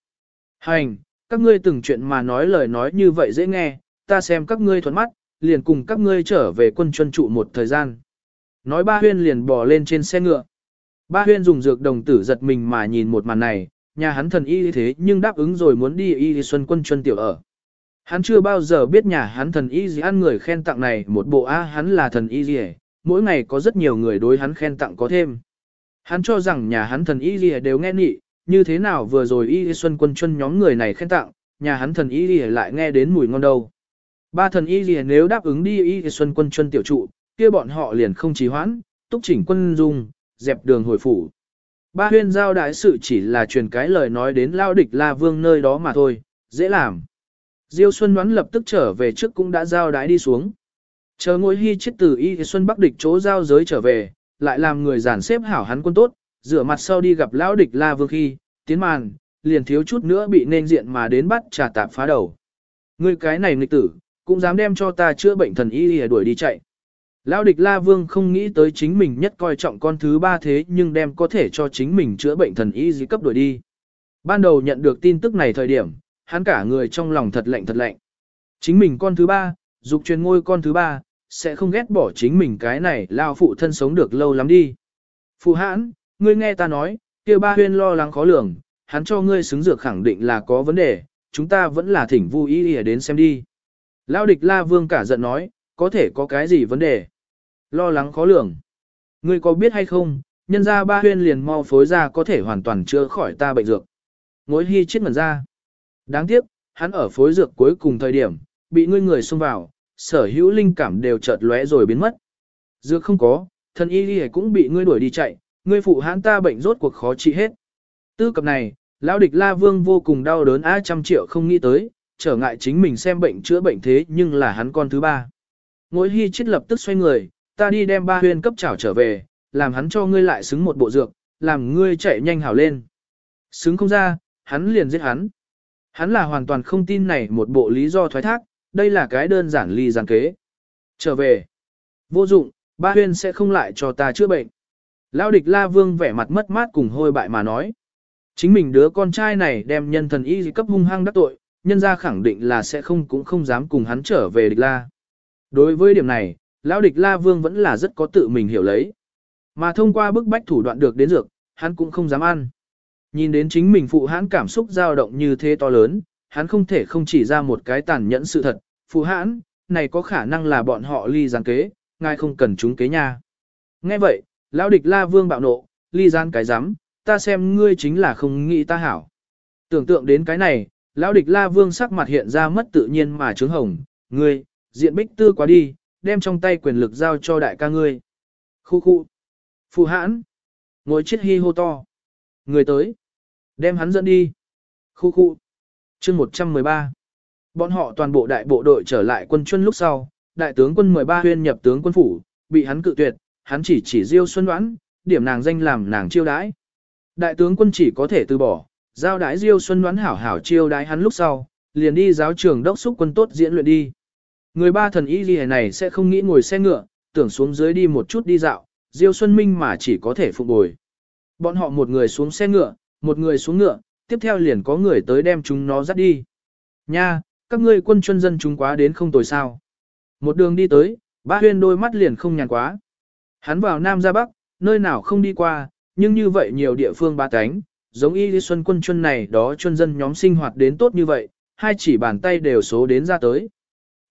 Hành, các ngươi từng chuyện mà nói lời nói như vậy dễ nghe, ta xem các ngươi thuận mắt, liền cùng các ngươi trở về quân chuân trụ một thời gian. Nói ba huyên liền bò lên trên xe ngựa. Ba huyên dùng dược đồng tử giật mình mà nhìn một màn này, nhà hắn thần y thế nhưng đáp ứng rồi muốn đi y xuân quân chuân tiểu ở. Hắn chưa bao giờ biết nhà hắn thần y gì ăn người khen tặng này một bộ A hắn là thần y gì mỗi ngày có rất nhiều người đối hắn khen tặng có thêm. Hắn cho rằng nhà hắn thần y gì đều nghe nị, như thế nào vừa rồi y xuân quân chuân nhóm người này khen tặng, nhà hắn thần y gì lại nghe đến mùi ngon đâu. Ba thần y gì nếu đáp ứng đi y xuân quân chân tiểu trụ, kia bọn họ liền không trì hoãn, túc chỉnh quân dung, dẹp đường hồi phủ. Ba huyên giao đại sự chỉ là truyền cái lời nói đến lao địch la vương nơi đó mà thôi, dễ làm. Diêu Xuân đoán lập tức trở về trước cũng đã giao đái đi xuống. Chờ ngồi hy chết từ y Xuân Bắc địch chỗ giao giới trở về, lại làm người giản xếp hảo hắn quân tốt, rửa mặt sau đi gặp lão địch La Vương khi, tiến màn, liền thiếu chút nữa bị nên diện mà đến bắt trà tạp phá đầu. Ngươi cái này nghịch tử, cũng dám đem cho ta chữa bệnh thần y để đuổi đi chạy. Lão địch La Vương không nghĩ tới chính mình nhất coi trọng con thứ ba thế nhưng đem có thể cho chính mình chữa bệnh thần y gì cấp đuổi đi. Ban đầu nhận được tin tức này thời điểm, hắn cả người trong lòng thật lạnh thật lạnh. Chính mình con thứ ba, dục truyền ngôi con thứ ba, sẽ không ghét bỏ chính mình cái này lao phụ thân sống được lâu lắm đi. Phụ hãn, ngươi nghe ta nói, kia ba huyên lo lắng khó lường, hắn cho ngươi xứng dược khẳng định là có vấn đề, chúng ta vẫn là thỉnh vui ý đến xem đi. Lao địch la vương cả giận nói, có thể có cái gì vấn đề. Lo lắng khó lường. Ngươi có biết hay không, nhân ra ba huyên liền mau phối ra có thể hoàn toàn chữa khỏi ta bệnh dược. Ngối hy chết ngần ra. Đáng tiếc, hắn ở phối dược cuối cùng thời điểm, bị ngươi người xông vào, sở hữu linh cảm đều chợt lóe rồi biến mất. Dược không có, thần y đi cũng bị ngươi đuổi đi chạy, ngươi phụ hãn ta bệnh rốt cuộc khó trị hết. Tư cập này, lão địch La Vương vô cùng đau đớn á trăm triệu không nghĩ tới, trở ngại chính mình xem bệnh chữa bệnh thế nhưng là hắn con thứ ba. Ngỗi hy chết lập tức xoay người, ta đi đem ba huyên cấp chảo trở về, làm hắn cho ngươi lại xứng một bộ dược, làm ngươi chạy nhanh hảo lên. Xứng không ra, hắn liền giết hắn. Hắn là hoàn toàn không tin này một bộ lý do thoái thác, đây là cái đơn giản ly gián kế. Trở về. Vô dụng, ba huyên sẽ không lại cho ta chữa bệnh. Lão địch la vương vẻ mặt mất mát cùng hôi bại mà nói. Chính mình đứa con trai này đem nhân thần y cấp hung hăng đắc tội, nhân ra khẳng định là sẽ không cũng không dám cùng hắn trở về địch la. Đối với điểm này, lão địch la vương vẫn là rất có tự mình hiểu lấy. Mà thông qua bức bách thủ đoạn được đến dược, hắn cũng không dám ăn. Nhìn đến chính mình phụ hãn cảm xúc dao động như thế to lớn, hắn không thể không chỉ ra một cái tàn nhẫn sự thật, phụ hãn, này có khả năng là bọn họ ly gián kế, ngài không cần chúng kế nha. Nghe vậy, lão địch la vương bạo nộ, ly gian cái rắm ta xem ngươi chính là không nghĩ ta hảo. Tưởng tượng đến cái này, lão địch la vương sắc mặt hiện ra mất tự nhiên mà trướng hồng, ngươi, diện bích tư quá đi, đem trong tay quyền lực giao cho đại ca ngươi. Khu khu. Phụ hãn. Ngồi chết hi hô to. Người tới. Đem hắn dẫn đi. Khu khu. chương 113. Bọn họ toàn bộ đại bộ đội trở lại quân chuân lúc sau, đại tướng quân 13 huyên nhập tướng quân phủ, bị hắn cự tuyệt, hắn chỉ chỉ Diêu Xuân Đoán, điểm nàng danh làm nàng chiêu đãi. Đại tướng quân chỉ có thể từ bỏ, giao đái Diêu Xuân Đoán hảo hảo chiêu đái hắn lúc sau, liền đi giáo trường đốc xúc quân tốt diễn luyện đi. Người ba thần y gì này sẽ không nghĩ ngồi xe ngựa, tưởng xuống dưới đi một chút đi dạo, Diêu Xuân Minh mà chỉ có thể phục bồi. Bọn họ một người xuống xe ngựa, một người xuống ngựa, tiếp theo liền có người tới đem chúng nó dắt đi. Nha, các ngươi quân chuyên dân chúng quá đến không tồi sao. Một đường đi tới, ba huyên đôi mắt liền không nhàn quá. Hắn vào Nam ra Bắc, nơi nào không đi qua, nhưng như vậy nhiều địa phương ba cánh, giống y lý xuân quân chuân này đó chuân dân nhóm sinh hoạt đến tốt như vậy, hai chỉ bàn tay đều số đến ra tới.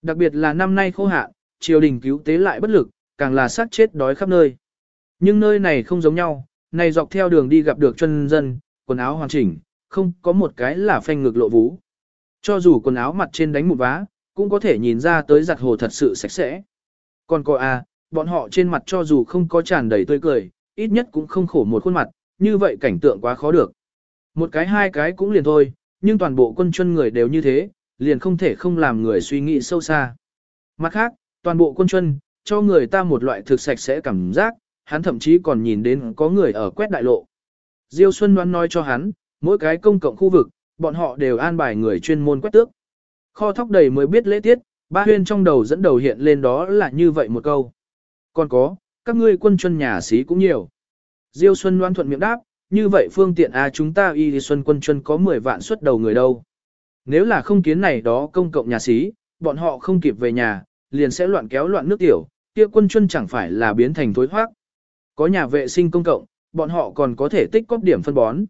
Đặc biệt là năm nay khô hạn, triều đình cứu tế lại bất lực, càng là sát chết đói khắp nơi. Nhưng nơi này không giống nhau, này dọc theo đường đi gặp được chuân dân, quần áo hoàn chỉnh, không có một cái là phanh ngực lộ vú. Cho dù quần áo mặt trên đánh một vá, cũng có thể nhìn ra tới giặt hồ thật sự sạch sẽ. Còn cô à, bọn họ trên mặt cho dù không có tràn đầy tươi cười, ít nhất cũng không khổ một khuôn mặt, như vậy cảnh tượng quá khó được. Một cái hai cái cũng liền thôi, nhưng toàn bộ quân chuân người đều như thế, liền không thể không làm người suy nghĩ sâu xa. Mặt khác, toàn bộ quân chuân, cho người ta một loại thực sạch sẽ cảm giác, hắn thậm chí còn nhìn đến có người ở quét đại lộ. Diêu Xuân đoán nói cho hắn, mỗi cái công cộng khu vực, bọn họ đều an bài người chuyên môn quét tước. Kho thóc đầy mới biết lễ tiết, ba huyên trong đầu dẫn đầu hiện lên đó là như vậy một câu. Còn có, các ngươi quân chuân nhà sĩ cũng nhiều. Diêu Xuân loan thuận miệng đáp, như vậy phương tiện à chúng ta y thì xuân quân chân có 10 vạn xuất đầu người đâu. Nếu là không kiến này đó công cộng nhà sĩ, bọn họ không kịp về nhà, liền sẽ loạn kéo loạn nước tiểu, kia quân chân chẳng phải là biến thành thối hoác. Có nhà vệ sinh công cộng, bọn họ còn có thể tích cóp điểm phân bón.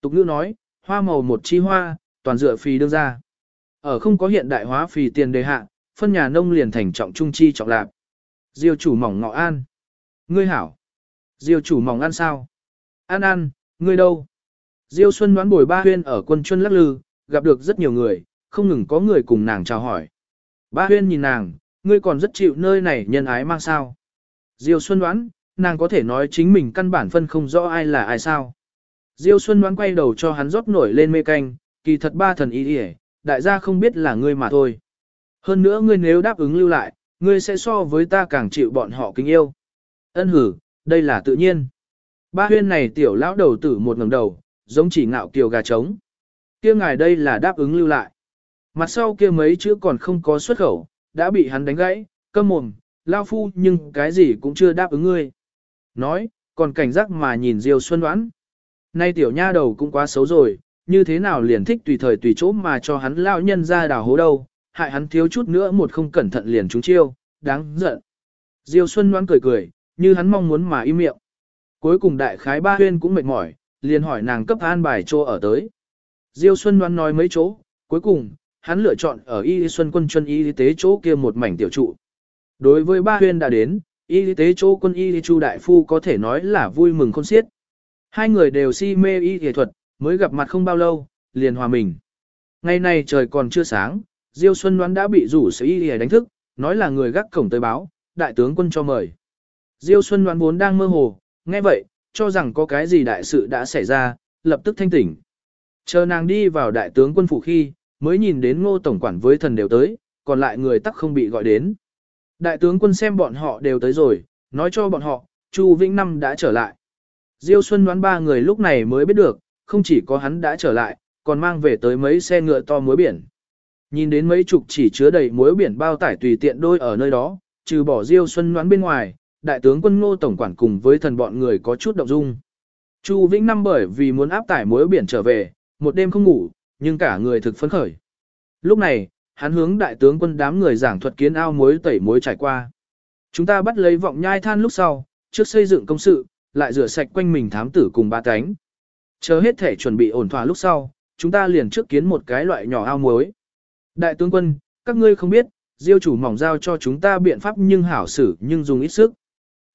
Tục ngữ nói, hoa màu một chi hoa, toàn dựa phì đương ra. Ở không có hiện đại hóa phì tiền đề hạ, phân nhà nông liền thành trọng trung chi trọng lạc. Diêu chủ mỏng ngọ an. Ngươi hảo. Diêu chủ mỏng ăn sao? An ăn, ngươi đâu? Diêu Xuân đoán bồi ba huyên ở quân chuân lắc lư, gặp được rất nhiều người, không ngừng có người cùng nàng chào hỏi. Ba huyên nhìn nàng, ngươi còn rất chịu nơi này nhân ái mang sao. Diêu Xuân đoán, nàng có thể nói chính mình căn bản phân không rõ ai là ai sao. Diêu Xuân đoán quay đầu cho hắn rót nổi lên mê canh, kỳ thật ba thần ý ỉa, đại gia không biết là ngươi mà thôi. Hơn nữa ngươi nếu đáp ứng lưu lại, ngươi sẽ so với ta càng chịu bọn họ kính yêu. Ân hử, đây là tự nhiên. Ba huyên này tiểu lão đầu tử một ngẩng đầu, giống chỉ ngạo kiều gà trống. Kia ngài đây là đáp ứng lưu lại. Mặt sau kia mấy chữ còn không có xuất khẩu, đã bị hắn đánh gãy, câm mồm, lao phu nhưng cái gì cũng chưa đáp ứng ngươi. Nói, còn cảnh giác mà nhìn Diêu Xuân đoán. Nay tiểu nha đầu cũng quá xấu rồi, như thế nào liền thích tùy thời tùy chỗ mà cho hắn lao nhân ra đào hố đâu, hại hắn thiếu chút nữa một không cẩn thận liền trúng chiêu, đáng giận. Diêu Xuân đoán cười cười, như hắn mong muốn mà im miệng. Cuối cùng đại khái ba huyên cũng mệt mỏi, liền hỏi nàng cấp an bài chỗ ở tới. Diêu Xuân đoán nói mấy chỗ, cuối cùng, hắn lựa chọn ở Y Xuân quân chân y tế chỗ kia một mảnh tiểu trụ. Đối với ba huyên đã đến, y tế chỗ quân y chu đại phu có thể nói là vui mừng khôn xiết. Hai người đều si mê y thể thuật, mới gặp mặt không bao lâu, liền hòa mình. Ngày nay trời còn chưa sáng, Diêu Xuân đoán đã bị rủ sĩ y đánh thức, nói là người gác cổng tới báo, đại tướng quân cho mời. Diêu Xuân đoán vốn đang mơ hồ, nghe vậy, cho rằng có cái gì đại sự đã xảy ra, lập tức thanh tỉnh. Chờ nàng đi vào đại tướng quân phủ khi, mới nhìn đến ngô tổng quản với thần đều tới, còn lại người tắc không bị gọi đến. Đại tướng quân xem bọn họ đều tới rồi, nói cho bọn họ, Chu Vĩnh Năm đã trở lại. Diêu Xuân đoán ba người lúc này mới biết được, không chỉ có hắn đã trở lại, còn mang về tới mấy xe ngựa to muối biển. Nhìn đến mấy chục chỉ chứa đầy muối biển bao tải tùy tiện đôi ở nơi đó, trừ bỏ Diêu Xuân đoán bên ngoài, đại tướng quân ngô tổng quản cùng với thần bọn người có chút động dung. Chu Vĩnh Năm bởi vì muốn áp tải muối biển trở về, một đêm không ngủ, nhưng cả người thực phấn khởi. Lúc này, hắn hướng đại tướng quân đám người giảng thuật kiến ao muối tẩy muối trải qua. Chúng ta bắt lấy vọng nhai than lúc sau, trước xây dựng công sự, lại rửa sạch quanh mình thám tử cùng ba cánh. Chờ hết thể chuẩn bị ổn thỏa lúc sau, chúng ta liền trước kiến một cái loại nhỏ ao muối. Đại tướng quân, các ngươi không biết, diêu chủ mỏng giao cho chúng ta biện pháp nhưng hảo xử nhưng dùng ít sức.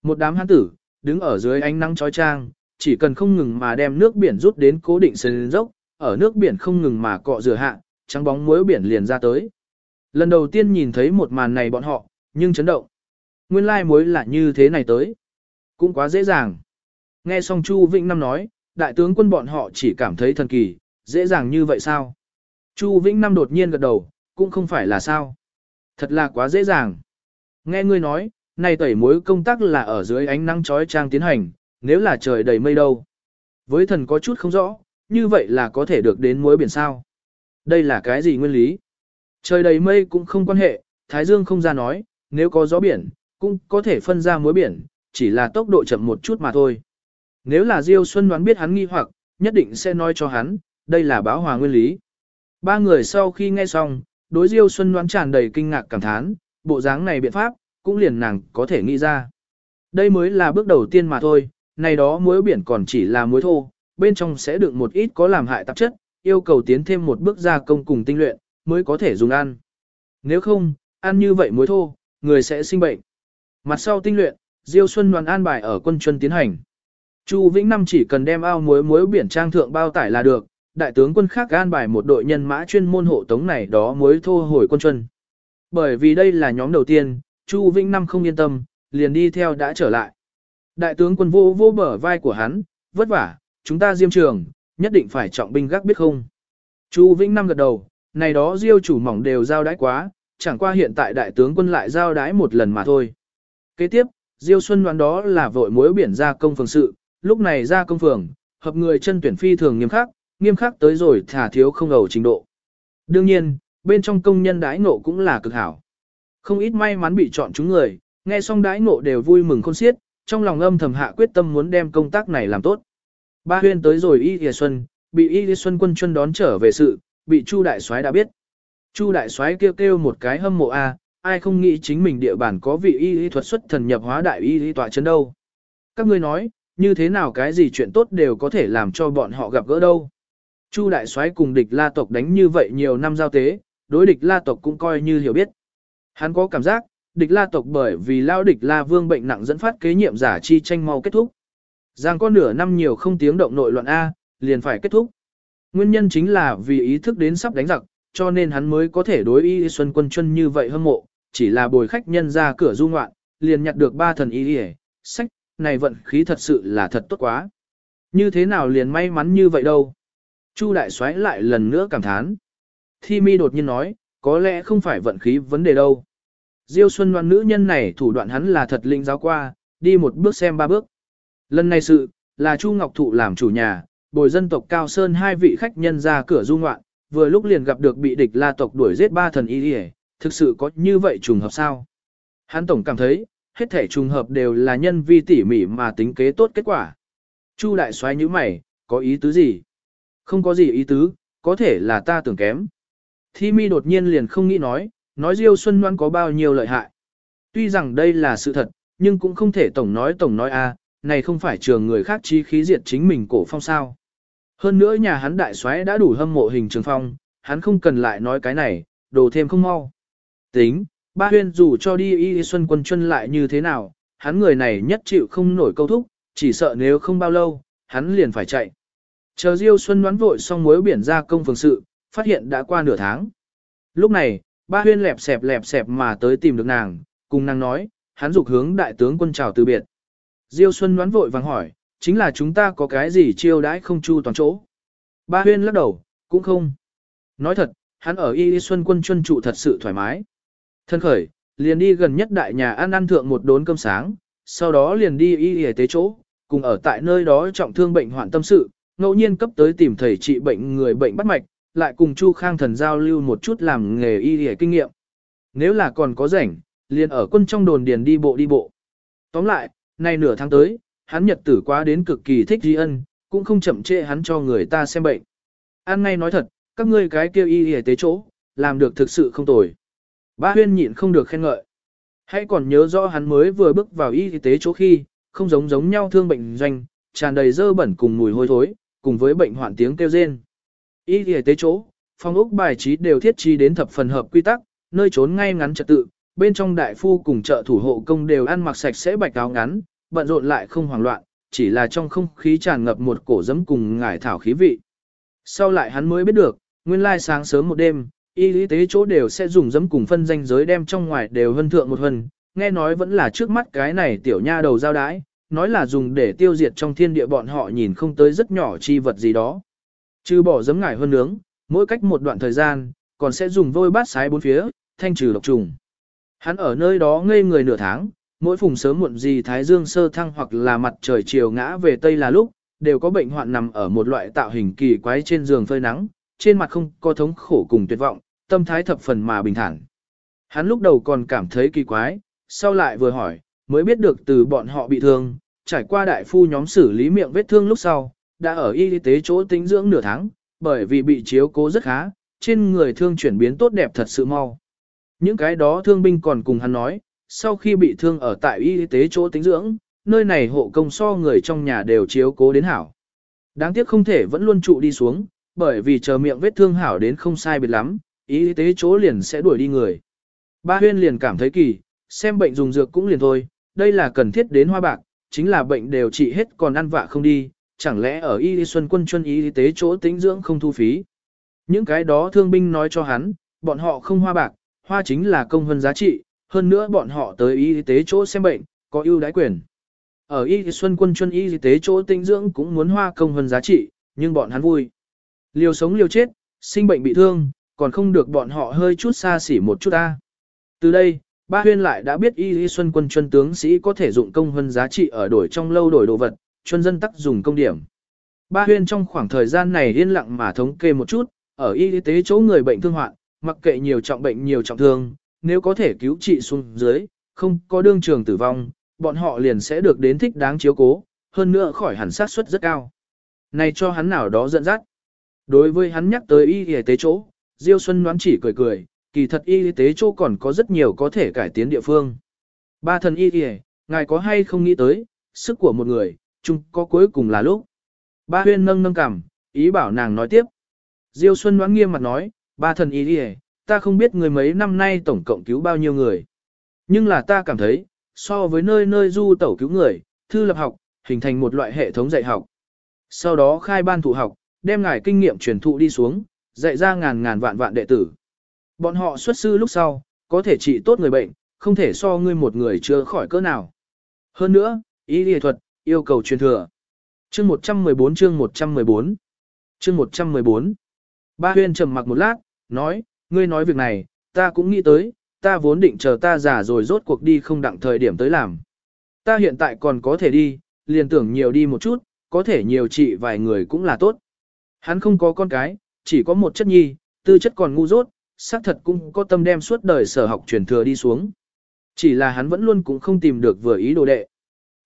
Một đám hán tử, đứng ở dưới ánh nắng chói chang, chỉ cần không ngừng mà đem nước biển rút đến cố định sân dốc, ở nước biển không ngừng mà cọ rửa hạ, trắng bóng muối biển liền ra tới. Lần đầu tiên nhìn thấy một màn này bọn họ, nhưng chấn động. Nguyên lai muối là như thế này tới. Cũng quá dễ dàng. Nghe xong Chu Vĩnh Năm nói, đại tướng quân bọn họ chỉ cảm thấy thần kỳ, dễ dàng như vậy sao? Chu Vĩnh Năm đột nhiên gật đầu, cũng không phải là sao. Thật là quá dễ dàng. Nghe ngươi nói, này tẩy muối công tác là ở dưới ánh nắng chói chang tiến hành, nếu là trời đầy mây đâu. Với thần có chút không rõ, như vậy là có thể được đến muối biển sao. Đây là cái gì nguyên lý? Trời đầy mây cũng không quan hệ, Thái Dương không ra nói, nếu có gió biển, cũng có thể phân ra muối biển, chỉ là tốc độ chậm một chút mà thôi. Nếu là Diêu Xuân đoán biết hắn nghi hoặc, nhất định sẽ nói cho hắn, đây là báo hòa nguyên lý. Ba người sau khi nghe xong, đối Diêu Xuân đoán tràn đầy kinh ngạc cảm thán, bộ dáng này biện pháp, cũng liền nàng có thể nghĩ ra. Đây mới là bước đầu tiên mà thôi, này đó muối biển còn chỉ là muối thô, bên trong sẽ đựng một ít có làm hại tạp chất, yêu cầu tiến thêm một bước gia công cùng tinh luyện, mới có thể dùng ăn. Nếu không, ăn như vậy muối thô, người sẽ sinh bệnh. Mặt sau tinh luyện, Diêu Xuân đoàn an bài ở quân chuân tiến hành. Chu Vĩnh Năm chỉ cần đem ao muối muối biển trang thượng bao tải là được, đại tướng quân khác an bài một đội nhân mã chuyên môn hộ tống này đó muối thô hồi quân chuân. Bởi vì đây là nhóm đầu tiên, Chu Vĩnh Năm không yên tâm, liền đi theo đã trở lại. Đại tướng quân vô vô bờ vai của hắn, vất vả, chúng ta diêm trường, nhất định phải trọng binh gác biết không. Chu Vĩnh Năm gật đầu, này đó diêu chủ mỏng đều giao đái quá, chẳng qua hiện tại đại tướng quân lại giao đái một lần mà thôi. Kế tiếp, Diêu Xuân đoán đó là vội mối biển ra công phường sự, lúc này ra công phường, hợp người chân tuyển phi thường nghiêm khắc, nghiêm khắc tới rồi thả thiếu không ẩu trình độ. Đương nhiên, bên trong công nhân đái ngộ cũng là cực hảo. Không ít may mắn bị chọn chúng người, nghe xong đái ngộ đều vui mừng khôn xiết, trong lòng âm thầm hạ quyết tâm muốn đem công tác này làm tốt. Ba huyên tới rồi Y Lìa Xuân, bị Y Lê Xuân quân chuân đón trở về sự, bị Chu Đại soái đã biết. Chu Đại soái kêu kêu một cái hâm mộ a, ai không nghĩ chính mình địa bàn có vị y y thuật xuất thần nhập hóa đại y y tọa chân đâu. Các ngươi nói, như thế nào cái gì chuyện tốt đều có thể làm cho bọn họ gặp gỡ đâu. Chu đại soái cùng địch la tộc đánh như vậy nhiều năm giao tế, đối địch la tộc cũng coi như hiểu biết. Hắn có cảm giác, địch la tộc bởi vì lao địch la vương bệnh nặng dẫn phát kế nhiệm giả chi tranh mau kết thúc. Giang có nửa năm nhiều không tiếng động nội loạn A, liền phải kết thúc. Nguyên nhân chính là vì ý thức đến sắp đánh giặc, cho nên hắn mới có thể đối y xuân quân chân như vậy hâm mộ, chỉ là bồi khách nhân ra cửa du ngoạn, liền nhặt được ba thần y y sách, này vận khí thật sự là thật tốt quá. Như thế nào liền may mắn như vậy đâu. Chu đại soái lại lần nữa cảm thán. Thi mi đột nhiên nói, có lẽ không phải vận khí vấn đề đâu. Diêu Xuân Loan nữ nhân này thủ đoạn hắn là thật linh giáo qua, đi một bước xem ba bước. Lần này sự, là Chu Ngọc Thụ làm chủ nhà, bồi dân tộc Cao Sơn hai vị khách nhân ra cửa du ngoạn, vừa lúc liền gặp được bị địch la tộc đuổi giết ba thần y y thực sự có như vậy trùng hợp sao? Hắn tổng cảm thấy, hết thể trùng hợp đều là nhân vi tỉ mỉ mà tính kế tốt kết quả. Chu đại xoay như mày, có ý tứ gì? Không có gì ý tứ, có thể là ta tưởng kém. Thi mi đột nhiên liền không nghĩ nói, nói Diêu Xuân Loan có bao nhiêu lợi hại. Tuy rằng đây là sự thật, nhưng cũng không thể tổng nói tổng nói a, này không phải trường người khác chi khí diệt chính mình cổ phong sao. Hơn nữa nhà hắn đại soái đã đủ hâm mộ hình trường phong, hắn không cần lại nói cái này, đồ thêm không mau. Tính, ba huyên dù cho đi y xuân quân chân lại như thế nào, hắn người này nhất chịu không nổi câu thúc, chỉ sợ nếu không bao lâu, hắn liền phải chạy. Chờ Diêu Xuân đoán vội xong muối biển ra công phường sự, phát hiện đã qua nửa tháng. Lúc này, ba huyên lẹp xẹp lẹp xẹp mà tới tìm được nàng, cùng nàng nói, hắn dục hướng đại tướng quân chào từ biệt. Diêu Xuân đoán vội vàng hỏi, chính là chúng ta có cái gì chiêu đãi không chu toàn chỗ. Ba huyên lắc đầu, cũng không. Nói thật, hắn ở Y Xuân quân chuân trụ thật sự thoải mái. Thân khởi, liền đi gần nhất đại nhà ăn ăn thượng một đốn cơm sáng, sau đó liền đi y y tế chỗ, cùng ở tại nơi đó trọng thương bệnh hoạn tâm sự, ngẫu nhiên cấp tới tìm thầy trị bệnh người bệnh bắt mạch, lại cùng Chu Khang thần giao lưu một chút làm nghề y y kinh nghiệm. Nếu là còn có rảnh, liền ở quân trong đồn điền đi bộ đi bộ. Tóm lại, nay nửa tháng tới, hắn nhật tử quá đến cực kỳ thích di ân, cũng không chậm trễ hắn cho người ta xem bệnh. An ngay nói thật, các ngươi cái kêu y y tế chỗ, làm được thực sự không tồi. Ba huyên nhịn không được khen ngợi. Hãy còn nhớ rõ hắn mới vừa bước vào y tế chỗ khi, không giống giống nhau thương bệnh doanh, tràn đầy dơ bẩn cùng mùi hôi thối, cùng với bệnh hoạn tiếng kêu rên. Y tế chỗ, phong ốc bài trí đều thiết trí đến thập phần hợp quy tắc, nơi trốn ngay ngắn trật tự, bên trong đại phu cùng trợ thủ hộ công đều ăn mặc sạch sẽ bạch áo ngắn, bận rộn lại không hoảng loạn, chỉ là trong không khí tràn ngập một cổ giấm cùng ngải thảo khí vị. Sau lại hắn mới biết được, nguyên lai sáng sớm một đêm, y tế chỗ đều sẽ dùng giấm cùng phân danh giới đem trong ngoài đều hân thượng một hân, nghe nói vẫn là trước mắt cái này tiểu nha đầu giao đái, nói là dùng để tiêu diệt trong thiên địa bọn họ nhìn không tới rất nhỏ chi vật gì đó. Trừ bỏ giấm ngải hơn nướng, mỗi cách một đoạn thời gian, còn sẽ dùng vôi bát sái bốn phía, thanh trừ độc trùng. Hắn ở nơi đó ngây người nửa tháng, mỗi phùng sớm muộn gì thái dương sơ thăng hoặc là mặt trời chiều ngã về tây là lúc, đều có bệnh hoạn nằm ở một loại tạo hình kỳ quái trên giường phơi nắng, trên mặt không có thống khổ cùng tuyệt vọng, tâm thái thập phần mà bình thản. Hắn lúc đầu còn cảm thấy kỳ quái, sau lại vừa hỏi, mới biết được từ bọn họ bị thương, trải qua đại phu nhóm xử lý miệng vết thương lúc sau, đã ở y tế chỗ tính dưỡng nửa tháng, bởi vì bị chiếu cố rất khá, trên người thương chuyển biến tốt đẹp thật sự mau. Những cái đó thương binh còn cùng hắn nói, sau khi bị thương ở tại y tế chỗ tính dưỡng, nơi này hộ công so người trong nhà đều chiếu cố đến hảo. Đáng tiếc không thể vẫn luôn trụ đi xuống, bởi vì chờ miệng vết thương hảo đến không sai biệt lắm, y tế chỗ liền sẽ đuổi đi người. Ba huyên liền cảm thấy kỳ, xem bệnh dùng dược cũng liền thôi, đây là cần thiết đến hoa bạc, chính là bệnh đều trị hết còn ăn vạ không đi, chẳng lẽ ở y xuân quân chuyên y tế chỗ tĩnh dưỡng không thu phí. Những cái đó thương binh nói cho hắn, bọn họ không hoa bạc, hoa chính là công hơn giá trị, hơn nữa bọn họ tới y tế chỗ xem bệnh, có ưu đãi quyền. Ở y xuân quân chuyên y tế chỗ tinh dưỡng cũng muốn hoa công hơn giá trị, nhưng bọn hắn vui. Liều sống liều chết, sinh bệnh bị thương, còn không được bọn họ hơi chút xa xỉ một chút ta. Từ đây, ba huyên lại đã biết y y xuân quân chuyên tướng sĩ có thể dụng công hơn giá trị ở đổi trong lâu đổi đồ vật, chuân dân tắc dùng công điểm. Ba huyên trong khoảng thời gian này yên lặng mà thống kê một chút, ở y tế chỗ người bệnh thương hoạn, mặc kệ nhiều trọng bệnh nhiều trọng thương, nếu có thể cứu trị xuống dưới, không có đương trường tử vong, bọn họ liền sẽ được đến thích đáng chiếu cố, hơn nữa khỏi hẳn sát suất rất cao. Này cho hắn nào đó dẫn dắt. Đối với hắn nhắc tới y y tế chỗ, Diêu Xuân đoán chỉ cười cười, kỳ thật y tế chỗ còn có rất nhiều có thể cải tiến địa phương. Ba thần y y, ngài có hay không nghĩ tới, sức của một người, chung có cuối cùng là lúc. Ba huyên nâng nâng cằm, ý bảo nàng nói tiếp. Diêu Xuân đoán nghiêm mặt nói, ba thần ý y, ta không biết người mấy năm nay tổng cộng cứu bao nhiêu người. Nhưng là ta cảm thấy, so với nơi nơi du tẩu cứu người, thư lập học, hình thành một loại hệ thống dạy học. Sau đó khai ban thụ học, đem ngài kinh nghiệm truyền thụ đi xuống, dạy ra ngàn ngàn vạn vạn đệ tử. Bọn họ xuất sư lúc sau, có thể trị tốt người bệnh, không thể so ngươi một người chưa khỏi cỡ nào. Hơn nữa, y lý thuật, yêu cầu truyền thừa. Chương 114 chương 114 Chương 114 Ba huyên trầm mặc một lát, nói, ngươi nói việc này, ta cũng nghĩ tới, ta vốn định chờ ta già rồi rốt cuộc đi không đặng thời điểm tới làm. Ta hiện tại còn có thể đi, liền tưởng nhiều đi một chút, có thể nhiều trị vài người cũng là tốt. Hắn không có con cái, chỉ có một chất nhi, tư chất còn ngu dốt, xác thật cũng có tâm đem suốt đời sở học truyền thừa đi xuống. Chỉ là hắn vẫn luôn cũng không tìm được vừa ý đồ đệ.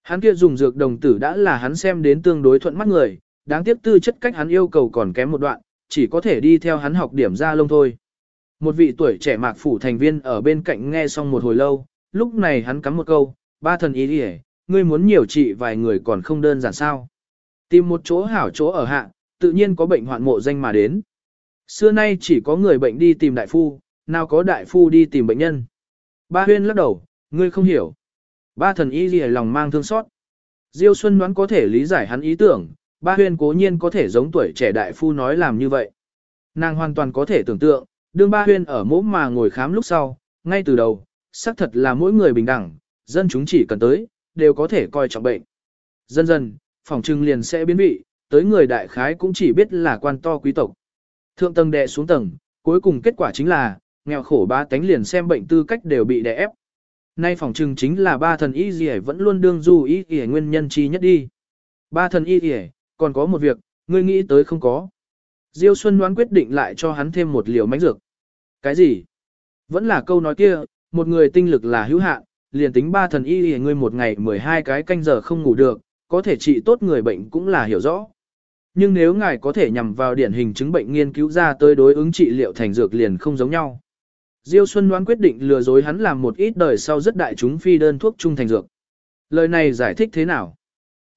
Hắn kia dùng dược đồng tử đã là hắn xem đến tương đối thuận mắt người, đáng tiếc tư chất cách hắn yêu cầu còn kém một đoạn, chỉ có thể đi theo hắn học điểm ra lông thôi. Một vị tuổi trẻ mạc phủ thành viên ở bên cạnh nghe xong một hồi lâu, lúc này hắn cắm một câu, ba thần ý đi ngươi muốn nhiều trị vài người còn không đơn giản sao. Tìm một chỗ hảo chỗ ở hạ, tự nhiên có bệnh hoạn mộ danh mà đến. Xưa nay chỉ có người bệnh đi tìm đại phu, nào có đại phu đi tìm bệnh nhân. Ba huyên lắc đầu, ngươi không hiểu. Ba thần y gì lòng mang thương xót. Diêu Xuân đoán có thể lý giải hắn ý tưởng, ba huyên cố nhiên có thể giống tuổi trẻ đại phu nói làm như vậy. Nàng hoàn toàn có thể tưởng tượng, đương ba huyên ở mỗ mà ngồi khám lúc sau, ngay từ đầu, xác thật là mỗi người bình đẳng, dân chúng chỉ cần tới, đều có thể coi trọng bệnh. Dần dần, phòng trưng liền sẽ biến vị, tới người đại khái cũng chỉ biết là quan to quý tộc. Thượng tầng đè xuống tầng, cuối cùng kết quả chính là, nghèo khổ ba tánh liền xem bệnh tư cách đều bị đè ép. Nay phỏng trừng chính là ba thần y gì vẫn luôn đương du y y nguyên nhân chi nhất đi. Ba thần y y, còn có một việc, ngươi nghĩ tới không có. Diêu Xuân đoán quyết định lại cho hắn thêm một liều mánh dược. Cái gì? Vẫn là câu nói kia, một người tinh lực là hữu hạn, liền tính ba thần y y ngươi một ngày 12 cái canh giờ không ngủ được, có thể trị tốt người bệnh cũng là hiểu rõ. nhưng nếu ngài có thể nhằm vào điển hình chứng bệnh nghiên cứu ra tới đối ứng trị liệu thành dược liền không giống nhau. Diêu Xuân đoán quyết định lừa dối hắn làm một ít đời sau rất đại chúng phi đơn thuốc trung thành dược. Lời này giải thích thế nào?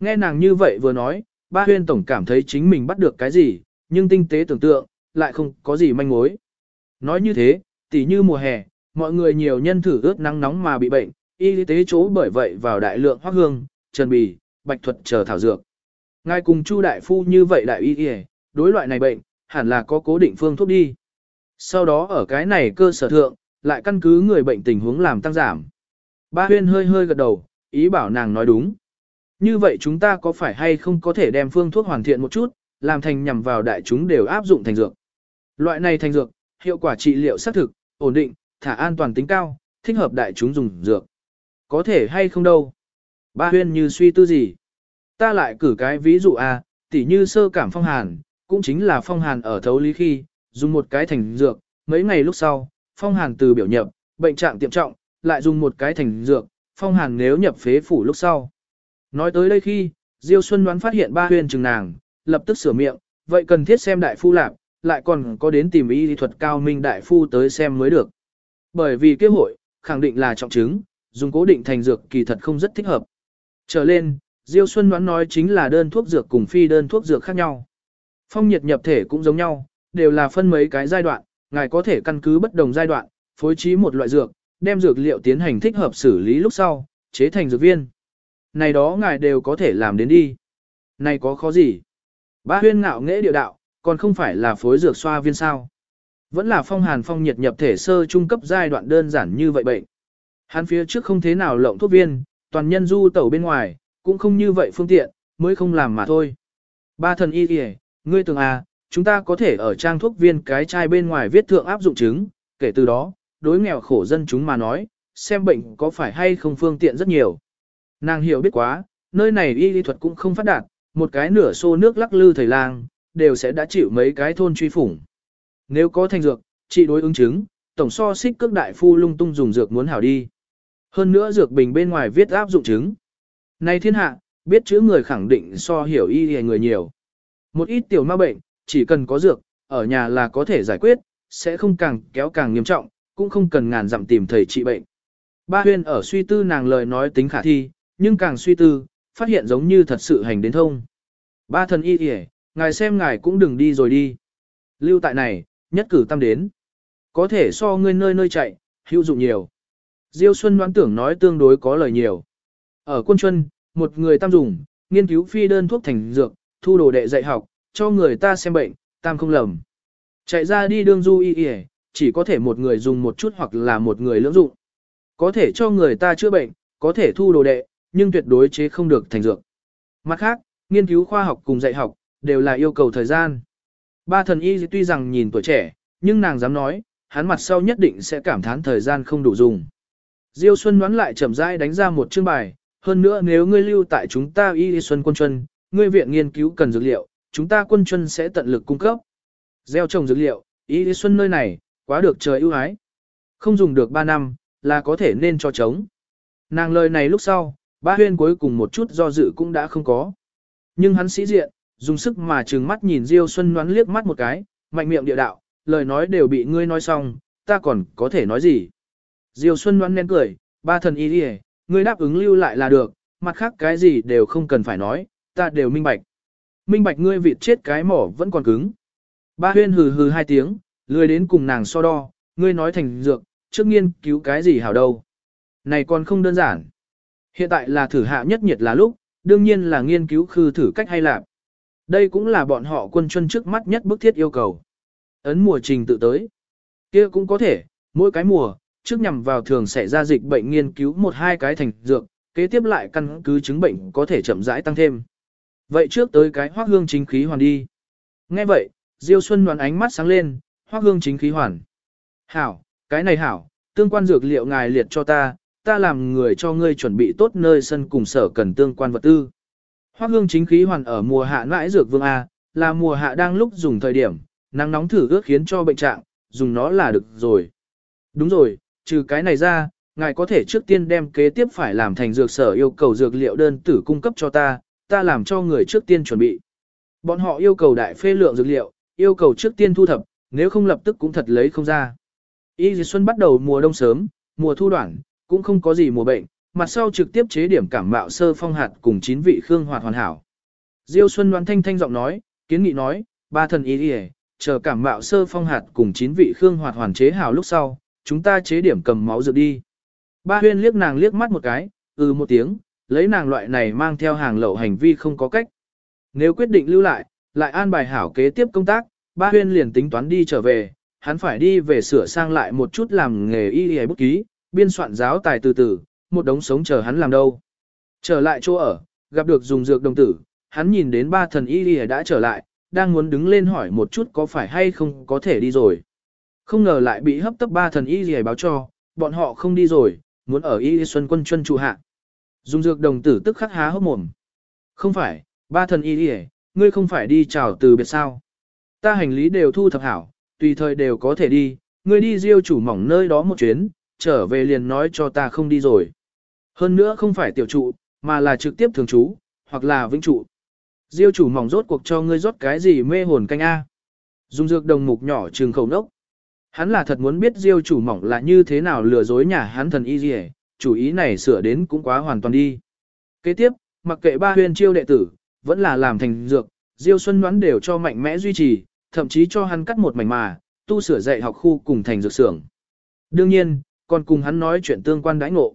Nghe nàng như vậy vừa nói, ba huyên tổng cảm thấy chính mình bắt được cái gì, nhưng tinh tế tưởng tượng, lại không có gì manh mối. Nói như thế, tỉ như mùa hè, mọi người nhiều nhân thử ướt nắng nóng mà bị bệnh, y tế chỗ bởi vậy vào đại lượng hoác hương, trần bì, bạch thuật chờ thảo dược. Ngài cùng Chu đại phu như vậy đại y y, đối loại này bệnh, hẳn là có cố định phương thuốc đi. Sau đó ở cái này cơ sở thượng, lại căn cứ người bệnh tình huống làm tăng giảm. Ba huyên hơi hơi gật đầu, ý bảo nàng nói đúng. Như vậy chúng ta có phải hay không có thể đem phương thuốc hoàn thiện một chút, làm thành nhằm vào đại chúng đều áp dụng thành dược. Loại này thành dược, hiệu quả trị liệu xác thực, ổn định, thả an toàn tính cao, thích hợp đại chúng dùng dược. Có thể hay không đâu. Ba huyên như suy tư gì. Ta lại cử cái ví dụ a, tỉ như sơ cảm phong hàn, cũng chính là phong hàn ở thấu lý khi, dùng một cái thành dược, mấy ngày lúc sau, phong hàn từ biểu nhập, bệnh trạng tiệm trọng, lại dùng một cái thành dược, phong hàn nếu nhập phế phủ lúc sau. Nói tới đây khi, Diêu Xuân đoán phát hiện ba huyền trừng nàng, lập tức sửa miệng, vậy cần thiết xem đại phu lạc, lại còn có đến tìm y thuật cao minh đại phu tới xem mới được. Bởi vì kế hội, khẳng định là trọng chứng, dùng cố định thành dược kỳ thật không rất thích hợp. Trở lên, Diêu Xuân đoán nói chính là đơn thuốc dược cùng phi đơn thuốc dược khác nhau. Phong nhiệt nhập thể cũng giống nhau, đều là phân mấy cái giai đoạn, ngài có thể căn cứ bất đồng giai đoạn, phối trí một loại dược, đem dược liệu tiến hành thích hợp xử lý lúc sau, chế thành dược viên. Này đó ngài đều có thể làm đến đi. Này có khó gì? Ba huyên ngạo nghễ địa đạo, còn không phải là phối dược xoa viên sao. Vẫn là phong hàn phong nhiệt nhập thể sơ trung cấp giai đoạn đơn giản như vậy bệnh. Hắn phía trước không thế nào lộng thuốc viên, toàn nhân du tẩu bên ngoài, cũng không như vậy phương tiện, mới không làm mà thôi. Ba thần y kìa, ngươi tưởng à, chúng ta có thể ở trang thuốc viên cái chai bên ngoài viết thượng áp dụng chứng, kể từ đó, đối nghèo khổ dân chúng mà nói, xem bệnh có phải hay không phương tiện rất nhiều. Nàng hiểu biết quá, nơi này y lý thuật cũng không phát đạt, một cái nửa xô nước lắc lư thầy lang, đều sẽ đã chịu mấy cái thôn truy phủng. Nếu có thành dược, trị đối ứng chứng, tổng so xích cước đại phu lung tung dùng dược muốn hảo đi. Hơn nữa dược bình bên ngoài viết áp dụng chứng. Này thiên hạ, biết chữ người khẳng định so hiểu y người nhiều. Một ít tiểu ma bệnh, chỉ cần có dược, ở nhà là có thể giải quyết, sẽ không càng kéo càng nghiêm trọng, cũng không cần ngàn dặm tìm thầy trị bệnh. Ba huyên ở suy tư nàng lời nói tính khả thi, nhưng càng suy tư, phát hiện giống như thật sự hành đến thông. Ba thần y kìa, ngài xem ngài cũng đừng đi rồi đi. Lưu tại này, nhất cử tâm đến. Có thể so ngươi nơi nơi chạy, hữu dụng nhiều. Diêu Xuân đoán tưởng nói tương đối có lời nhiều. Ở quân chuân, một người tam dùng, nghiên cứu phi đơn thuốc thành dược, thu đồ đệ dạy học, cho người ta xem bệnh, tam không lầm. Chạy ra đi đương du y y, chỉ có thể một người dùng một chút hoặc là một người lưỡng dụng. Có thể cho người ta chữa bệnh, có thể thu đồ đệ, nhưng tuyệt đối chế không được thành dược. Mặt khác, nghiên cứu khoa học cùng dạy học, đều là yêu cầu thời gian. Ba thần y tuy rằng nhìn tuổi trẻ, nhưng nàng dám nói, hắn mặt sau nhất định sẽ cảm thán thời gian không đủ dùng. Diêu Xuân đoán lại chậm rãi đánh ra một chương bài, hơn nữa nếu ngươi lưu tại chúng ta y xuân quân chân, ngươi viện nghiên cứu cần dược liệu, chúng ta quân chuân sẽ tận lực cung cấp. Gieo trồng dược liệu, y xuân nơi này, quá được trời ưu ái. Không dùng được 3 năm, là có thể nên cho trống. Nàng lời này lúc sau, ba huyên cuối cùng một chút do dự cũng đã không có. Nhưng hắn sĩ diện, dùng sức mà trừng mắt nhìn Diêu Xuân nhoắn liếc mắt một cái, mạnh miệng địa đạo, lời nói đều bị ngươi nói xong, ta còn có thể nói gì. Diêu Xuân nhoắn nén cười, ba thần y đi ngươi đáp ứng lưu lại là được, mặt khác cái gì đều không cần phải nói, ta đều minh bạch. Minh bạch ngươi vịt chết cái mỏ vẫn còn cứng. Ba huyên hừ hừ hai tiếng, lười đến cùng nàng so đo, ngươi nói thành dược, trước nghiên cứu cái gì hảo đâu. Này còn không đơn giản. Hiện tại là thử hạ nhất nhiệt là lúc, đương nhiên là nghiên cứu khư thử cách hay làm. Đây cũng là bọn họ quân chân trước mắt nhất bức thiết yêu cầu. Ấn mùa trình tự tới. kia cũng có thể, mỗi cái mùa, trước nhằm vào thường xảy ra dịch bệnh nghiên cứu một hai cái thành dược, kế tiếp lại căn cứ chứng bệnh có thể chậm rãi tăng thêm. Vậy trước tới cái hoác hương chính khí hoàn đi. Nghe vậy, Diêu Xuân đoàn ánh mắt sáng lên, hoác hương chính khí hoàn. Hảo, cái này hảo, tương quan dược liệu ngài liệt cho ta, ta làm người cho ngươi chuẩn bị tốt nơi sân cùng sở cần tương quan vật tư. Hoác hương chính khí hoàn ở mùa hạ ngãi dược vương A, là mùa hạ đang lúc dùng thời điểm, nắng nóng thử ước khiến cho bệnh trạng, dùng nó là được rồi. Đúng rồi, trừ cái này ra, ngài có thể trước tiên đem kế tiếp phải làm thành dược sở yêu cầu dược liệu đơn tử cung cấp cho ta, ta làm cho người trước tiên chuẩn bị. Bọn họ yêu cầu đại phê lượng dược liệu, yêu cầu trước tiên thu thập, nếu không lập tức cũng thật lấy không ra. Y dì xuân bắt đầu mùa đông sớm, mùa thu đoạn, cũng không có gì mùa bệnh, mặt sau trực tiếp chế điểm cảm mạo sơ phong hạt cùng chín vị khương hoạt hoàn hảo. Diêu Xuân đoán thanh thanh giọng nói, kiến nghị nói, ba thần y đi chờ cảm mạo sơ phong hạt cùng chín vị khương hoạt hoàn chế hảo lúc sau, chúng ta chế điểm cầm máu dược đi. Ba huyên liếc nàng liếc mắt một cái, ừ một tiếng, lấy nàng loại này mang theo hàng lậu hành vi không có cách. Nếu quyết định lưu lại, lại an bài hảo kế tiếp công tác, ba huyên liền tính toán đi trở về, hắn phải đi về sửa sang lại một chút làm nghề y y bút ký, biên soạn giáo tài từ từ, một đống sống chờ hắn làm đâu. Trở lại chỗ ở, gặp được dùng dược đồng tử, hắn nhìn đến ba thần y y đã trở lại, đang muốn đứng lên hỏi một chút có phải hay không có thể đi rồi. Không ngờ lại bị hấp tấp ba thần y y báo cho, bọn họ không đi rồi, muốn ở y xuân quân chân trụ hạ. Dùng dược đồng tử tức khắc há hốc mồm. Không phải, ba thần y y ngươi không phải đi chào từ biệt sao. Ta hành lý đều thu thập hảo, tùy thời đều có thể đi, ngươi đi diêu chủ mỏng nơi đó một chuyến, trở về liền nói cho ta không đi rồi. Hơn nữa không phải tiểu trụ, mà là trực tiếp thường trú, hoặc là vĩnh trụ. Diêu chủ mỏng rốt cuộc cho ngươi rót cái gì mê hồn canh A. Dung dược đồng mục nhỏ trường khẩu nốc. Hắn là thật muốn biết diêu chủ mỏng là như thế nào lừa dối nhà hắn thần y gì chủ ý này sửa đến cũng quá hoàn toàn đi. Kế tiếp, mặc kệ ba huyền chiêu đệ tử, vẫn là làm thành dược, diêu xuân đoán đều cho mạnh mẽ duy trì, thậm chí cho hắn cắt một mảnh mà, tu sửa dạy học khu cùng thành dược xưởng. Đương nhiên, còn cùng hắn nói chuyện tương quan đãi ngộ.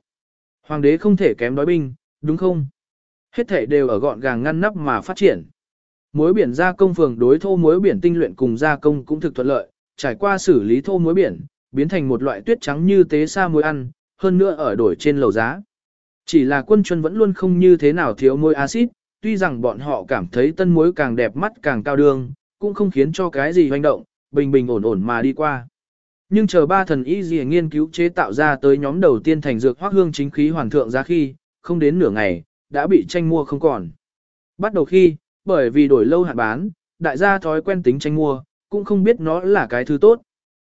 Hoàng đế không thể kém đói binh, đúng không? Hết thể đều ở gọn gàng ngăn nắp mà phát triển. Muối biển gia công phường đối thô muối biển tinh luyện cùng gia công cũng thực thuận lợi, trải qua xử lý thô muối biển, biến thành một loại tuyết trắng như tế sa muối ăn, hơn nữa ở đổi trên lầu giá. Chỉ là quân chuân vẫn luôn không như thế nào thiếu môi axit, tuy rằng bọn họ cảm thấy tân muối càng đẹp mắt càng cao đường, cũng không khiến cho cái gì hoành động, bình bình ổn ổn mà đi qua. Nhưng chờ ba thần y gì nghiên cứu chế tạo ra tới nhóm đầu tiên thành dược hoác hương chính khí hoàn thượng ra khi, không đến nửa ngày, đã bị tranh mua không còn. Bắt đầu khi, bởi vì đổi lâu hạn bán, đại gia thói quen tính tranh mua, cũng không biết nó là cái thứ tốt.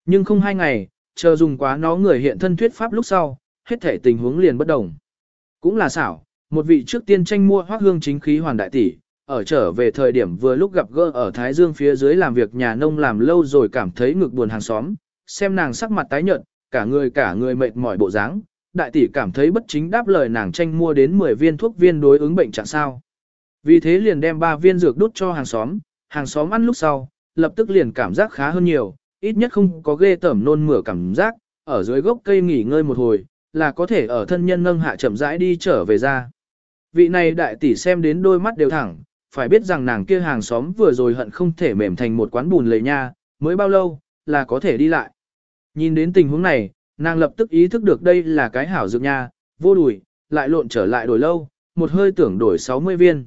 Nhưng không hai ngày, chờ dùng quá nó người hiện thân thuyết pháp lúc sau, hết thể tình huống liền bất đồng. Cũng là xảo, một vị trước tiên tranh mua hoác hương chính khí hoàn đại tỷ, ở trở về thời điểm vừa lúc gặp gỡ ở Thái Dương phía dưới làm việc nhà nông làm lâu rồi cảm thấy ngực buồn hàng xóm, xem nàng sắc mặt tái nhợt, cả người cả người mệt mỏi bộ dáng, đại tỷ cảm thấy bất chính đáp lời nàng tranh mua đến 10 viên thuốc viên đối ứng bệnh trạng sao. Vì thế liền đem 3 viên dược đút cho hàng xóm, hàng xóm ăn lúc sau, lập tức liền cảm giác khá hơn nhiều, ít nhất không có ghê tởm nôn mửa cảm giác, ở dưới gốc cây nghỉ ngơi một hồi, là có thể ở thân nhân nâng hạ chậm rãi đi trở về ra. Vị này đại tỷ xem đến đôi mắt đều thẳng, phải biết rằng nàng kia hàng xóm vừa rồi hận không thể mềm thành một quán bùn lầy nha, mới bao lâu, là có thể đi lại. Nhìn đến tình huống này, nàng lập tức ý thức được đây là cái hảo dược nha, vô đùi, lại lộn trở lại đổi lâu, một hơi tưởng đổi 60 viên.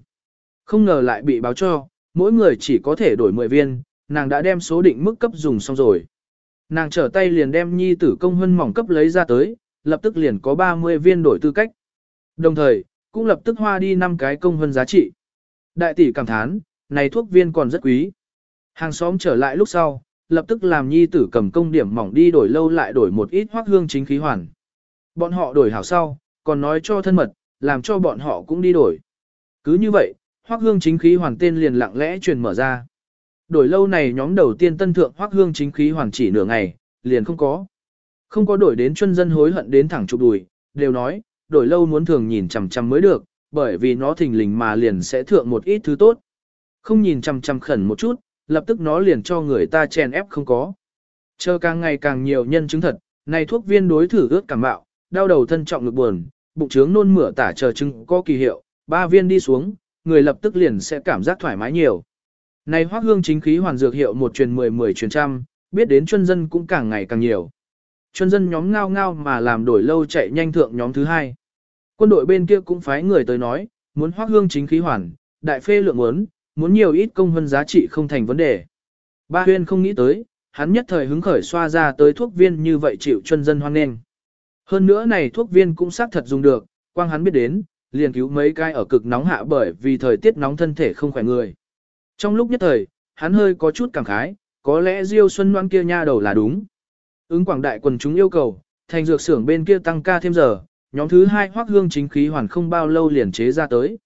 Không ngờ lại bị báo cho, mỗi người chỉ có thể đổi 10 viên, nàng đã đem số định mức cấp dùng xong rồi. Nàng trở tay liền đem nhi tử công hân mỏng cấp lấy ra tới, lập tức liền có 30 viên đổi tư cách. Đồng thời, cũng lập tức hoa đi 5 cái công hân giá trị. Đại tỷ cảm thán, này thuốc viên còn rất quý. Hàng xóm trở lại lúc sau, lập tức làm nhi tử cầm công điểm mỏng đi đổi lâu lại đổi một ít hoác hương chính khí hoàn. Bọn họ đổi hảo sau, còn nói cho thân mật, làm cho bọn họ cũng đi đổi. Cứ như vậy, hoác hương chính khí hoàn tên liền lặng lẽ truyền mở ra. Đổi lâu này nhóm đầu tiên tân thượng hoác hương chính khí hoàn chỉ nửa ngày, liền không có. Không có đổi đến chân dân hối hận đến thẳng chụp đùi, đều nói, đổi lâu muốn thường nhìn chằm chằm mới được, bởi vì nó thình lình mà liền sẽ thượng một ít thứ tốt. Không nhìn chằm chằm khẩn một chút, lập tức nó liền cho người ta chèn ép không có. Chờ càng ngày càng nhiều nhân chứng thật, này thuốc viên đối thử ướt cảm bạo, đau đầu thân trọng ngực buồn, bụng trướng nôn mửa tả chờ chứng có kỳ hiệu, ba viên đi xuống, người lập tức liền sẽ cảm giác thoải mái nhiều. Này hoác hương chính khí hoàn dược hiệu một truyền mười mười truyền trăm, biết đến chuyên dân cũng càng ngày càng nhiều. Chuyên dân nhóm ngao ngao mà làm đổi lâu chạy nhanh thượng nhóm thứ hai. Quân đội bên kia cũng phái người tới nói, muốn hoác hương chính khí hoàn, đại phê lượng muốn, muốn nhiều ít công hơn giá trị không thành vấn đề. Ba huyên không nghĩ tới, hắn nhất thời hứng khởi xoa ra tới thuốc viên như vậy chịu chân dân hoan nghênh. Hơn nữa này thuốc viên cũng xác thật dùng được, quang hắn biết đến, liền cứu mấy cái ở cực nóng hạ bởi vì thời tiết nóng thân thể không khỏe người. Trong lúc nhất thời, hắn hơi có chút cảm khái, có lẽ Diêu Xuân Loan kia nha đầu là đúng. Ứng quảng đại quần chúng yêu cầu, thành dược xưởng bên kia tăng ca thêm giờ, nhóm thứ hai hoác hương chính khí hoàn không bao lâu liền chế ra tới.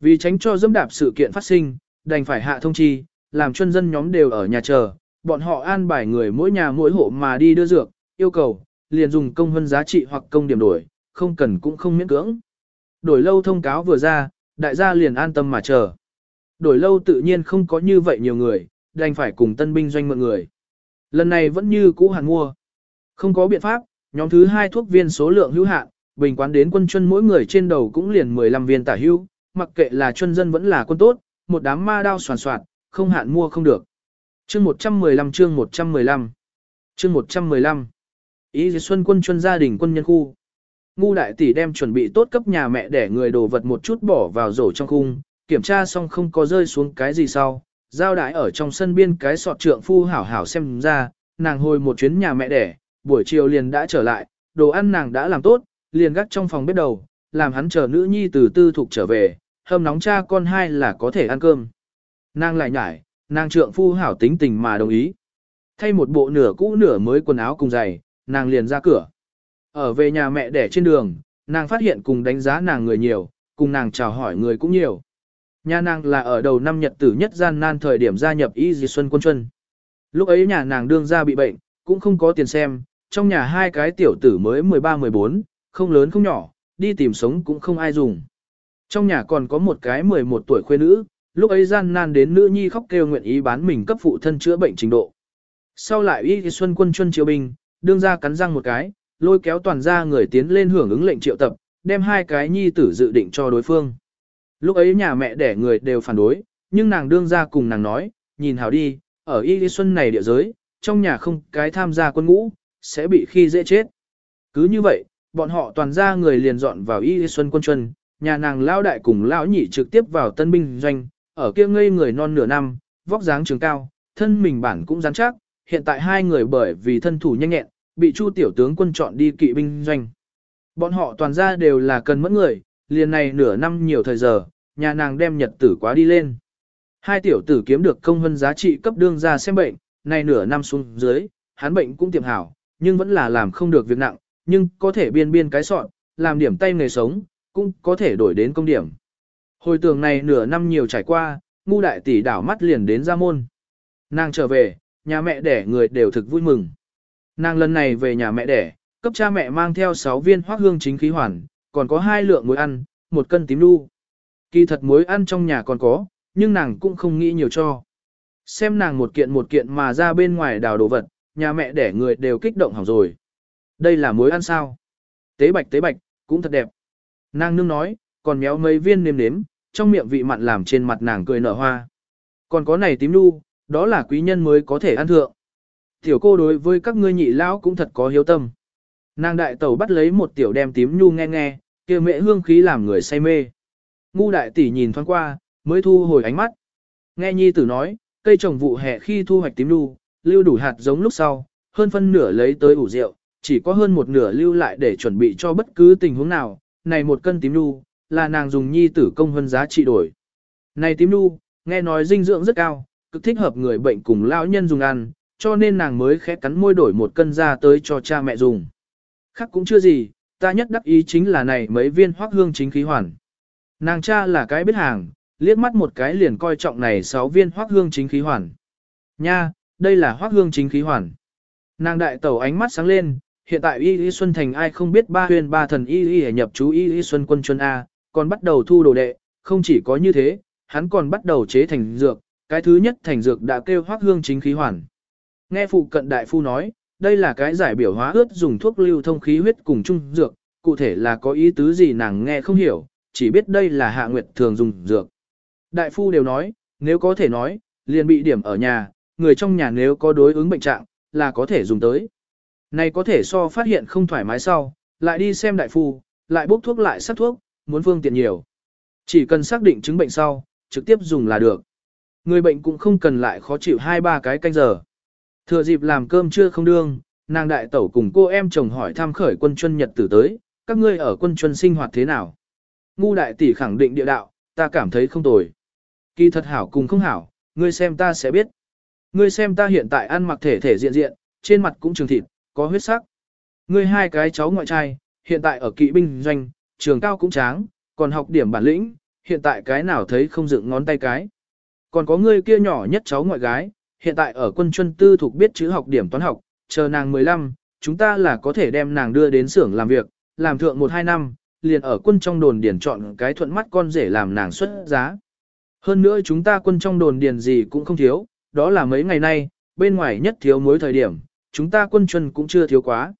Vì tránh cho dâm đạp sự kiện phát sinh, đành phải hạ thông chi, làm chân dân nhóm đều ở nhà chờ, bọn họ an bài người mỗi nhà mỗi hộ mà đi đưa dược, yêu cầu, liền dùng công hơn giá trị hoặc công điểm đổi, không cần cũng không miễn cưỡng. Đổi lâu thông cáo vừa ra, đại gia liền an tâm mà chờ. Đổi lâu tự nhiên không có như vậy nhiều người, đành phải cùng tân binh doanh mượn người. Lần này vẫn như cũ hàng mua. Không có biện pháp, nhóm thứ hai thuốc viên số lượng hữu hạn, bình quán đến quân chân mỗi người trên đầu cũng liền 15 viên tả hữu, mặc kệ là chân dân vẫn là quân tốt, một đám ma đao soàn soạn, không hạn mua không được. Chương 115 chương 115 Chương 115 Ý xuân quân chuân gia đình quân nhân khu. Ngu đại tỷ đem chuẩn bị tốt cấp nhà mẹ để người đồ vật một chút bỏ vào rổ trong khung, kiểm tra xong không có rơi xuống cái gì sau, giao đái ở trong sân biên cái sọt trượng phu hảo hảo xem ra, nàng hồi một chuyến nhà mẹ đẻ, buổi chiều liền đã trở lại, đồ ăn nàng đã làm tốt, liền gác trong phòng bếp đầu, làm hắn chờ nữ nhi từ tư thục trở về, hâm nóng cha con hai là có thể ăn cơm. Nàng lại nhải, nàng trượng phu hảo tính tình mà đồng ý. Thay một bộ nửa cũ nửa mới quần áo cùng giày, nàng liền ra cửa. Ở về nhà mẹ đẻ trên đường, nàng phát hiện cùng đánh giá nàng người nhiều, cùng nàng chào hỏi người cũng nhiều. Nhà nàng là ở đầu năm nhật tử nhất gian nan thời điểm gia nhập Y Di Xuân Quân Chuân. Lúc ấy nhà nàng đương ra bị bệnh, cũng không có tiền xem, trong nhà hai cái tiểu tử mới 13-14, không lớn không nhỏ, đi tìm sống cũng không ai dùng. Trong nhà còn có một cái 11 tuổi khuê nữ, lúc ấy gian nan đến nữ nhi khóc kêu nguyện ý bán mình cấp phụ thân chữa bệnh trình độ. Sau lại Y Xuân Quân Chuân chiếu binh, đương ra cắn răng một cái, lôi kéo toàn ra người tiến lên hưởng ứng lệnh triệu tập, đem hai cái nhi tử dự định cho đối phương. Lúc ấy nhà mẹ đẻ người đều phản đối, nhưng nàng đương ra cùng nàng nói, nhìn hảo đi, ở Y Xuân này địa giới, trong nhà không cái tham gia quân ngũ, sẽ bị khi dễ chết. Cứ như vậy, bọn họ toàn ra người liền dọn vào Y Xuân quân chuân, nhà nàng lao đại cùng lão nhị trực tiếp vào tân binh doanh, ở kia ngây người non nửa năm, vóc dáng trường cao, thân mình bản cũng rắn chắc, hiện tại hai người bởi vì thân thủ nhanh nhẹn, bị Chu tiểu tướng quân chọn đi kỵ binh doanh. Bọn họ toàn ra đều là cần mẫn người, liền này nửa năm nhiều thời giờ, nhà nàng đem nhật tử quá đi lên. Hai tiểu tử kiếm được công hơn giá trị cấp đương ra xem bệnh, này nửa năm xuống dưới, hắn bệnh cũng tiệm hảo, nhưng vẫn là làm không được việc nặng, nhưng có thể biên biên cái sọn, làm điểm tay nghề sống, cũng có thể đổi đến công điểm. Hồi tưởng này nửa năm nhiều trải qua, ngu đại tỷ đảo mắt liền đến ra môn. Nàng trở về, nhà mẹ đẻ người đều thực vui mừng. Nàng lần này về nhà mẹ đẻ, cấp cha mẹ mang theo 6 viên hoác hương chính khí hoàn, còn có hai lượng muối ăn, một cân tím đu. Kỳ thật muối ăn trong nhà còn có, nhưng nàng cũng không nghĩ nhiều cho. Xem nàng một kiện một kiện mà ra bên ngoài đào đồ vật, nhà mẹ đẻ người đều kích động hỏng rồi. Đây là muối ăn sao? Tế bạch tế bạch, cũng thật đẹp. Nàng nương nói, còn méo mấy viên nêm nếm, trong miệng vị mặn làm trên mặt nàng cười nở hoa. Còn có này tím đu, đó là quý nhân mới có thể ăn thượng. Tiểu cô đối với các ngươi nhị lão cũng thật có hiếu tâm. Nàng đại tẩu bắt lấy một tiểu đem tím nhu nghe nghe, kia mẹ hương khí làm người say mê. Ngu đại tỷ nhìn thoáng qua, mới thu hồi ánh mắt. Nghe nhi tử nói, cây trồng vụ hè khi thu hoạch tím nhu, lưu đủ hạt giống lúc sau, hơn phân nửa lấy tới ủ rượu, chỉ có hơn một nửa lưu lại để chuẩn bị cho bất cứ tình huống nào. Này một cân tím nhu, là nàng dùng nhi tử công hơn giá trị đổi. Này tím nhu, nghe nói dinh dưỡng rất cao, cực thích hợp người bệnh cùng lão nhân dùng ăn, cho nên nàng mới khẽ cắn môi đổi một cân ra tới cho cha mẹ dùng. Khác cũng chưa gì, ta nhất đắc ý chính là này mấy viên hoác hương chính khí hoàn. Nàng cha là cái biết hàng, liếc mắt một cái liền coi trọng này 6 viên hoác hương chính khí hoàn. Nha, đây là hoác hương chính khí hoàn. Nàng đại tẩu ánh mắt sáng lên, hiện tại Y Y Xuân Thành ai không biết ba huyền ba thần Y Y nhập chú Y Y Xuân quân chuân A, còn bắt đầu thu đồ đệ, không chỉ có như thế, hắn còn bắt đầu chế thành dược, cái thứ nhất thành dược đã kêu hoác hương chính khí hoàn. Nghe phụ cận đại phu nói, đây là cái giải biểu hóa ướt dùng thuốc lưu thông khí huyết cùng chung dược, cụ thể là có ý tứ gì nàng nghe không hiểu, chỉ biết đây là hạ nguyệt thường dùng dược. Đại phu đều nói, nếu có thể nói, liền bị điểm ở nhà, người trong nhà nếu có đối ứng bệnh trạng, là có thể dùng tới. Này có thể so phát hiện không thoải mái sau, lại đi xem đại phu, lại bốc thuốc lại sắc thuốc, muốn phương tiện nhiều. Chỉ cần xác định chứng bệnh sau, trực tiếp dùng là được. Người bệnh cũng không cần lại khó chịu hai ba cái canh giờ. Thừa dịp làm cơm chưa không đương, nàng đại tẩu cùng cô em chồng hỏi thăm khởi quân chuân nhật tử tới, các ngươi ở quân chuân sinh hoạt thế nào? Ngu đại tỷ khẳng định địa đạo, ta cảm thấy không tồi. Kỳ thật hảo cùng không hảo, ngươi xem ta sẽ biết. Ngươi xem ta hiện tại ăn mặc thể thể diện diện, trên mặt cũng trường thịt, có huyết sắc. Ngươi hai cái cháu ngoại trai, hiện tại ở kỵ binh doanh, trường cao cũng tráng, còn học điểm bản lĩnh, hiện tại cái nào thấy không dựng ngón tay cái. còn có ngươi kia nhỏ nhất cháu ngoại gái, hiện tại ở quân chuân tư thuộc biết chữ học điểm toán học, chờ nàng 15, chúng ta là có thể đem nàng đưa đến xưởng làm việc, làm thượng 1-2 năm, liền ở quân trong đồn điền chọn cái thuận mắt con rể làm nàng xuất giá. Hơn nữa chúng ta quân trong đồn điền gì cũng không thiếu, đó là mấy ngày nay, bên ngoài nhất thiếu mối thời điểm, chúng ta quân chuân cũng chưa thiếu quá.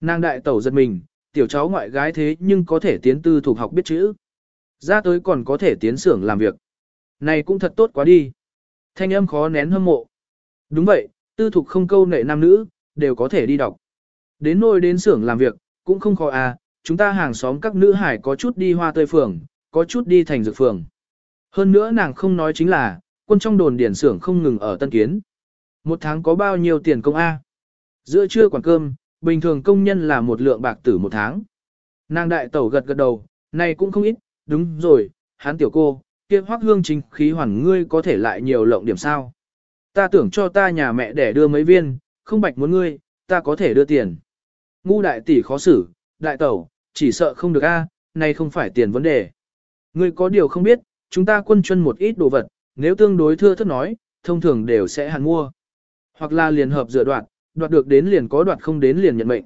Nàng đại tẩu giật mình, tiểu cháu ngoại gái thế nhưng có thể tiến tư thuộc học biết chữ. Ra tới còn có thể tiến xưởng làm việc. Này cũng thật tốt quá đi. Thanh âm khó nén hâm mộ. Đúng vậy, tư thuộc không câu nệ nam nữ, đều có thể đi đọc. Đến nôi đến xưởng làm việc, cũng không khó à, chúng ta hàng xóm các nữ hải có chút đi hoa tươi phường, có chút đi thành dược phường. Hơn nữa nàng không nói chính là, quân trong đồn điển xưởng không ngừng ở Tân Kiến. Một tháng có bao nhiêu tiền công A? Giữa trưa quản cơm, bình thường công nhân là một lượng bạc tử một tháng. Nàng đại tẩu gật gật đầu, này cũng không ít, đúng rồi, hắn tiểu cô, kia hoác hương chính khí hoàn ngươi có thể lại nhiều lộng điểm sao. Ta tưởng cho ta nhà mẹ để đưa mấy viên, không bạch muốn ngươi, ta có thể đưa tiền. Ngu đại tỷ khó xử, đại tẩu, chỉ sợ không được a, này không phải tiền vấn đề. Ngươi có điều không biết, chúng ta quân chân một ít đồ vật, nếu tương đối thưa thất nói, thông thường đều sẽ hàn mua. Hoặc là liền hợp dựa đoạt, đoạt được đến liền có đoạt không đến liền nhận mệnh.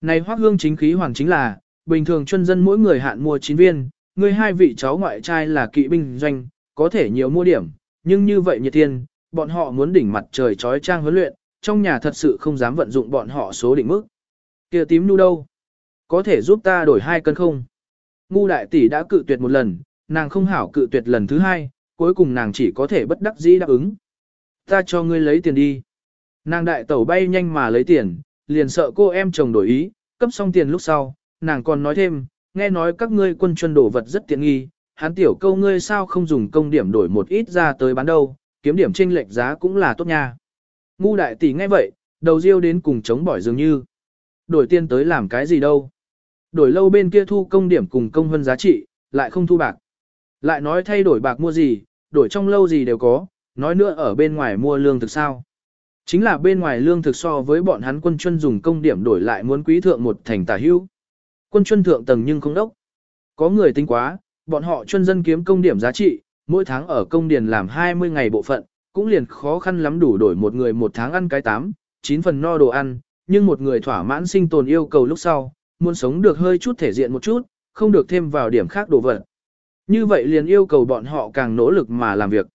Này hoác hương chính khí hoàng chính là, bình thường chân dân mỗi người hạn mua 9 viên, người hai vị cháu ngoại trai là kỵ binh doanh, có thể nhiều mua điểm, nhưng như vậy nhiệt tiền bọn họ muốn đỉnh mặt trời trói trang huấn luyện, trong nhà thật sự không dám vận dụng bọn họ số định mức. kia tím nu đâu? Có thể giúp ta đổi hai cân không? Ngu đại tỷ đã cự tuyệt một lần, nàng không hảo cự tuyệt lần thứ hai, cuối cùng nàng chỉ có thể bất đắc dĩ đáp ứng. Ta cho ngươi lấy tiền đi. Nàng đại tẩu bay nhanh mà lấy tiền, liền sợ cô em chồng đổi ý, cấp xong tiền lúc sau, nàng còn nói thêm, nghe nói các ngươi quân chuân đồ vật rất tiện nghi, hắn tiểu câu ngươi sao không dùng công điểm đổi một ít ra tới bán đâu, kiếm điểm chênh lệch giá cũng là tốt nha. Ngu đại tỷ nghe vậy, đầu riêu đến cùng chống bỏi dường như. Đổi tiền tới làm cái gì đâu. Đổi lâu bên kia thu công điểm cùng công hơn giá trị, lại không thu bạc. Lại nói thay đổi bạc mua gì, đổi trong lâu gì đều có, nói nữa ở bên ngoài mua lương thực sao. Chính là bên ngoài lương thực so với bọn hắn quân chuân dùng công điểm đổi lại muốn quý thượng một thành tả hữu. Quân chuân thượng tầng nhưng không đốc. Có người tính quá, bọn họ chuân dân kiếm công điểm giá trị, mỗi tháng ở công điền làm 20 ngày bộ phận, cũng liền khó khăn lắm đủ đổi một người một tháng ăn cái 8, 9 phần no đồ ăn, nhưng một người thỏa mãn sinh tồn yêu cầu lúc sau, muốn sống được hơi chút thể diện một chút, không được thêm vào điểm khác đồ vật. Như vậy liền yêu cầu bọn họ càng nỗ lực mà làm việc.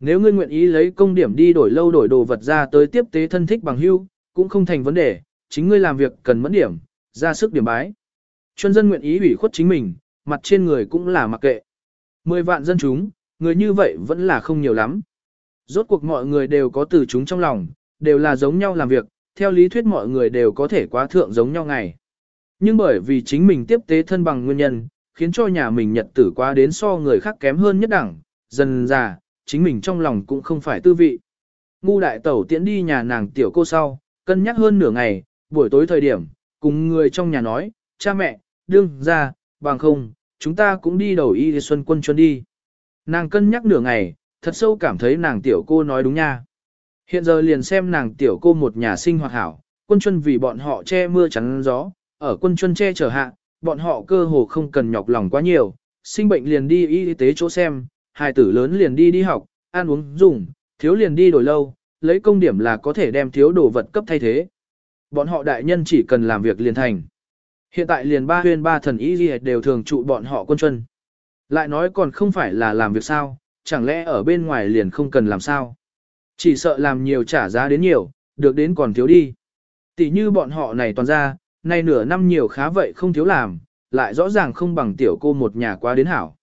Nếu ngươi nguyện ý lấy công điểm đi đổi lâu đổi đồ vật ra tới tiếp tế thân thích bằng hưu, cũng không thành vấn đề, chính ngươi làm việc cần mẫn điểm, ra sức điểm bái. chuyên dân nguyện ý ủy khuất chính mình, mặt trên người cũng là mặc kệ. Mười vạn dân chúng, người như vậy vẫn là không nhiều lắm. Rốt cuộc mọi người đều có từ chúng trong lòng, đều là giống nhau làm việc, theo lý thuyết mọi người đều có thể quá thượng giống nhau ngày. Nhưng bởi vì chính mình tiếp tế thân bằng nguyên nhân, khiến cho nhà mình nhật tử quá đến so người khác kém hơn nhất đẳng, dần già, chính mình trong lòng cũng không phải tư vị. Ngu đại tẩu tiễn đi nhà nàng tiểu cô sau, cân nhắc hơn nửa ngày, buổi tối thời điểm, cùng người trong nhà nói, cha mẹ, đương ra, bằng không, chúng ta cũng đi đầu y xuân quân chuân đi. Nàng cân nhắc nửa ngày, thật sâu cảm thấy nàng tiểu cô nói đúng nha. Hiện giờ liền xem nàng tiểu cô một nhà sinh hoạt hảo, quân chuân vì bọn họ che mưa chắn gió, ở quân chuân che chở hạ, bọn họ cơ hồ không cần nhọc lòng quá nhiều, sinh bệnh liền đi y tế chỗ xem, hài tử lớn liền đi đi học, ăn uống dùng, thiếu liền đi đổi lâu, lấy công điểm là có thể đem thiếu đồ vật cấp thay thế. Bọn họ đại nhân chỉ cần làm việc liền thành. Hiện tại liền ba huyên ba thần y đều thường trụ bọn họ quân chuân. Lại nói còn không phải là làm việc sao, chẳng lẽ ở bên ngoài liền không cần làm sao. Chỉ sợ làm nhiều trả giá đến nhiều, được đến còn thiếu đi. Tỷ như bọn họ này toàn ra, nay nửa năm nhiều khá vậy không thiếu làm, lại rõ ràng không bằng tiểu cô một nhà quá đến hảo.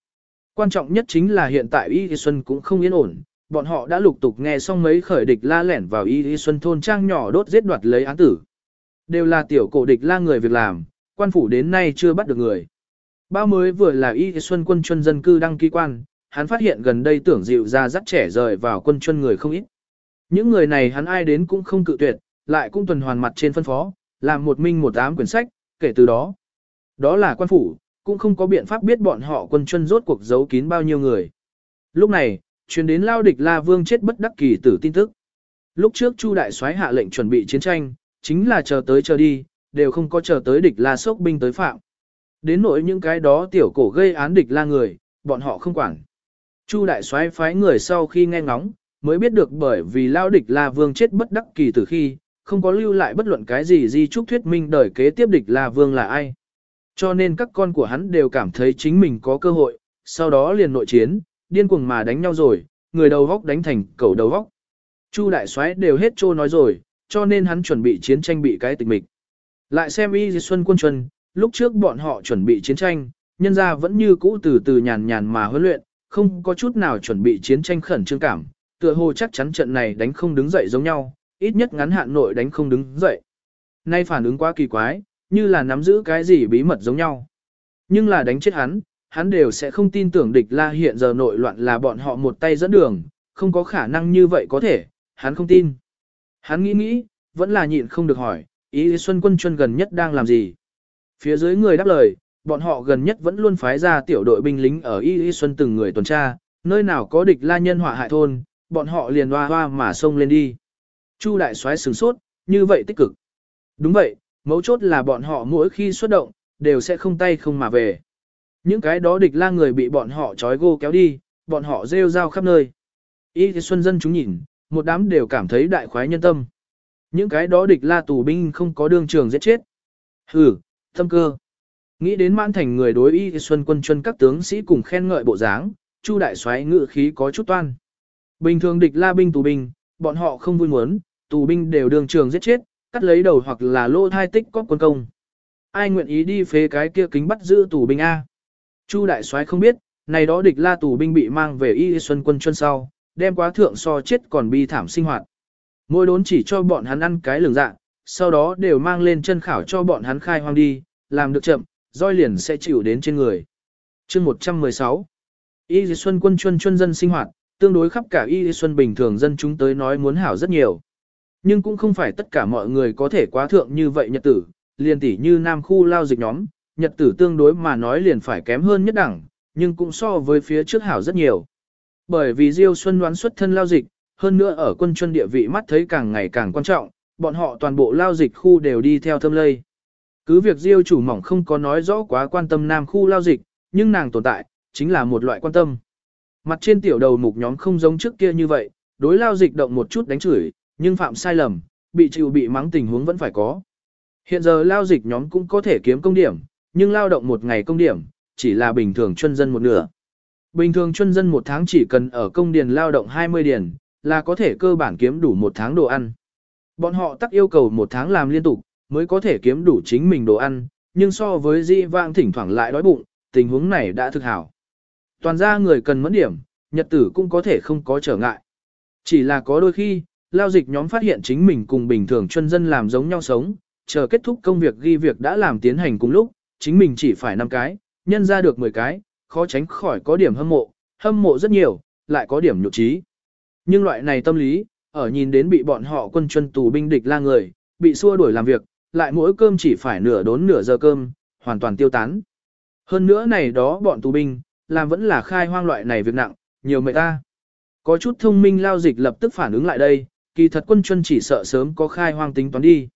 Quan trọng nhất chính là hiện tại Y Xuân cũng không yên ổn, bọn họ đã lục tục nghe xong mấy khởi địch la lẻn vào Y Xuân thôn trang nhỏ đốt giết đoạt lấy án tử. Đều là tiểu cổ địch la người việc làm, quan phủ đến nay chưa bắt được người. Bao mới vừa là Y Xuân quân chuân dân cư đăng ký quan, hắn phát hiện gần đây tưởng dịu ra dắt trẻ rời vào quân chuân người không ít. Những người này hắn ai đến cũng không cự tuyệt, lại cũng tuần hoàn mặt trên phân phó, làm một minh một ám quyển sách, kể từ đó. Đó là quan phủ, cũng không có biện pháp biết bọn họ quân chuân rốt cuộc giấu kín bao nhiêu người. Lúc này, truyền đến lao địch La Vương chết bất đắc kỳ tử tin tức. Lúc trước Chu đại soái hạ lệnh chuẩn bị chiến tranh, chính là chờ tới chờ đi, đều không có chờ tới địch La sốc binh tới phạm. Đến nỗi những cái đó tiểu cổ gây án địch La người, bọn họ không quản. Chu đại soái phái người sau khi nghe ngóng, mới biết được bởi vì lao địch La Vương chết bất đắc kỳ từ khi, không có lưu lại bất luận cái gì di trúc thuyết minh đời kế tiếp địch La Vương là ai. Cho nên các con của hắn đều cảm thấy chính mình có cơ hội, sau đó liền nội chiến, điên cuồng mà đánh nhau rồi, người đầu góc đánh thành cầu đầu góc. Chu đại soái đều hết trô nói rồi, cho nên hắn chuẩn bị chiến tranh bị cái tịch mịch. Lại xem Y Xuân Quân Chuân, lúc trước bọn họ chuẩn bị chiến tranh, nhân ra vẫn như cũ từ từ nhàn nhàn mà huấn luyện, không có chút nào chuẩn bị chiến tranh khẩn trương cảm, tựa hồ chắc chắn trận này đánh không đứng dậy giống nhau, ít nhất ngắn hạn nội đánh không đứng dậy. Nay phản ứng quá kỳ quái, như là nắm giữ cái gì bí mật giống nhau. Nhưng là đánh chết hắn, hắn đều sẽ không tin tưởng địch la hiện giờ nội loạn là bọn họ một tay dẫn đường, không có khả năng như vậy có thể, hắn không tin. Hắn nghĩ nghĩ, vẫn là nhịn không được hỏi, ý Xuân quân chuân gần nhất đang làm gì? Phía dưới người đáp lời, bọn họ gần nhất vẫn luôn phái ra tiểu đội binh lính ở Y Y Xuân từng người tuần tra, nơi nào có địch la nhân họa hại thôn, bọn họ liền hoa hoa mà xông lên đi. Chu đại soái sửng sốt, như vậy tích cực. Đúng vậy, mấu chốt là bọn họ mỗi khi xuất động, đều sẽ không tay không mà về. Những cái đó địch la người bị bọn họ trói gô kéo đi, bọn họ rêu rao khắp nơi. Y thì xuân dân chúng nhìn, một đám đều cảm thấy đại khoái nhân tâm. Những cái đó địch la tù binh không có đương trường giết chết. Hừ, tâm cơ. Nghĩ đến mãn thành người đối y xuân quân chân các tướng sĩ cùng khen ngợi bộ dáng, Chu đại soái ngự khí có chút toan. Bình thường địch la binh tù binh, bọn họ không vui muốn, tù binh đều đường trường giết chết, cắt lấy đầu hoặc là lô thai tích có quân công. Ai nguyện ý đi phế cái kia kính bắt giữ tù binh A. Chu đại soái không biết, này đó địch la tù binh bị mang về y xuân quân chân sau, đem quá thượng so chết còn bi thảm sinh hoạt. Mỗi đốn chỉ cho bọn hắn ăn cái lường dạ, sau đó đều mang lên chân khảo cho bọn hắn khai hoang đi, làm được chậm, roi liền sẽ chịu đến trên người. chương 116 Y Dì Xuân quân chuân chuân dân sinh hoạt, tương đối khắp cả Y Dì Xuân bình thường dân chúng tới nói muốn hảo rất nhiều. Nhưng cũng không phải tất cả mọi người có thể quá thượng như vậy nhật tử, liền tỷ như nam khu lao dịch nhóm, nhật tử tương đối mà nói liền phải kém hơn nhất đẳng, nhưng cũng so với phía trước hảo rất nhiều. Bởi vì Diêu Xuân đoán xuất thân lao dịch, hơn nữa ở quân chuân địa vị mắt thấy càng ngày càng quan trọng, bọn họ toàn bộ lao dịch khu đều đi theo thâm lây. Cứ việc Diêu chủ mỏng không có nói rõ quá quan tâm nam khu lao dịch, nhưng nàng tồn tại, chính là một loại quan tâm. Mặt trên tiểu đầu mục nhóm không giống trước kia như vậy, đối lao dịch động một chút đánh chửi, nhưng phạm sai lầm, bị chịu bị mắng tình huống vẫn phải có. Hiện giờ lao dịch nhóm cũng có thể kiếm công điểm, nhưng lao động một ngày công điểm, chỉ là bình thường chuyên dân một nửa. Bình thường chuyên dân một tháng chỉ cần ở công điền lao động 20 điền, là có thể cơ bản kiếm đủ một tháng đồ ăn. Bọn họ tắc yêu cầu một tháng làm liên tục, mới có thể kiếm đủ chính mình đồ ăn, nhưng so với di vang thỉnh thoảng lại đói bụng, tình huống này đã thực hảo. Toàn ra người cần mẫn điểm, nhật tử cũng có thể không có trở ngại. Chỉ là có đôi khi, lao dịch nhóm phát hiện chính mình cùng bình thường chuyên dân làm giống nhau sống, chờ kết thúc công việc ghi việc đã làm tiến hành cùng lúc, chính mình chỉ phải 5 cái, nhân ra được 10 cái, khó tránh khỏi có điểm hâm mộ, hâm mộ rất nhiều, lại có điểm nhục trí. Nhưng loại này tâm lý, ở nhìn đến bị bọn họ quân chân tù binh địch la người, bị xua đuổi làm việc, lại mỗi cơm chỉ phải nửa đốn nửa giờ cơm, hoàn toàn tiêu tán. Hơn nữa này đó bọn tù binh, làm vẫn là khai hoang loại này việc nặng, nhiều mệt ta. Có chút thông minh lao dịch lập tức phản ứng lại đây, kỳ thật quân chuân chỉ sợ sớm có khai hoang tính toán đi.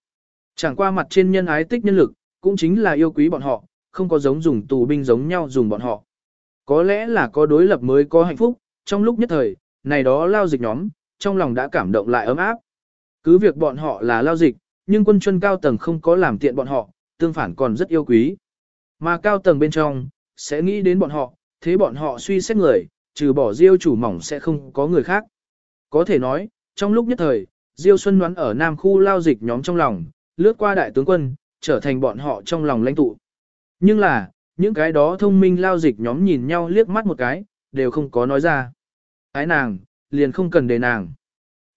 Chẳng qua mặt trên nhân ái tích nhân lực, cũng chính là yêu quý bọn họ, không có giống dùng tù binh giống nhau dùng bọn họ. Có lẽ là có đối lập mới có hạnh phúc, trong lúc nhất thời, này đó lao dịch nhóm, trong lòng đã cảm động lại ấm áp. Cứ việc bọn họ là lao dịch, nhưng quân chuân cao tầng không có làm tiện bọn họ, tương phản còn rất yêu quý. Mà cao tầng bên trong, sẽ nghĩ đến bọn họ, thế bọn họ suy xét người, trừ bỏ Diêu chủ mỏng sẽ không có người khác. Có thể nói, trong lúc nhất thời, Diêu Xuân đoán ở Nam khu lao dịch nhóm trong lòng, lướt qua đại tướng quân, trở thành bọn họ trong lòng lãnh tụ. Nhưng là, những cái đó thông minh lao dịch nhóm nhìn nhau liếc mắt một cái, đều không có nói ra. Ái nàng, liền không cần đề nàng.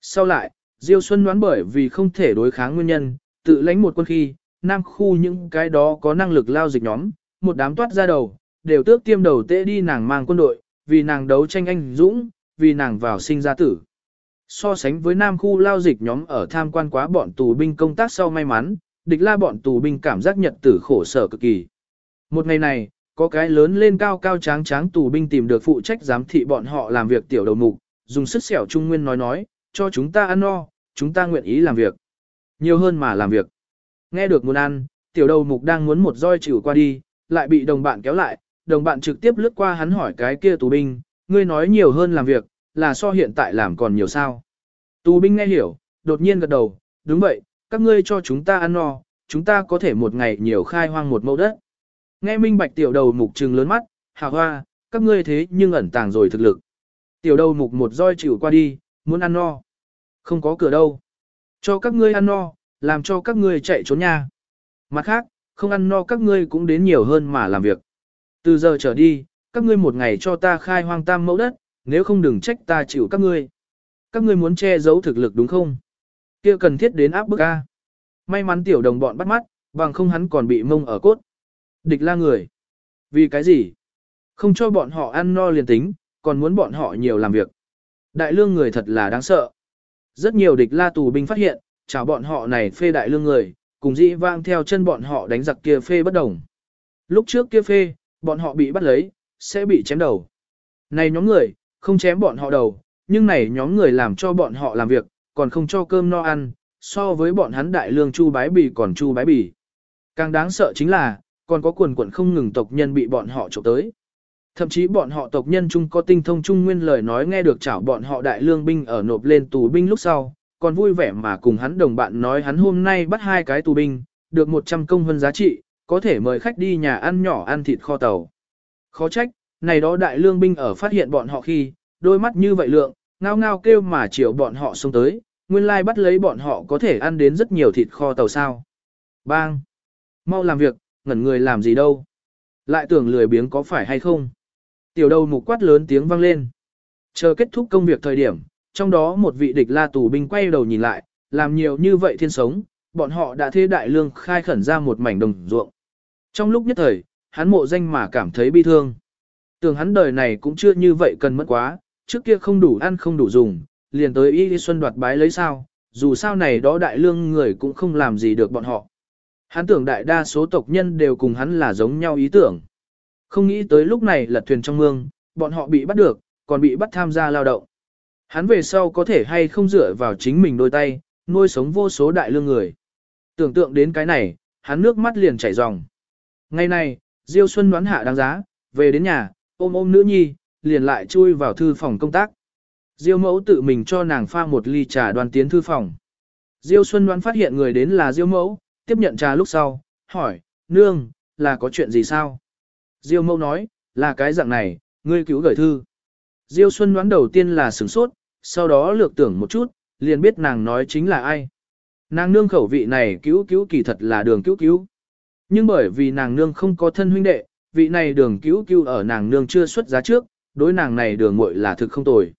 Sau lại, Diêu Xuân đoán bởi vì không thể đối kháng nguyên nhân, tự lãnh một quân khi, nam khu những cái đó có năng lực lao dịch nhóm, một đám toát ra đầu, đều tước tiêm đầu tệ đi nàng mang quân đội, vì nàng đấu tranh anh dũng, vì nàng vào sinh ra tử. So sánh với nam khu lao dịch nhóm ở tham quan quá bọn tù binh công tác sau may mắn, địch la bọn tù binh cảm giác nhật tử khổ sở cực kỳ. Một ngày này, có cái lớn lên cao cao tráng tráng tù binh tìm được phụ trách giám thị bọn họ làm việc tiểu đầu mục, dùng sức xẻo trung nguyên nói nói, cho chúng ta ăn no, chúng ta nguyện ý làm việc. Nhiều hơn mà làm việc. Nghe được muốn ăn, tiểu đầu mục đang muốn một roi chịu qua đi, lại bị đồng bạn kéo lại, đồng bạn trực tiếp lướt qua hắn hỏi cái kia tù binh, ngươi nói nhiều hơn làm việc, là so hiện tại làm còn nhiều sao. Tù binh nghe hiểu, đột nhiên gật đầu, đúng vậy, các ngươi cho chúng ta ăn no, chúng ta có thể một ngày nhiều khai hoang một mẫu đất. Nghe minh bạch tiểu đầu mục trừng lớn mắt, hà hoa, các ngươi thế nhưng ẩn tàng rồi thực lực. Tiểu đầu mục một roi chịu qua đi, muốn ăn no. Không có cửa đâu. Cho các ngươi ăn no, làm cho các ngươi chạy trốn nha. Mặt khác, không ăn no các ngươi cũng đến nhiều hơn mà làm việc. Từ giờ trở đi, các ngươi một ngày cho ta khai hoang tam mẫu đất, nếu không đừng trách ta chịu các ngươi. Các ngươi muốn che giấu thực lực đúng không? kia cần thiết đến áp bức A. May mắn tiểu đồng bọn bắt mắt, bằng không hắn còn bị mông ở cốt. Địch la người. Vì cái gì? Không cho bọn họ ăn no liền tính, còn muốn bọn họ nhiều làm việc. Đại lương người thật là đáng sợ. Rất nhiều địch la tù binh phát hiện, chào bọn họ này phê đại lương người, cùng dĩ vang theo chân bọn họ đánh giặc kia phê bất đồng. Lúc trước kia phê, bọn họ bị bắt lấy, sẽ bị chém đầu. Này nhóm người, không chém bọn họ đầu, nhưng này nhóm người làm cho bọn họ làm việc, còn không cho cơm no ăn, so với bọn hắn đại lương chu bái bì còn chu bái bì. Càng đáng sợ chính là, còn có quần quần không ngừng tộc nhân bị bọn họ trộm tới. Thậm chí bọn họ tộc nhân chung có tinh thông trung nguyên lời nói nghe được chảo bọn họ đại lương binh ở nộp lên tù binh lúc sau, còn vui vẻ mà cùng hắn đồng bạn nói hắn hôm nay bắt hai cái tù binh, được 100 công hơn giá trị, có thể mời khách đi nhà ăn nhỏ ăn thịt kho tàu. Khó trách, này đó đại lương binh ở phát hiện bọn họ khi, đôi mắt như vậy lượng, ngao ngao kêu mà chiều bọn họ xuống tới, nguyên lai bắt lấy bọn họ có thể ăn đến rất nhiều thịt kho tàu sao. Bang! Mau làm việc, ngẩn người làm gì đâu. Lại tưởng lười biếng có phải hay không. Tiểu đầu mục quát lớn tiếng vang lên. Chờ kết thúc công việc thời điểm, trong đó một vị địch la tù binh quay đầu nhìn lại, làm nhiều như vậy thiên sống, bọn họ đã thế đại lương khai khẩn ra một mảnh đồng ruộng. Trong lúc nhất thời, hắn mộ danh mà cảm thấy bi thương. Tưởng hắn đời này cũng chưa như vậy cần mất quá, trước kia không đủ ăn không đủ dùng, liền tới y đi xuân đoạt bái lấy sao, dù sao này đó đại lương người cũng không làm gì được bọn họ. Hắn tưởng đại đa số tộc nhân đều cùng hắn là giống nhau ý tưởng. Không nghĩ tới lúc này lật thuyền trong mương, bọn họ bị bắt được, còn bị bắt tham gia lao động. Hắn về sau có thể hay không dựa vào chính mình đôi tay, nuôi sống vô số đại lương người. Tưởng tượng đến cái này, hắn nước mắt liền chảy ròng. Ngày này, Diêu Xuân đoán hạ đáng giá, về đến nhà, ôm ôm nữ nhi, liền lại chui vào thư phòng công tác. Diêu mẫu tự mình cho nàng pha một ly trà đoàn tiến thư phòng. Diêu Xuân đoán phát hiện người đến là Diêu mẫu, tiếp nhận trà lúc sau, hỏi, nương, là có chuyện gì sao? Diêu mẫu nói, là cái dạng này, ngươi cứu gửi thư. Diêu Xuân đoán đầu tiên là sửng sốt, sau đó lược tưởng một chút, liền biết nàng nói chính là ai. Nàng nương khẩu vị này cứu cứu kỳ thật là đường cứu cứu. Nhưng bởi vì nàng nương không có thân huynh đệ, vị này đường cứu cứu ở nàng nương chưa xuất giá trước, đối nàng này đường muội là thực không tồi.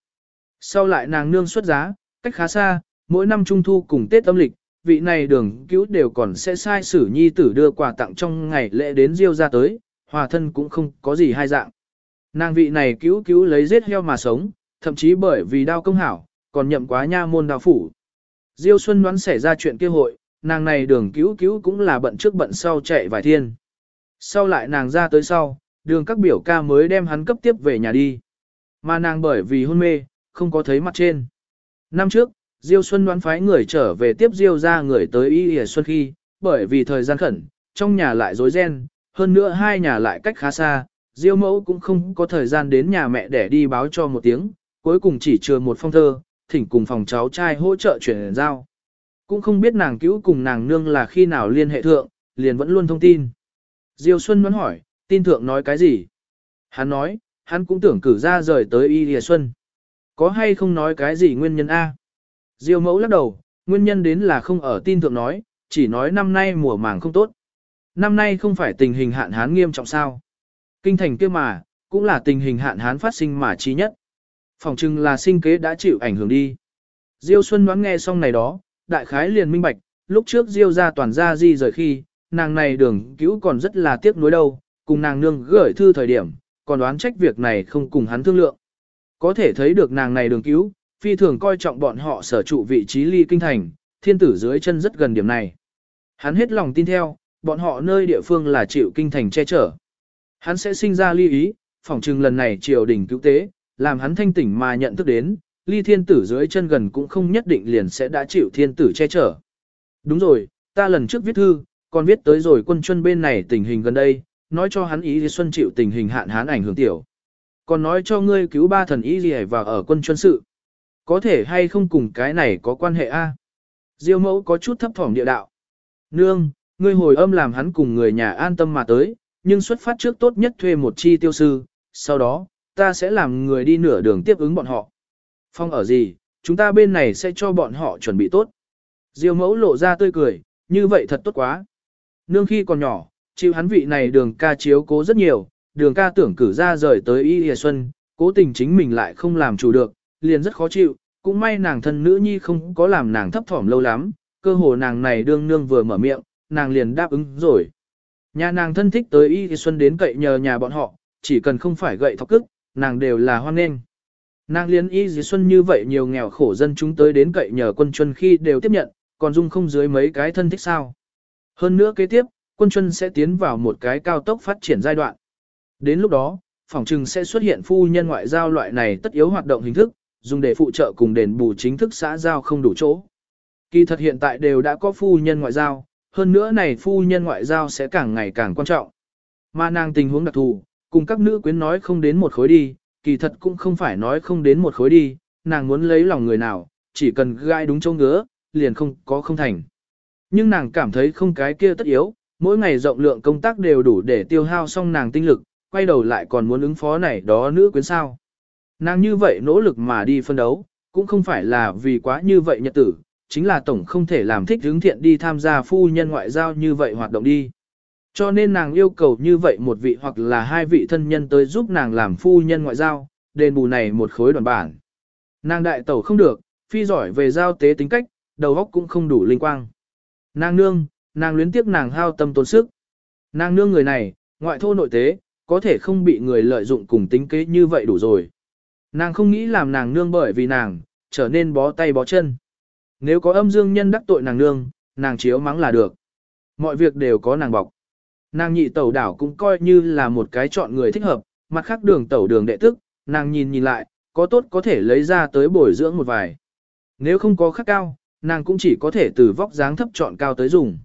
Sau lại nàng nương xuất giá, cách khá xa, mỗi năm trung thu cùng Tết âm lịch, vị này đường cứu đều còn sẽ sai sử nhi tử đưa quà tặng trong ngày lễ đến Diêu ra tới, hòa thân cũng không có gì hai dạng. Nàng vị này cứu cứu lấy giết heo mà sống, thậm chí bởi vì đao công hảo, còn nhậm quá nha môn đào phủ. Diêu Xuân đoán xảy ra chuyện kia hội, nàng này đường cứu cứu cũng là bận trước bận sau chạy vài thiên. Sau lại nàng ra tới sau, đường các biểu ca mới đem hắn cấp tiếp về nhà đi. Mà nàng bởi vì hôn mê, không có thấy mặt trên. Năm trước, Diêu Xuân đoán phái người trở về tiếp Diêu ra người tới Y Y Xuân khi, bởi vì thời gian khẩn, trong nhà lại rối ren, hơn nữa hai nhà lại cách khá xa, Diêu mẫu cũng không có thời gian đến nhà mẹ để đi báo cho một tiếng, cuối cùng chỉ chừa một phong thơ, thỉnh cùng phòng cháu trai hỗ trợ chuyển giao. Cũng không biết nàng cứu cùng nàng nương là khi nào liên hệ thượng, liền vẫn luôn thông tin. Diêu Xuân muốn hỏi, tin thượng nói cái gì? Hắn nói, hắn cũng tưởng cử ra rời tới Y Lìa Xuân. Có hay không nói cái gì nguyên nhân A? Diêu mẫu lắc đầu, nguyên nhân đến là không ở tin thượng nói, chỉ nói năm nay mùa màng không tốt. Năm nay không phải tình hình hạn hán nghiêm trọng sao. Kinh thành kia mà, cũng là tình hình hạn hán phát sinh mà chí nhất. Phòng trưng là sinh kế đã chịu ảnh hưởng đi. Diêu Xuân đoán nghe xong này đó, đại khái liền minh bạch, lúc trước Diêu ra toàn ra di rời khi, nàng này đường cứu còn rất là tiếc nuối đâu, cùng nàng nương gửi thư thời điểm, còn đoán trách việc này không cùng hắn thương lượng. Có thể thấy được nàng này đường cứu, phi thường coi trọng bọn họ sở trụ vị trí ly kinh thành, thiên tử dưới chân rất gần điểm này. Hắn hết lòng tin theo, bọn họ nơi địa phương là chịu kinh thành che chở. Hắn sẽ sinh ra ly ý, phỏng chừng lần này triều đình cứu tế, làm hắn thanh tỉnh mà nhận thức đến, ly thiên tử dưới chân gần cũng không nhất định liền sẽ đã chịu thiên tử che chở. Đúng rồi, ta lần trước viết thư, còn viết tới rồi quân chuân bên này tình hình gần đây, nói cho hắn ý Xuân chịu tình hình hạn hán ảnh hưởng tiểu. Còn nói cho ngươi cứu ba thần ý gì và ở quân chuyên sự. Có thể hay không cùng cái này có quan hệ a? Diêu mẫu có chút thấp thỏm địa đạo. Nương, ngươi hồi âm làm hắn cùng người nhà an tâm mà tới, nhưng xuất phát trước tốt nhất thuê một chi tiêu sư, sau đó, ta sẽ làm người đi nửa đường tiếp ứng bọn họ. Phong ở gì, chúng ta bên này sẽ cho bọn họ chuẩn bị tốt. Diêu mẫu lộ ra tươi cười, như vậy thật tốt quá. Nương khi còn nhỏ, chịu hắn vị này đường ca chiếu cố rất nhiều, đường ca tưởng cử ra rời tới Y Hìa Xuân, cố tình chính mình lại không làm chủ được, liền rất khó chịu, cũng may nàng thân nữ nhi không có làm nàng thấp thỏm lâu lắm, cơ hồ nàng này đương nương vừa mở miệng, nàng liền đáp ứng rồi. Nhà nàng thân thích tới Y Xuân đến cậy nhờ nhà bọn họ, chỉ cần không phải gậy thọc cức, nàng đều là hoan nghênh. Nàng liên Y Hìa Xuân như vậy nhiều nghèo khổ dân chúng tới đến cậy nhờ quân chuân khi đều tiếp nhận, còn dung không dưới mấy cái thân thích sao. Hơn nữa kế tiếp, quân chuân sẽ tiến vào một cái cao tốc phát triển giai đoạn. Đến lúc đó, phòng trừng sẽ xuất hiện phu nhân ngoại giao loại này tất yếu hoạt động hình thức, dùng để phụ trợ cùng đền bù chính thức xã giao không đủ chỗ. Kỳ thật hiện tại đều đã có phu nhân ngoại giao, hơn nữa này phu nhân ngoại giao sẽ càng ngày càng quan trọng. Mà nàng tình huống đặc thù, cùng các nữ quyến nói không đến một khối đi, kỳ thật cũng không phải nói không đến một khối đi, nàng muốn lấy lòng người nào, chỉ cần gai đúng chỗ ngứa, liền không có không thành. Nhưng nàng cảm thấy không cái kia tất yếu, mỗi ngày rộng lượng công tác đều đủ để tiêu hao xong nàng tinh lực, quay đầu lại còn muốn ứng phó này đó nữ quyến sao. Nàng như vậy nỗ lực mà đi phân đấu, cũng không phải là vì quá như vậy nhật tử, chính là tổng không thể làm thích hướng thiện đi tham gia phu nhân ngoại giao như vậy hoạt động đi. Cho nên nàng yêu cầu như vậy một vị hoặc là hai vị thân nhân tới giúp nàng làm phu nhân ngoại giao, đền bù này một khối đoàn bản. Nàng đại tẩu không được, phi giỏi về giao tế tính cách, đầu óc cũng không đủ linh quang. Nàng nương, nàng luyến tiếc nàng hao tâm tốn sức. Nàng nương người này, ngoại thô nội tế, có thể không bị người lợi dụng cùng tính kế như vậy đủ rồi. Nàng không nghĩ làm nàng nương bởi vì nàng, trở nên bó tay bó chân. Nếu có âm dương nhân đắc tội nàng nương, nàng chiếu mắng là được. Mọi việc đều có nàng bọc. Nàng nhị tẩu đảo cũng coi như là một cái chọn người thích hợp, mặt khác đường tẩu đường đệ tức, nàng nhìn nhìn lại, có tốt có thể lấy ra tới bồi dưỡng một vài. Nếu không có khắc cao, nàng cũng chỉ có thể từ vóc dáng thấp chọn cao tới dùng.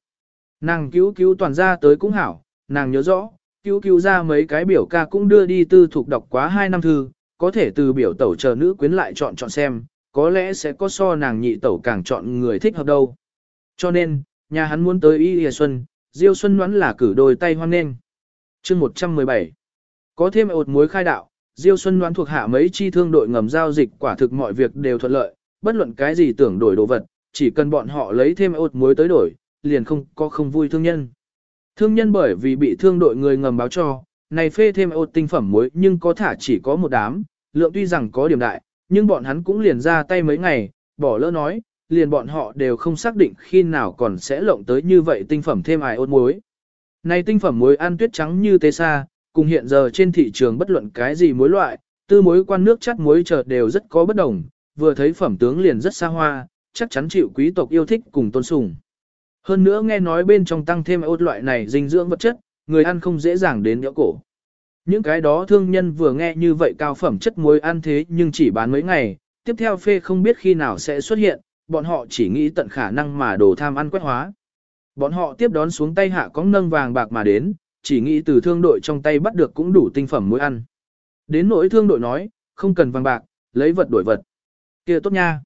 Nàng cứu cứu toàn ra tới cũng hảo, nàng nhớ rõ, cứu cứu ra mấy cái biểu ca cũng đưa đi tư thuộc đọc quá 2 năm thư, có thể từ biểu tẩu chờ nữ quyến lại chọn chọn xem, có lẽ sẽ có so nàng nhị tẩu càng chọn người thích hợp đâu. Cho nên, nhà hắn muốn tới Y Lìa Xuân, Diêu Xuân đoán là cử đôi tay hoan nghênh. chương 117 Có thêm ột muối khai đạo, Diêu Xuân đoán thuộc hạ mấy chi thương đội ngầm giao dịch quả thực mọi việc đều thuận lợi, bất luận cái gì tưởng đổi đồ vật, chỉ cần bọn họ lấy thêm ột muối tới đổi, liền không có không vui thương nhân. Thương nhân bởi vì bị thương đội người ngầm báo cho, này phê thêm ột tinh phẩm muối nhưng có thả chỉ có một đám, lượng tuy rằng có điểm đại, nhưng bọn hắn cũng liền ra tay mấy ngày, bỏ lỡ nói, liền bọn họ đều không xác định khi nào còn sẽ lộng tới như vậy tinh phẩm thêm ai ốt muối. Này tinh phẩm muối ăn tuyết trắng như tê sa, cùng hiện giờ trên thị trường bất luận cái gì muối loại, tư muối quan nước chắt muối chợt đều rất có bất đồng, vừa thấy phẩm tướng liền rất xa hoa, chắc chắn chịu quý tộc yêu thích cùng tôn sùng. Hơn nữa nghe nói bên trong tăng thêm ốt loại này dinh dưỡng vật chất, người ăn không dễ dàng đến nhỡ cổ. Những cái đó thương nhân vừa nghe như vậy cao phẩm chất muối ăn thế nhưng chỉ bán mấy ngày, tiếp theo phê không biết khi nào sẽ xuất hiện, bọn họ chỉ nghĩ tận khả năng mà đồ tham ăn quét hóa. Bọn họ tiếp đón xuống tay hạ có nâng vàng bạc mà đến, chỉ nghĩ từ thương đội trong tay bắt được cũng đủ tinh phẩm muối ăn. Đến nỗi thương đội nói, không cần vàng bạc, lấy vật đổi vật. kia tốt nha.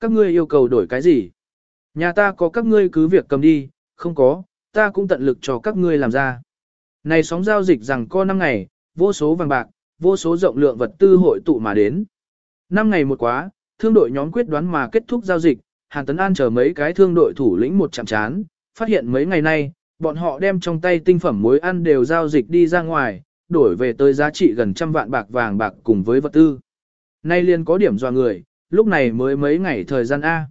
Các ngươi yêu cầu đổi cái gì? Nhà ta có các ngươi cứ việc cầm đi, không có, ta cũng tận lực cho các ngươi làm ra. Này sóng giao dịch rằng co 5 ngày, vô số vàng bạc, vô số rộng lượng vật tư hội tụ mà đến. 5 ngày một quá, thương đội nhóm quyết đoán mà kết thúc giao dịch, Hàn Tấn An chờ mấy cái thương đội thủ lĩnh một chạm chán, phát hiện mấy ngày nay, bọn họ đem trong tay tinh phẩm muối ăn đều giao dịch đi ra ngoài, đổi về tới giá trị gần trăm vạn bạc vàng bạc cùng với vật tư. Nay liền có điểm dò người, lúc này mới mấy ngày thời gian A.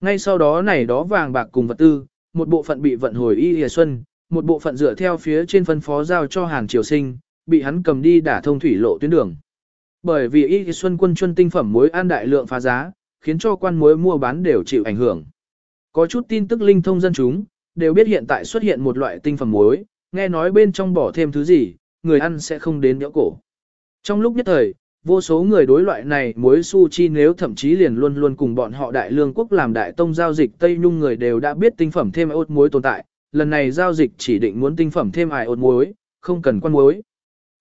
Ngay sau đó này đó vàng bạc cùng vật tư, một bộ phận bị vận hồi y hìa xuân, một bộ phận dựa theo phía trên phân phó giao cho Hàn Triều Sinh, bị hắn cầm đi đả thông thủy lộ tuyến đường. Bởi vì y xuân quân chuân tinh phẩm muối an đại lượng phá giá, khiến cho quan muối mua bán đều chịu ảnh hưởng. Có chút tin tức linh thông dân chúng, đều biết hiện tại xuất hiện một loại tinh phẩm muối, nghe nói bên trong bỏ thêm thứ gì, người ăn sẽ không đến nhỡ cổ. Trong lúc nhất thời, vô số người đối loại này muối su chi nếu thậm chí liền luôn luôn cùng bọn họ đại lương quốc làm đại tông giao dịch Tây Nhung người đều đã biết tinh phẩm thêm ốt muối tồn tại, lần này giao dịch chỉ định muốn tinh phẩm thêm ải ột muối, không cần quan muối.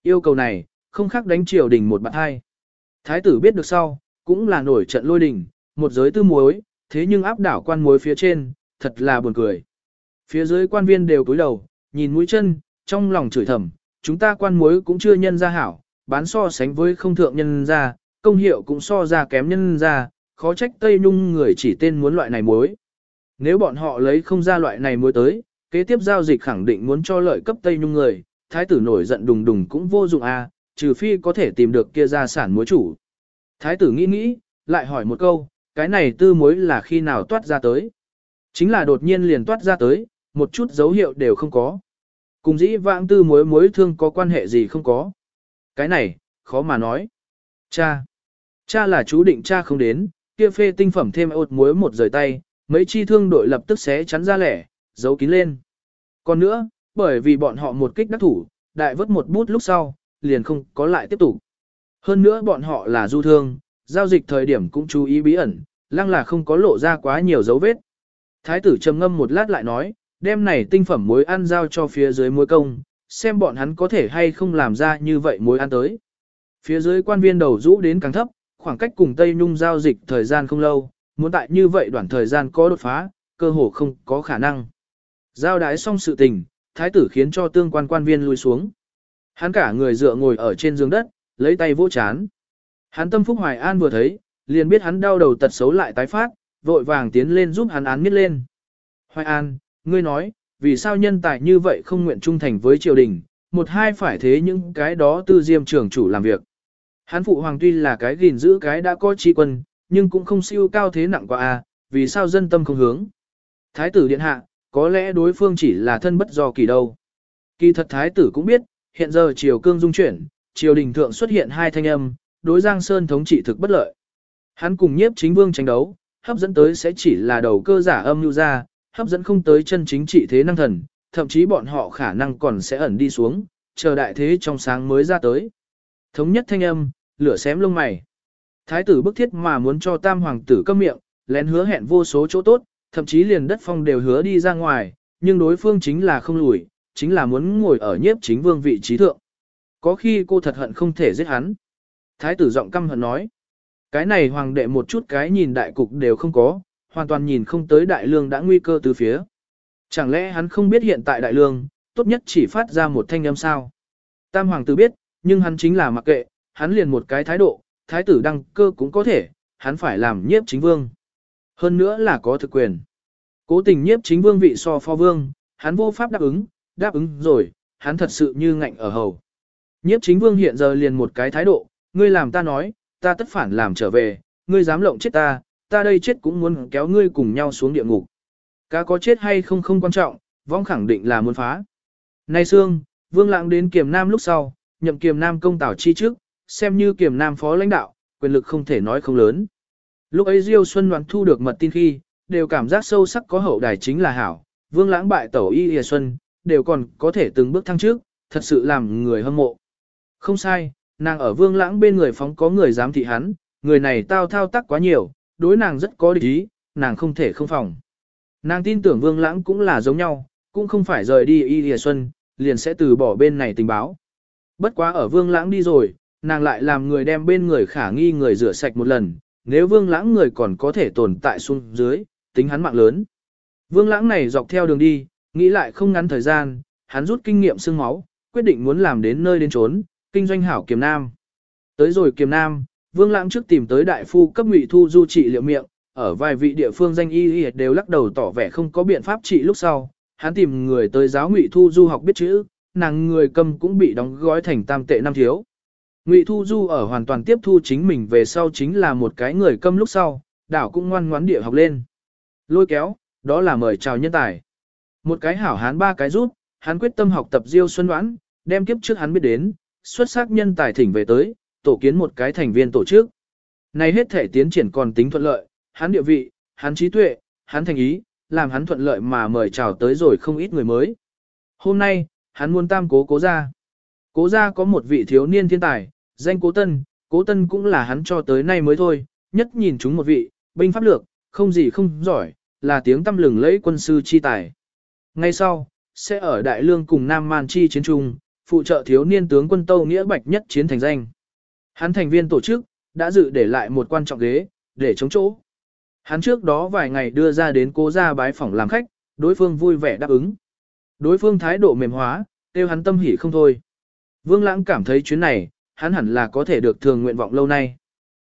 Yêu cầu này, không khác đánh triều đình một bạn hai. Thái tử biết được sau, cũng là nổi trận lôi đình, một giới tư muối, thế nhưng áp đảo quan muối phía trên, thật là buồn cười. Phía dưới quan viên đều cúi đầu, nhìn mũi chân, trong lòng chửi thầm, chúng ta quan muối cũng chưa nhân ra hảo, bán so sánh với không thượng nhân ra, công hiệu cũng so ra kém nhân ra, khó trách Tây Nhung người chỉ tên muốn loại này muối. Nếu bọn họ lấy không ra loại này muối tới, kế tiếp giao dịch khẳng định muốn cho lợi cấp Tây Nhung người, thái tử nổi giận đùng đùng cũng vô dụng a, à, trừ phi có thể tìm được kia gia sản muối chủ. Thái tử nghĩ nghĩ, lại hỏi một câu, cái này tư muối là khi nào toát ra tới? Chính là đột nhiên liền toát ra tới, một chút dấu hiệu đều không có. Cùng dĩ vãng tư muối muối thương có quan hệ gì không có. Cái này, khó mà nói. Cha. Cha là chú định cha không đến, kia phê tinh phẩm thêm ột muối một rời tay, mấy chi thương đội lập tức xé chắn ra lẻ, giấu kín lên. Còn nữa, bởi vì bọn họ một kích đắc thủ, đại vớt một bút lúc sau, liền không có lại tiếp tục. Hơn nữa bọn họ là du thương, giao dịch thời điểm cũng chú ý bí ẩn, lăng là không có lộ ra quá nhiều dấu vết. Thái tử trầm ngâm một lát lại nói, đem này tinh phẩm muối ăn giao cho phía dưới muối công, xem bọn hắn có thể hay không làm ra như vậy muối ăn tới. Phía dưới quan viên đầu rũ đến càng thấp, khoảng cách cùng Tây Nhung giao dịch thời gian không lâu, muốn tại như vậy đoạn thời gian có đột phá, cơ hồ không có khả năng. Giao đái xong sự tình, thái tử khiến cho tương quan quan viên lui xuống. Hắn cả người dựa ngồi ở trên giường đất, lấy tay vỗ chán. Hắn tâm phúc hoài an vừa thấy, liền biết hắn đau đầu tật xấu lại tái phát, vội vàng tiến lên giúp hắn án miết lên. Hoài an, ngươi nói, vì sao nhân tài như vậy không nguyện trung thành với triều đình, một hai phải thế những cái đó tư diêm trưởng chủ làm việc. Hắn phụ hoàng tuy là cái gìn giữ cái đã có trí quân, nhưng cũng không siêu cao thế nặng quá a, vì sao dân tâm không hướng. Thái tử điện hạ, có lẽ đối phương chỉ là thân bất do kỳ đâu. Kỳ thật thái tử cũng biết, hiện giờ triều cương dung chuyển, triều đình thượng xuất hiện hai thanh âm, đối Giang Sơn thống trị thực bất lợi. Hắn cùng nhiếp chính vương tranh đấu, hấp dẫn tới sẽ chỉ là đầu cơ giả âm lưu ra, hấp dẫn không tới chân chính trị thế năng thần, thậm chí bọn họ khả năng còn sẽ ẩn đi xuống, chờ đại thế trong sáng mới ra tới. Thống nhất thanh âm, lửa xém lông mày. Thái tử bức thiết mà muốn cho tam hoàng tử câm miệng, lén hứa hẹn vô số chỗ tốt, thậm chí liền đất phong đều hứa đi ra ngoài, nhưng đối phương chính là không lùi, chính là muốn ngồi ở nhiếp chính vương vị trí thượng. Có khi cô thật hận không thể giết hắn. Thái tử giọng căm hận nói. Cái này hoàng đệ một chút cái nhìn đại cục đều không có, hoàn toàn nhìn không tới đại lương đã nguy cơ từ phía. Chẳng lẽ hắn không biết hiện tại đại lương, tốt nhất chỉ phát ra một thanh âm sao? Tam hoàng tử biết, nhưng hắn chính là mặc kệ, hắn liền một cái thái độ, thái tử đăng cơ cũng có thể, hắn phải làm nhiếp chính vương. Hơn nữa là có thực quyền. Cố tình nhiếp chính vương vị so phó vương, hắn vô pháp đáp ứng, đáp ứng rồi, hắn thật sự như ngạnh ở hầu. Nhiếp chính vương hiện giờ liền một cái thái độ, ngươi làm ta nói, ta tất phản làm trở về, ngươi dám lộng chết ta, ta đây chết cũng muốn kéo ngươi cùng nhau xuống địa ngục. Cá có chết hay không không quan trọng, vong khẳng định là muốn phá. Nay xương, vương lãng đến kiềm nam lúc sau, nhậm kiềm nam công tảo chi trước, xem như kiềm nam phó lãnh đạo, quyền lực không thể nói không lớn. Lúc ấy Diêu Xuân Đoàn thu được mật tin khi, đều cảm giác sâu sắc có hậu đài chính là hảo, vương lãng bại tẩu y hìa xuân, đều còn có thể từng bước thăng trước, thật sự làm người hâm mộ. Không sai, nàng ở vương lãng bên người phóng có người dám thị hắn, người này tao thao tác quá nhiều, đối nàng rất có địch ý, nàng không thể không phòng. Nàng tin tưởng vương lãng cũng là giống nhau, cũng không phải rời đi y hìa xuân, liền sẽ từ bỏ bên này tình báo. Bất quá ở vương lãng đi rồi, nàng lại làm người đem bên người khả nghi người rửa sạch một lần, nếu vương lãng người còn có thể tồn tại xuống dưới, tính hắn mạng lớn. Vương lãng này dọc theo đường đi, nghĩ lại không ngắn thời gian, hắn rút kinh nghiệm xương máu, quyết định muốn làm đến nơi đến trốn, kinh doanh hảo kiềm nam. Tới rồi kiềm nam, vương lãng trước tìm tới đại phu cấp ngụy thu du trị liệu miệng, ở vài vị địa phương danh y y đều lắc đầu tỏ vẻ không có biện pháp trị lúc sau, hắn tìm người tới giáo ngụy thu du học biết chữ, nàng người cầm cũng bị đóng gói thành tam tệ năm thiếu. Ngụy Thu Du ở hoàn toàn tiếp thu chính mình về sau chính là một cái người câm lúc sau, đảo cũng ngoan ngoãn địa học lên. Lôi kéo, đó là mời chào nhân tài. Một cái hảo hán ba cái rút, hắn quyết tâm học tập Diêu Xuân Đoán, đem kiếp trước hắn biết đến, xuất sắc nhân tài thỉnh về tới, tổ kiến một cái thành viên tổ chức. Này hết thể tiến triển còn tính thuận lợi, hắn địa vị, hắn trí tuệ, hắn thành ý, làm hắn thuận lợi mà mời chào tới rồi không ít người mới. Hôm nay, hắn muốn tam cố cố ra. Cố ra có một vị thiếu niên thiên tài, danh cố tân, cố tân cũng là hắn cho tới nay mới thôi, nhất nhìn chúng một vị, binh pháp lược, không gì không giỏi, là tiếng tâm lừng lẫy quân sư chi tài. Ngay sau, sẽ ở Đại Lương cùng Nam Man chi chiến trung, phụ trợ thiếu niên tướng quân Tâu Nghĩa Bạch nhất chiến thành danh. Hắn thành viên tổ chức, đã dự để lại một quan trọng ghế, để chống chỗ. Hắn trước đó vài ngày đưa ra đến cố gia bái phỏng làm khách, đối phương vui vẻ đáp ứng. Đối phương thái độ mềm hóa, tiêu hắn tâm hỉ không thôi. Vương Lãng cảm thấy chuyến này, hắn hẳn là có thể được thường nguyện vọng lâu nay.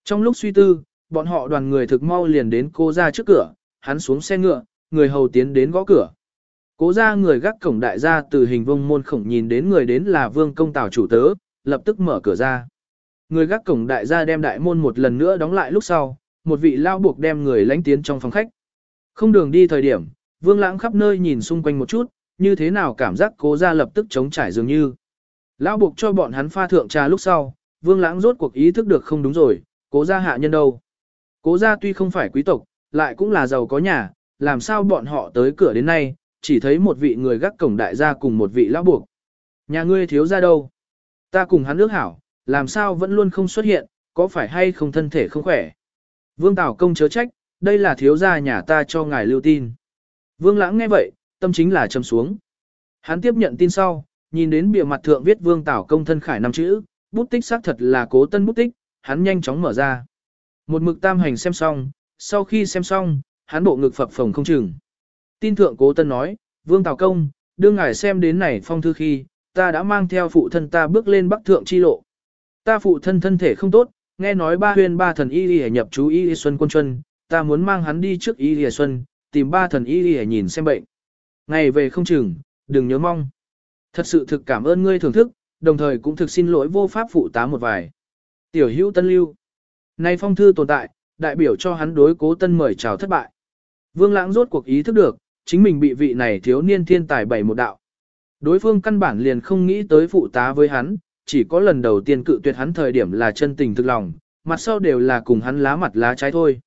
Trong lúc suy tư, bọn họ đoàn người thực mau liền đến cô ra trước cửa, hắn xuống xe ngựa, người hầu tiến đến gõ cửa. Cố ra người gác cổng đại gia từ hình vông môn khổng nhìn đến người đến là vương công tào chủ tớ, lập tức mở cửa ra. Người gác cổng đại gia đem đại môn một lần nữa đóng lại lúc sau, một vị lao buộc đem người lánh tiến trong phòng khách. Không đường đi thời điểm, vương lãng khắp nơi nhìn xung quanh một chút, như thế nào cảm giác cố ra lập tức chống trải dường như. Lão buộc cho bọn hắn pha thượng trà lúc sau, vương lãng rốt cuộc ý thức được không đúng rồi, cố gia hạ nhân đâu. Cố gia tuy không phải quý tộc, lại cũng là giàu có nhà, làm sao bọn họ tới cửa đến nay, chỉ thấy một vị người gác cổng đại gia cùng một vị lão buộc. Nhà ngươi thiếu ra đâu? Ta cùng hắn ước hảo, làm sao vẫn luôn không xuất hiện, có phải hay không thân thể không khỏe? Vương Tào công chớ trách, đây là thiếu gia nhà ta cho ngài lưu tin. Vương Lãng nghe vậy, tâm chính là trầm xuống. Hắn tiếp nhận tin sau, nhìn đến bìa mặt thượng viết Vương Tảo công thân khải năm chữ, bút tích xác thật là cố tân bút tích, hắn nhanh chóng mở ra. Một mực tam hành xem xong, sau khi xem xong, hắn bộ ngực phập phồng không chừng. Tin thượng cố tân nói, Vương Tảo công, đương ngài xem đến này phong thư khi, ta đã mang theo phụ thân ta bước lên bắc thượng chi lộ. Ta phụ thân thân thể không tốt, nghe nói ba huyền ba thần y y nhập chú y xuân quân chuân, ta muốn mang hắn đi trước y y xuân, tìm ba thần y y nhìn xem bệnh. Ngày về không chừng, đừng nhớ mong. Thật sự thực cảm ơn ngươi thưởng thức, đồng thời cũng thực xin lỗi vô pháp phụ tá một vài. Tiểu hữu tân lưu. Nay phong thư tồn tại, đại biểu cho hắn đối cố tân mời chào thất bại. Vương lãng rốt cuộc ý thức được, chính mình bị vị này thiếu niên thiên tài bảy một đạo. Đối phương căn bản liền không nghĩ tới phụ tá với hắn, chỉ có lần đầu tiên cự tuyệt hắn thời điểm là chân tình thực lòng, mặt sau đều là cùng hắn lá mặt lá trái thôi.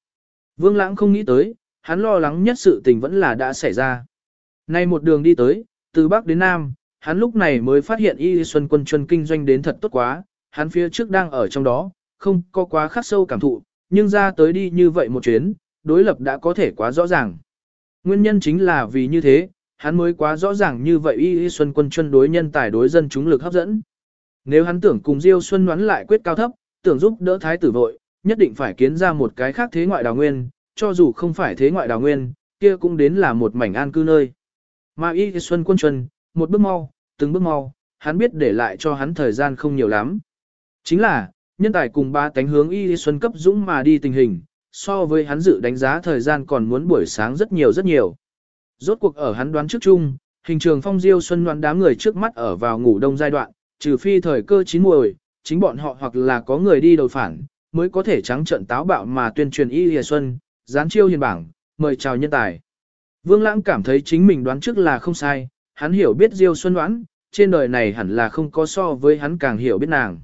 Vương lãng không nghĩ tới, hắn lo lắng nhất sự tình vẫn là đã xảy ra. Nay một đường đi tới, từ Bắc đến Nam, hắn lúc này mới phát hiện Y Xuân quân chuân kinh doanh đến thật tốt quá, hắn phía trước đang ở trong đó, không có quá khắc sâu cảm thụ, nhưng ra tới đi như vậy một chuyến, đối lập đã có thể quá rõ ràng. Nguyên nhân chính là vì như thế, hắn mới quá rõ ràng như vậy Y Xuân quân chuân đối nhân tài đối dân chúng lực hấp dẫn. Nếu hắn tưởng cùng Diêu Xuân đoán lại quyết cao thấp, tưởng giúp đỡ thái tử vội, nhất định phải kiến ra một cái khác thế ngoại đào nguyên, cho dù không phải thế ngoại đào nguyên, kia cũng đến là một mảnh an cư nơi. Mà Y Xuân quân chuân, một bước mau, từng bước mau, hắn biết để lại cho hắn thời gian không nhiều lắm. Chính là, nhân tài cùng ba tánh hướng Y Xuân cấp dũng mà đi tình hình, so với hắn dự đánh giá thời gian còn muốn buổi sáng rất nhiều rất nhiều. Rốt cuộc ở hắn đoán trước chung, hình trường phong diêu xuân đoán đám người trước mắt ở vào ngủ đông giai đoạn, trừ phi thời cơ chín muồi, chính bọn họ hoặc là có người đi đầu phản, mới có thể trắng trận táo bạo mà tuyên truyền Y Lìa Xuân, gián chiêu hiền bảng, mời chào nhân tài. Vương Lãng cảm thấy chính mình đoán trước là không sai, hắn hiểu biết Diêu Xuân đoán, trên đời này hẳn là không có so với hắn càng hiểu biết nàng.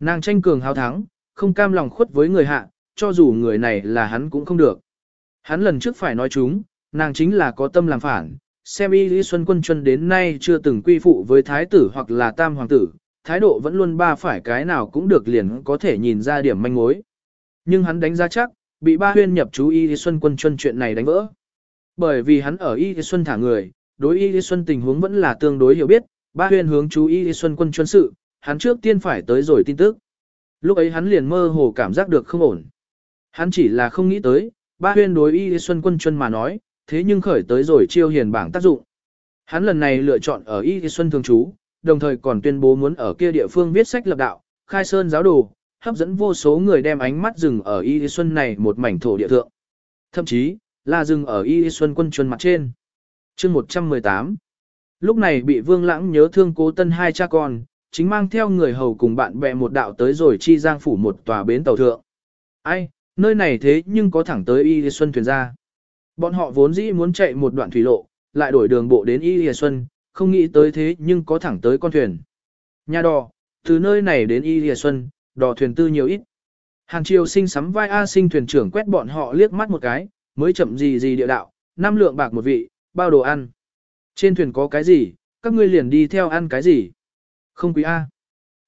Nàng tranh cường hào thắng, không cam lòng khuất với người hạ, cho dù người này là hắn cũng không được. Hắn lần trước phải nói chúng, nàng chính là có tâm làm phản, xem y Lý Xuân Quân Chuân đến nay chưa từng quy phụ với thái tử hoặc là tam hoàng tử, thái độ vẫn luôn ba phải cái nào cũng được liền có thể nhìn ra điểm manh mối. Nhưng hắn đánh giá chắc, bị ba huyên nhập chú y Lý Xuân Quân Chuân chuyện này đánh vỡ. Bởi vì hắn ở y Lý Xuân thả người, đối y Lý Xuân tình huống vẫn là tương đối hiểu biết, ba huyên hướng chú y Lý Xuân Quân chuyên sự, hắn trước tiên phải tới rồi tin tức. Lúc ấy hắn liền mơ hồ cảm giác được không ổn. Hắn chỉ là không nghĩ tới, ba huyên đối y Lý Xuân Quân chuyên mà nói, thế nhưng khởi tới rồi chiêu hiền bảng tác dụng. Hắn lần này lựa chọn ở Y Xuân Thường Trú, đồng thời còn tuyên bố muốn ở kia địa phương viết sách lập đạo, khai sơn giáo đồ, hấp dẫn vô số người đem ánh mắt dừng ở Y Xuân này một mảnh thổ địa thượng. Thậm chí, là dừng ở Y Xuân quân chuyên mặt trên chương 118 Lúc này bị Vương Lãng nhớ thương cố tân hai cha con, chính mang theo người hầu cùng bạn bè một đạo tới rồi chi giang phủ một tòa bến tàu thượng. Ai, nơi này thế nhưng có thẳng tới Y Xuân thuyền ra. Bọn họ vốn dĩ muốn chạy một đoạn thủy lộ, lại đổi đường bộ đến Y Lê Xuân, không nghĩ tới thế nhưng có thẳng tới con thuyền. Nhà đò, từ nơi này đến Y Lê Xuân, đò thuyền tư nhiều ít. Hàng triều sinh sắm vai A sinh thuyền trưởng quét bọn họ liếc mắt một cái, mới chậm gì gì địa đạo, năm lượng bạc một vị, bao đồ ăn. Trên thuyền có cái gì, các ngươi liền đi theo ăn cái gì. Không quý A.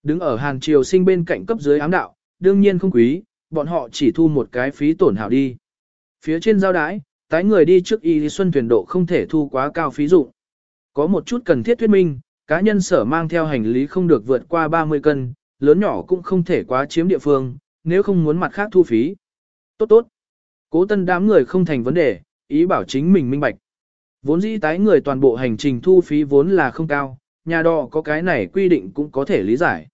Đứng ở hàng triều sinh bên cạnh cấp dưới ám đạo, đương nhiên không quý, bọn họ chỉ thu một cái phí tổn hảo đi. Phía trên giao đái, tái người đi trước y xuân thuyền độ không thể thu quá cao phí dụng. Có một chút cần thiết thuyết minh, cá nhân sở mang theo hành lý không được vượt qua 30 cân, lớn nhỏ cũng không thể quá chiếm địa phương, nếu không muốn mặt khác thu phí. Tốt tốt. Cố tân đám người không thành vấn đề, ý bảo chính mình minh bạch. Vốn dĩ tái người toàn bộ hành trình thu phí vốn là không cao, nhà đò có cái này quy định cũng có thể lý giải.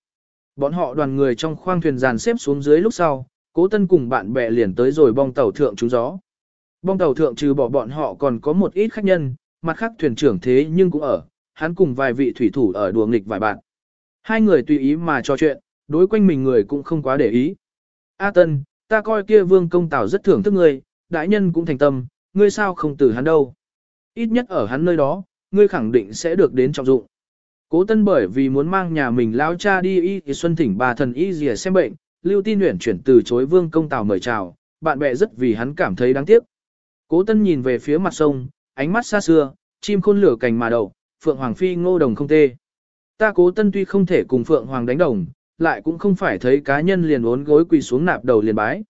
Bọn họ đoàn người trong khoang thuyền dàn xếp xuống dưới lúc sau, cố tân cùng bạn bè liền tới rồi bong tàu thượng trúng gió. Bong tàu thượng trừ bỏ bọn họ còn có một ít khách nhân, mặt khác thuyền trưởng thế nhưng cũng ở, hắn cùng vài vị thủy thủ ở đùa nghịch vài bạn. Hai người tùy ý mà trò chuyện, đối quanh mình người cũng không quá để ý. A Tân, ta coi kia vương công tàu rất thưởng thức ngươi, đại nhân cũng thành tâm, ngươi sao không từ hắn đâu. Ít nhất ở hắn nơi đó, ngươi khẳng định sẽ được đến trọng dụng. Cố Tân bởi vì muốn mang nhà mình lão cha đi y thì xuân thỉnh bà thần y dìa xem bệnh, lưu tin Uyển chuyển từ chối vương công Tào mời chào, bạn bè rất vì hắn cảm thấy đáng tiếc. Cố Tân nhìn về phía mặt sông, ánh mắt xa xưa, chim khôn lửa cành mà đậu, Phượng Hoàng Phi ngô đồng không tê. Ta cố tân tuy không thể cùng Phượng Hoàng đánh đồng, lại cũng không phải thấy cá nhân liền uốn gối quỳ xuống nạp đầu liền bái.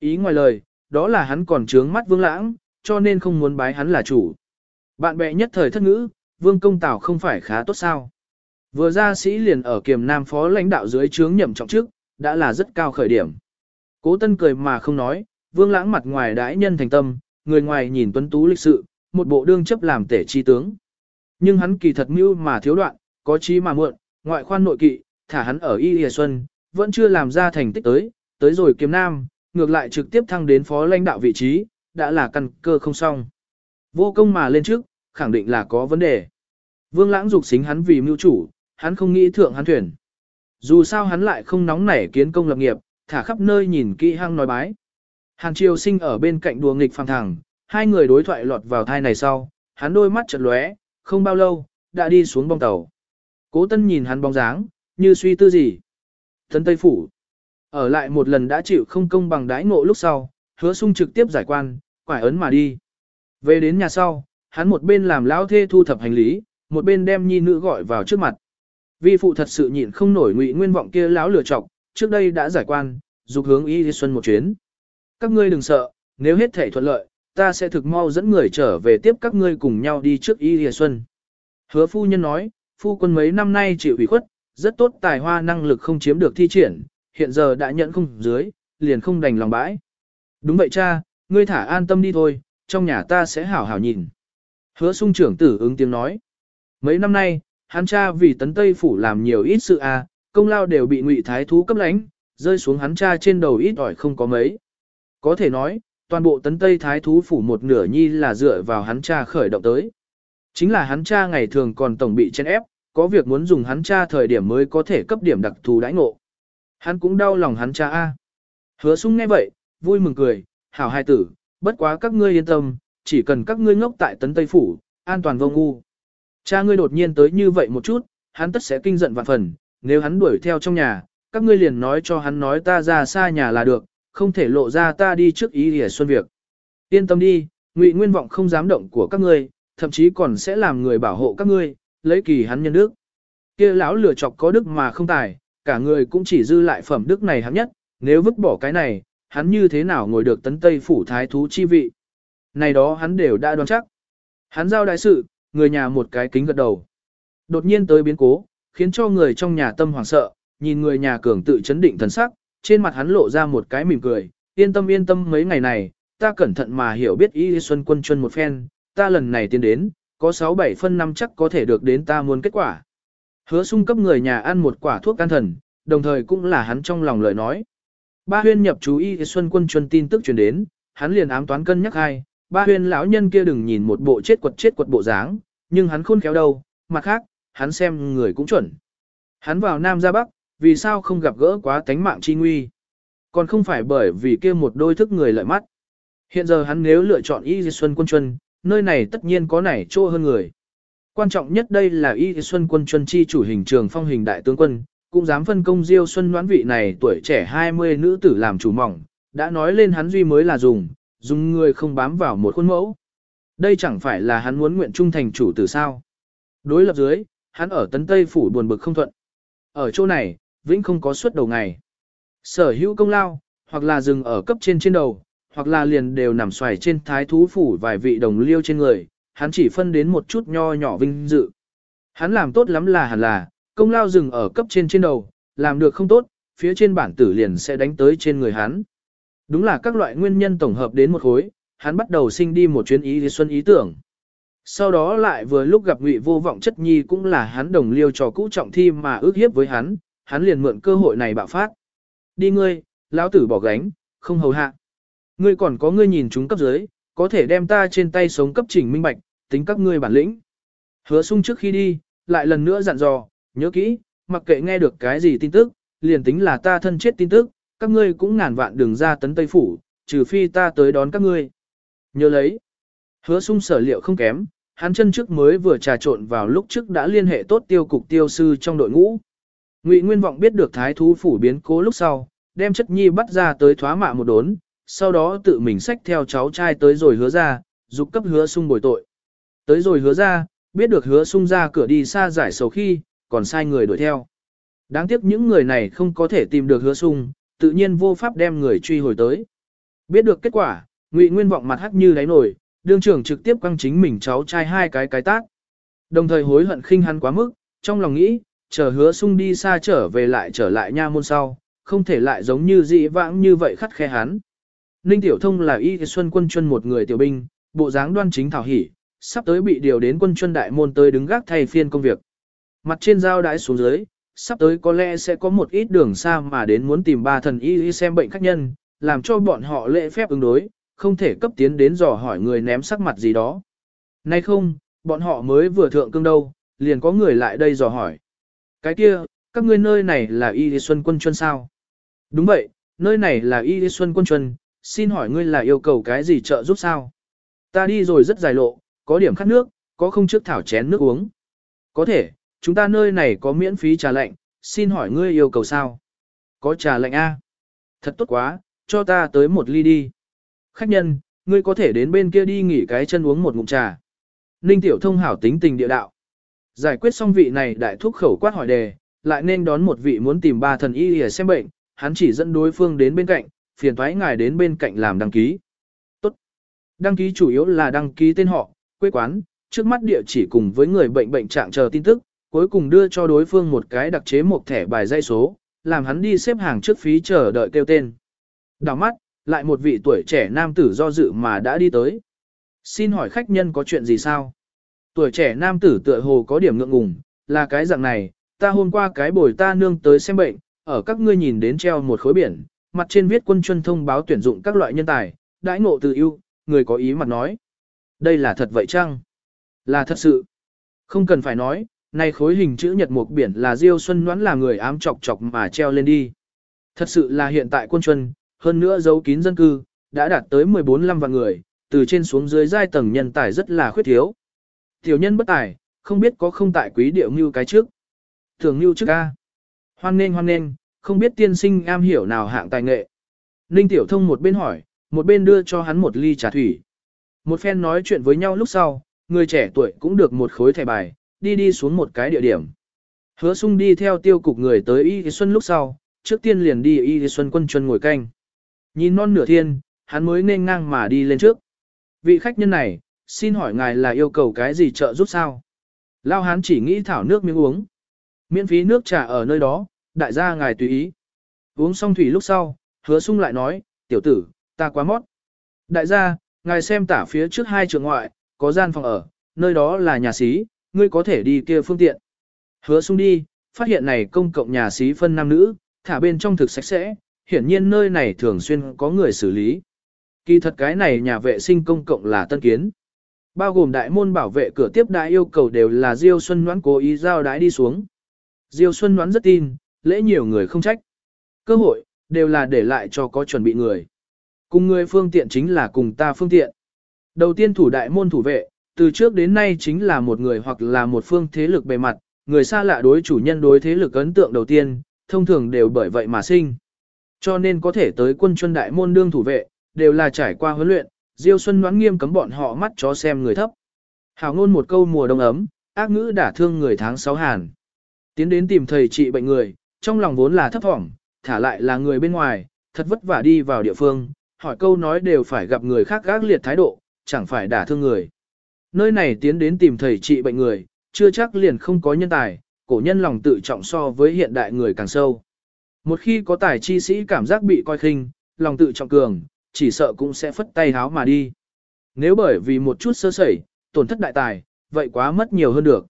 Ý ngoài lời, đó là hắn còn trướng mắt vương lãng, cho nên không muốn bái hắn là chủ. Bạn bè nhất thời thất ngữ, vương công tảo không phải khá tốt sao. Vừa ra sĩ liền ở kiềm nam phó lãnh đạo dưới trướng nhậm trọng trước, đã là rất cao khởi điểm. Cố tân cười mà không nói, vương lãng mặt ngoài đãi nhân thành tâm, người ngoài nhìn tuấn tú lịch sự, một bộ đương chấp làm tể chi tướng. Nhưng hắn kỳ thật mưu mà thiếu đoạn, có chí mà muộn, ngoại khoan nội kỵ, thả hắn ở Y Lìa Xuân, vẫn chưa làm ra thành tích tới, tới rồi kiếm nam, ngược lại trực tiếp thăng đến phó lãnh đạo vị trí, đã là căn cơ không xong. Vô công mà lên trước, khẳng định là có vấn đề. Vương lãng dục xính hắn vì mưu chủ, hắn không nghĩ thượng hắn thuyền. Dù sao hắn lại không nóng nảy kiến công lập nghiệp, thả khắp nơi nhìn kỹ hăng nói bái. Hàn triều sinh ở bên cạnh đùa nghịch phàng thẳng, hai người đối thoại lọt vào thai này sau, hắn đôi mắt chợt lóe, không bao lâu, đã đi xuống bong tàu. Cố tân nhìn hắn bóng dáng, như suy tư gì. Thân Tây Phủ. Ở lại một lần đã chịu không công bằng đãi ngộ lúc sau, hứa sung trực tiếp giải quan, quải ấn mà đi. Về đến nhà sau, hắn một bên làm lão thê thu thập hành lý, một bên đem nhi nữ gọi vào trước mặt. Vi phụ thật sự nhịn không nổi ngụy nguyên vọng kia lão lửa trọc, trước đây đã giải quan, dục hướng y đi xuân một chuyến. Các ngươi đừng sợ, nếu hết thể thuận lợi, ta sẽ thực mau dẫn người trở về tiếp các ngươi cùng nhau đi trước y đi xuân. Hứa phu nhân nói, phu quân mấy năm nay chịu ủy khuất, rất tốt tài hoa năng lực không chiếm được thi triển, hiện giờ đã nhận không dưới, liền không đành lòng bãi. Đúng vậy cha, ngươi thả an tâm đi thôi, trong nhà ta sẽ hảo hảo nhìn. Hứa sung trưởng tử ứng tiếng nói. Mấy năm nay, hắn cha vì tấn Tây Phủ làm nhiều ít sự a, à, công lao đều bị ngụy thái thú cấp lãnh, rơi xuống hắn cha trên đầu ít ỏi không có mấy. Có thể nói, toàn bộ tấn Tây Thái thú phủ một nửa nhi là dựa vào hắn cha khởi động tới. Chính là hắn cha ngày thường còn tổng bị chen ép, có việc muốn dùng hắn cha thời điểm mới có thể cấp điểm đặc thù đãi ngộ. Hắn cũng đau lòng hắn cha A. Hứa sung nghe vậy, vui mừng cười, hảo hai tử, bất quá các ngươi yên tâm, chỉ cần các ngươi ngốc tại tấn Tây Phủ, an toàn vô ngu. Cha ngươi đột nhiên tới như vậy một chút, hắn tất sẽ kinh giận vạn phần, nếu hắn đuổi theo trong nhà, các ngươi liền nói cho hắn nói ta ra xa nhà là được, không thể lộ ra ta đi trước ý hề xuân việc. Yên tâm đi, ngụy nguyên vọng không dám động của các ngươi, thậm chí còn sẽ làm người bảo hộ các ngươi, lấy kỳ hắn nhân đức. Kia lão lửa chọc có đức mà không tài, cả người cũng chỉ dư lại phẩm đức này hắn nhất, nếu vứt bỏ cái này, hắn như thế nào ngồi được tấn tây phủ thái thú chi vị. Này đó hắn đều đã đoán chắc. Hắn giao đại sự, người nhà một cái kính gật đầu. Đột nhiên tới biến cố, khiến cho người trong nhà tâm hoảng sợ, nhìn người nhà cường tự chấn định thần sắc, trên mặt hắn lộ ra một cái mỉm cười, yên tâm yên tâm mấy ngày này, ta cẩn thận mà hiểu biết Y Xuân Quân chân một phen, ta lần này tiến đến, có 6-7 phân năm chắc có thể được đến ta muốn kết quả. Hứa sung cấp người nhà ăn một quả thuốc can thần, đồng thời cũng là hắn trong lòng lời nói. Ba huyên nhập chú Y Xuân Quân chuân tin tức truyền đến, hắn liền ám toán cân nhắc hai, ba huyên lão nhân kia đừng nhìn một bộ chết quật chết quật bộ dáng, nhưng hắn khôn khéo đâu, mặt khác, hắn xem người cũng chuẩn. Hắn vào Nam ra Bắc, vì sao không gặp gỡ quá tánh mạng chi nguy. Còn không phải bởi vì kia một đôi thức người lợi mắt. Hiện giờ hắn nếu lựa chọn Y Xuân Quân Chuân, nơi này tất nhiên có nảy trô hơn người. Quan trọng nhất đây là Y Xuân Quân Chuân chi chủ hình trường phong hình đại tướng quân, cũng dám phân công Diêu Xuân đoán vị này tuổi trẻ 20 nữ tử làm chủ mỏng, đã nói lên hắn duy mới là dùng, dùng người không bám vào một khuôn mẫu. Đây chẳng phải là hắn muốn nguyện trung thành chủ tử sao. Đối lập dưới, hắn ở tấn Tây phủ buồn bực không thuận. Ở chỗ này, vĩnh không có suất đầu ngày. Sở hữu công lao, hoặc là dừng ở cấp trên trên đầu, hoặc là liền đều nằm xoài trên thái thú phủ vài vị đồng liêu trên người, hắn chỉ phân đến một chút nho nhỏ vinh dự. Hắn làm tốt lắm là hẳn là, công lao dừng ở cấp trên trên đầu, làm được không tốt, phía trên bản tử liền sẽ đánh tới trên người hắn. Đúng là các loại nguyên nhân tổng hợp đến một khối, hắn bắt đầu sinh đi một chuyến ý xuân ý tưởng. Sau đó lại vừa lúc gặp ngụy vô vọng chất nhi cũng là hắn đồng liêu trò cũ trọng thi mà ước hiếp với hắn, hắn liền mượn cơ hội này bạo phát. Đi ngươi, lão tử bỏ gánh, không hầu hạ. Ngươi còn có ngươi nhìn chúng cấp dưới, có thể đem ta trên tay sống cấp chỉnh minh bạch, tính các ngươi bản lĩnh. Hứa sung trước khi đi, lại lần nữa dặn dò, nhớ kỹ, mặc kệ nghe được cái gì tin tức, liền tính là ta thân chết tin tức, các ngươi cũng ngàn vạn đường ra tấn Tây Phủ, trừ phi ta tới đón các ngươi. Nhớ lấy, hứa sung sở liệu không kém, hắn chân trước mới vừa trà trộn vào lúc trước đã liên hệ tốt tiêu cục tiêu sư trong đội ngũ. Ngụy Nguyên Vọng biết được thái thú phủ biến cố lúc sau, đem chất nhi bắt ra tới thoá mạ một đốn, sau đó tự mình xách theo cháu trai tới rồi hứa ra, giúp cấp hứa sung bồi tội. Tới rồi hứa ra, biết được hứa sung ra cửa đi xa giải sầu khi, còn sai người đuổi theo. Đáng tiếc những người này không có thể tìm được hứa sung, tự nhiên vô pháp đem người truy hồi tới. Biết được kết quả, Ngụy Nguyên vọng mặt hắc như đáy nổi, đương trưởng trực tiếp quăng chính mình cháu trai hai cái cái tác. Đồng thời hối hận khinh hắn quá mức, trong lòng nghĩ, chờ hứa sung đi xa trở về lại trở lại nha môn sau, không thể lại giống như dị vãng như vậy khắt khe hắn. Ninh Tiểu Thông là y xuân quân chuân một người tiểu binh, bộ dáng đoan chính thảo hỉ, sắp tới bị điều đến quân chuân đại môn tới đứng gác thay phiên công việc. Mặt trên dao đãi xuống dưới, sắp tới có lẽ sẽ có một ít đường xa mà đến muốn tìm ba thần y y xem bệnh khách nhân, làm cho bọn họ lễ phép ứng đối, không thể cấp tiến đến dò hỏi người ném sắc mặt gì đó. Nay không, bọn họ mới vừa thượng cương đâu, liền có người lại đây dò hỏi. Cái kia, các ngươi nơi này là y xuân quân chuân sao? Đúng vậy, nơi này là y xuân quân chuân, xin hỏi ngươi là yêu cầu cái gì trợ giúp sao? Ta đi rồi rất dài lộ, có điểm khát nước, có không trước thảo chén nước uống? Có thể, chúng ta nơi này có miễn phí trà lạnh, xin hỏi ngươi yêu cầu sao? Có trà lạnh A. Thật tốt quá, cho ta tới một ly đi. Khách nhân, ngươi có thể đến bên kia đi nghỉ cái chân uống một ngụm trà. Ninh Tiểu Thông hảo tính tình địa đạo. Giải quyết xong vị này đại thúc khẩu quát hỏi đề, lại nên đón một vị muốn tìm ba thần y để xem bệnh, hắn chỉ dẫn đối phương đến bên cạnh, phiền thoái ngài đến bên cạnh làm đăng ký. Tốt. Đăng ký chủ yếu là đăng ký tên họ, quê quán, trước mắt địa chỉ cùng với người bệnh bệnh trạng chờ tin tức, cuối cùng đưa cho đối phương một cái đặc chế một thẻ bài dây số, làm hắn đi xếp hàng trước phí chờ đợi kêu tên. Đào mắt, lại một vị tuổi trẻ nam tử do dự mà đã đi tới. Xin hỏi khách nhân có chuyện gì sao? Tuổi trẻ nam tử tựa hồ có điểm ngượng ngùng, là cái dạng này, ta hôm qua cái bồi ta nương tới xem bệnh, ở các ngươi nhìn đến treo một khối biển, mặt trên viết quân chuân thông báo tuyển dụng các loại nhân tài, đãi ngộ từ ưu, người có ý mặt nói. Đây là thật vậy chăng? Là thật sự. Không cần phải nói, này khối hình chữ nhật mục biển là Diêu Xuân Ngoãn là người ám chọc chọc mà treo lên đi. Thật sự là hiện tại quân chuân, hơn nữa giấu kín dân cư, đã đạt tới 14-15 vạn người, từ trên xuống dưới giai tầng nhân tài rất là khuyết thiếu. Tiểu nhân bất tài, không biết có không tại quý điệu như cái trước. Thường như trước a Hoan nên hoan nên, không biết tiên sinh am hiểu nào hạng tài nghệ. Ninh Tiểu Thông một bên hỏi, một bên đưa cho hắn một ly trà thủy. Một phen nói chuyện với nhau lúc sau, người trẻ tuổi cũng được một khối thẻ bài, đi đi xuống một cái địa điểm. Hứa sung đi theo tiêu cục người tới Y Xuân lúc sau, trước tiên liền đi Y Xuân quân chuân ngồi canh. Nhìn non nửa thiên, hắn mới nên ngang mà đi lên trước. Vị khách nhân này, xin hỏi ngài là yêu cầu cái gì trợ giúp sao? Lao hắn chỉ nghĩ thảo nước miếng uống. Miễn phí nước trà ở nơi đó, đại gia ngài tùy ý. Uống xong thủy lúc sau, hứa sung lại nói, tiểu tử, ta quá mót. Đại gia, ngài xem tả phía trước hai trường ngoại, có gian phòng ở, nơi đó là nhà xí, ngươi có thể đi kia phương tiện. Hứa sung đi, phát hiện này công cộng nhà xí phân nam nữ, thả bên trong thực sạch sẽ, hiển nhiên nơi này thường xuyên có người xử lý. Kỳ thật cái này nhà vệ sinh công cộng là tân kiến. Bao gồm đại môn bảo vệ cửa tiếp đại yêu cầu đều là Diêu Xuân Ngoãn cố ý giao đái đi xuống. Diêu Xuân Ngoãn rất tin, lễ nhiều người không trách. Cơ hội, đều là để lại cho có chuẩn bị người. Cùng người phương tiện chính là cùng ta phương tiện. Đầu tiên thủ đại môn thủ vệ, từ trước đến nay chính là một người hoặc là một phương thế lực bề mặt, người xa lạ đối chủ nhân đối thế lực ấn tượng đầu tiên, thông thường đều bởi vậy mà sinh. Cho nên có thể tới quân chuân đại môn đương thủ vệ, đều là trải qua huấn luyện, Diêu Xuân đoán nghiêm cấm bọn họ mắt chó xem người thấp. Hào ngôn một câu mùa đông ấm, ác ngữ đả thương người tháng 6 hàn. Tiến đến tìm thầy trị bệnh người, trong lòng vốn là thấp thỏm, thả lại là người bên ngoài, thật vất vả đi vào địa phương, hỏi câu nói đều phải gặp người khác gác liệt thái độ, chẳng phải đả thương người. Nơi này tiến đến tìm thầy trị bệnh người, chưa chắc liền không có nhân tài, cổ nhân lòng tự trọng so với hiện đại người càng sâu. Một khi có tài chi sĩ cảm giác bị coi khinh, lòng tự trọng cường, chỉ sợ cũng sẽ phất tay háo mà đi. Nếu bởi vì một chút sơ sẩy, tổn thất đại tài, vậy quá mất nhiều hơn được.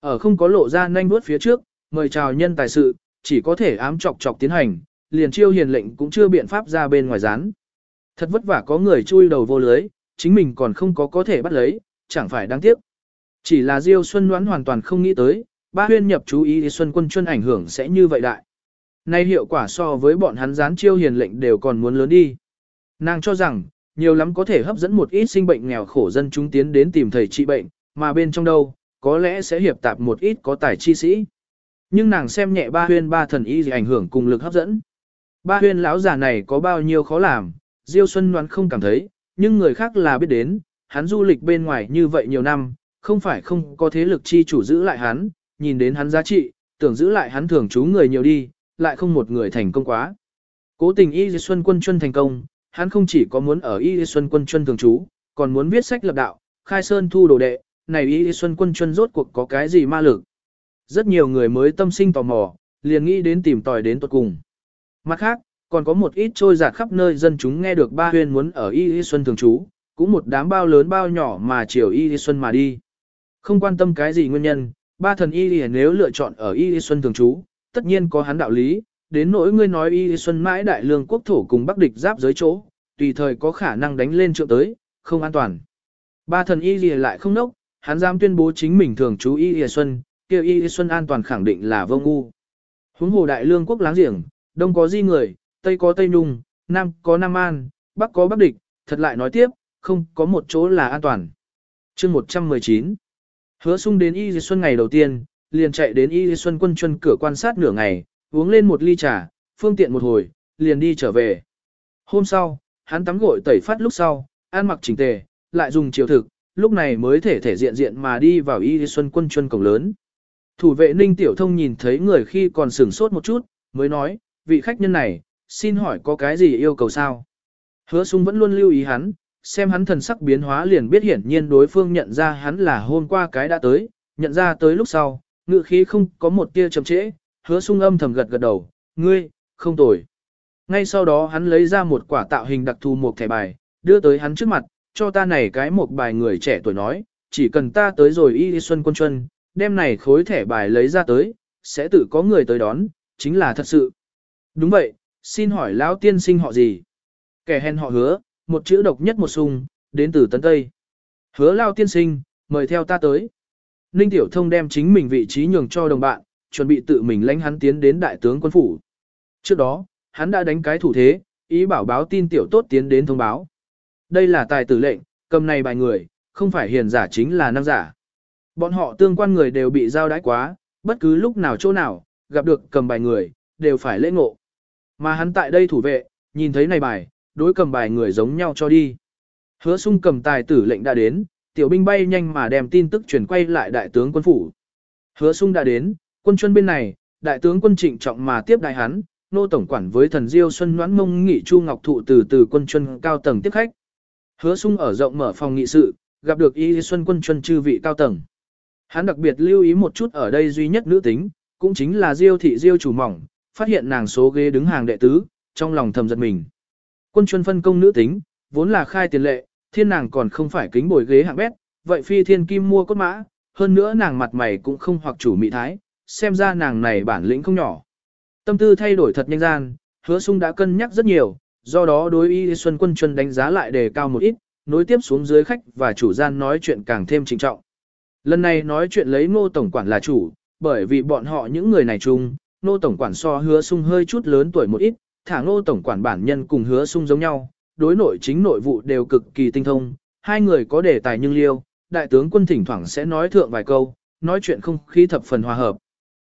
Ở không có lộ ra nhanh bước phía trước, mời chào nhân tài sự, chỉ có thể ám chọc chọc tiến hành, liền chiêu hiền lệnh cũng chưa biện pháp ra bên ngoài rán. Thật vất vả có người chui đầu vô lưới, chính mình còn không có có thể bắt lấy, chẳng phải đáng tiếc. Chỉ là Diêu Xuân đoán hoàn toàn không nghĩ tới, ba huyên nhập chú ý Xuân quân chuân ảnh hưởng sẽ như vậy đại. Nay hiệu quả so với bọn hắn gián chiêu hiền lệnh đều còn muốn lớn đi. Nàng cho rằng, nhiều lắm có thể hấp dẫn một ít sinh bệnh nghèo khổ dân chúng tiến đến tìm thầy trị bệnh, mà bên trong đâu, có lẽ sẽ hiệp tạp một ít có tài chi sĩ. Nhưng nàng xem nhẹ ba huyên ba thần y gì ảnh hưởng cùng lực hấp dẫn. Ba huyên lão già này có bao nhiêu khó làm, Diêu Xuân đoán không cảm thấy, nhưng người khác là biết đến, hắn du lịch bên ngoài như vậy nhiều năm, không phải không có thế lực chi chủ giữ lại hắn, nhìn đến hắn giá trị, tưởng giữ lại hắn thường trú người nhiều đi, lại không một người thành công quá. Cố tình Y Xuân Quân Chuân thành công, hắn không chỉ có muốn ở Y Xuân Quân Chuân thường trú, còn muốn viết sách lập đạo, khai sơn thu đồ đệ, này Y Xuân Quân Chuân rốt cuộc có cái gì ma lực. Rất nhiều người mới tâm sinh tò mò, liền nghĩ đến tìm tòi đến tuật cùng. Mặt khác, còn có một ít trôi giạt khắp nơi dân chúng nghe được ba huyên muốn ở Y Xuân thường trú, cũng một đám bao lớn bao nhỏ mà chiều Y Xuân mà đi. Không quan tâm cái gì nguyên nhân, ba thần Y nếu lựa chọn ở Y Xuân thường trú, tất nhiên có hắn đạo lý, đến nỗi ngươi nói Y Xuân mãi đại lương quốc thổ cùng bắc địch giáp giới chỗ, tùy thời có khả năng đánh lên trượng tới, không an toàn. Ba thần Y lại không nốc, hắn dám tuyên bố chính mình thường trú Y Xuân, kêu Y Xuân an toàn khẳng định là vô ngu. Huống hồ đại lương quốc láng giềng, đông có di người, tây có tây nhung, nam có nam an, bắc có bắc địch, thật lại nói tiếp, không có một chỗ là an toàn. chương 119 Hứa sung đến Y Xuân ngày đầu tiên, liền chạy đến Y Xuân quân chân cửa quan sát nửa ngày, uống lên một ly trà, phương tiện một hồi, liền đi trở về. Hôm sau, hắn tắm gội tẩy phát lúc sau, ăn mặc chỉnh tề, lại dùng chiều thực, lúc này mới thể thể diện diện mà đi vào Y Xuân quân chân cổng lớn. Thủ vệ Ninh Tiểu Thông nhìn thấy người khi còn sửng sốt một chút, mới nói, vị khách nhân này, xin hỏi có cái gì yêu cầu sao? Hứa sung vẫn luôn lưu ý hắn, xem hắn thần sắc biến hóa liền biết hiển nhiên đối phương nhận ra hắn là hôm qua cái đã tới, nhận ra tới lúc sau, ngự khí không có một tia chậm trễ, hứa sung âm thầm gật gật đầu, ngươi, không tồi. Ngay sau đó hắn lấy ra một quả tạo hình đặc thù một thẻ bài, đưa tới hắn trước mặt, cho ta này cái một bài người trẻ tuổi nói, chỉ cần ta tới rồi y xuân quân chuân, đem này khối thẻ bài lấy ra tới, sẽ tự có người tới đón, chính là thật sự. Đúng vậy, xin hỏi lão tiên sinh họ gì? Kẻ hèn họ hứa, một chữ độc nhất một sung, đến từ Tấn Tây. Hứa lao tiên sinh, mời theo ta tới. Ninh Tiểu Thông đem chính mình vị trí nhường cho đồng bạn, chuẩn bị tự mình lãnh hắn tiến đến đại tướng quân phủ. Trước đó, hắn đã đánh cái thủ thế, ý bảo báo tin Tiểu Tốt tiến đến thông báo. Đây là tài tử lệnh, cầm này bài người, không phải hiền giả chính là năng giả. Bọn họ tương quan người đều bị giao đãi quá, bất cứ lúc nào chỗ nào, gặp được cầm bài người, đều phải lễ ngộ. Mà hắn tại đây thủ vệ, nhìn thấy này bài, đối cầm bài người giống nhau cho đi. Hứa sung cầm tài tử lệnh đã đến, tiểu binh bay nhanh mà đem tin tức chuyển quay lại đại tướng quân phủ. Hứa sung đã đến, quân chuân bên này, đại tướng quân trịnh trọng mà tiếp đại hắn, nô tổng quản với thần diêu xuân noãn mông nghị chu ngọc thụ từ từ quân chuân cao tầng tiếp khách. Hứa sung ở rộng mở phòng nghị sự, gặp được y xuân quân chuân chư vị cao tầng. Hắn đặc biệt lưu ý một chút ở đây duy nhất nữ tính, cũng chính là diêu thị diêu chủ mỏng, phát hiện nàng số ghế đứng hàng đệ tứ, trong lòng thầm giật mình. Quân chuân phân công nữ tính, vốn là khai tiền lệ, thiên nàng còn không phải kính bồi ghế hạng bét, vậy phi thiên kim mua cốt mã, hơn nữa nàng mặt mày cũng không hoặc chủ mỹ thái, xem ra nàng này bản lĩnh không nhỏ. Tâm tư thay đổi thật nhanh gian, hứa sung đã cân nhắc rất nhiều, do đó đối y xuân quân chuân đánh giá lại đề cao một ít, nối tiếp xuống dưới khách và chủ gian nói chuyện càng thêm trịnh trọng. Lần này nói chuyện lấy ngô tổng quản là chủ, bởi vì bọn họ những người này chung, ngô tổng quản so hứa sung hơi chút lớn tuổi một ít, thả ngô tổng quản bản nhân cùng hứa sung giống nhau, đối nội chính nội vụ đều cực kỳ tinh thông, hai người có đề tài nhưng liêu, đại tướng quân thỉnh thoảng sẽ nói thượng vài câu, nói chuyện không khí thập phần hòa hợp.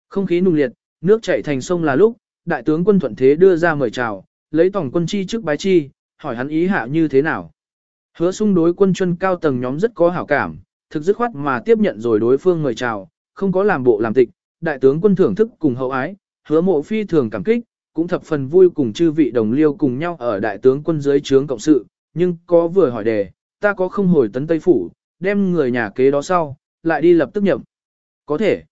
Không khí nung liệt, nước chảy thành sông là lúc, đại tướng quân thuận thế đưa ra mời chào, lấy tổng quân chi trước bái chi, hỏi hắn ý hạ như thế nào. Hứa sung đối quân chân cao tầng nhóm rất có hảo cảm, thực dứt khoát mà tiếp nhận rồi đối phương mời chào, không có làm bộ làm tịch, đại tướng quân thưởng thức cùng hậu ái, hứa mộ phi thường cảm kích, cũng thập phần vui cùng chư vị đồng liêu cùng nhau ở đại tướng quân dưới trướng cộng sự, nhưng có vừa hỏi đề, ta có không hồi tấn Tây Phủ, đem người nhà kế đó sau, lại đi lập tức nhậm. có thể.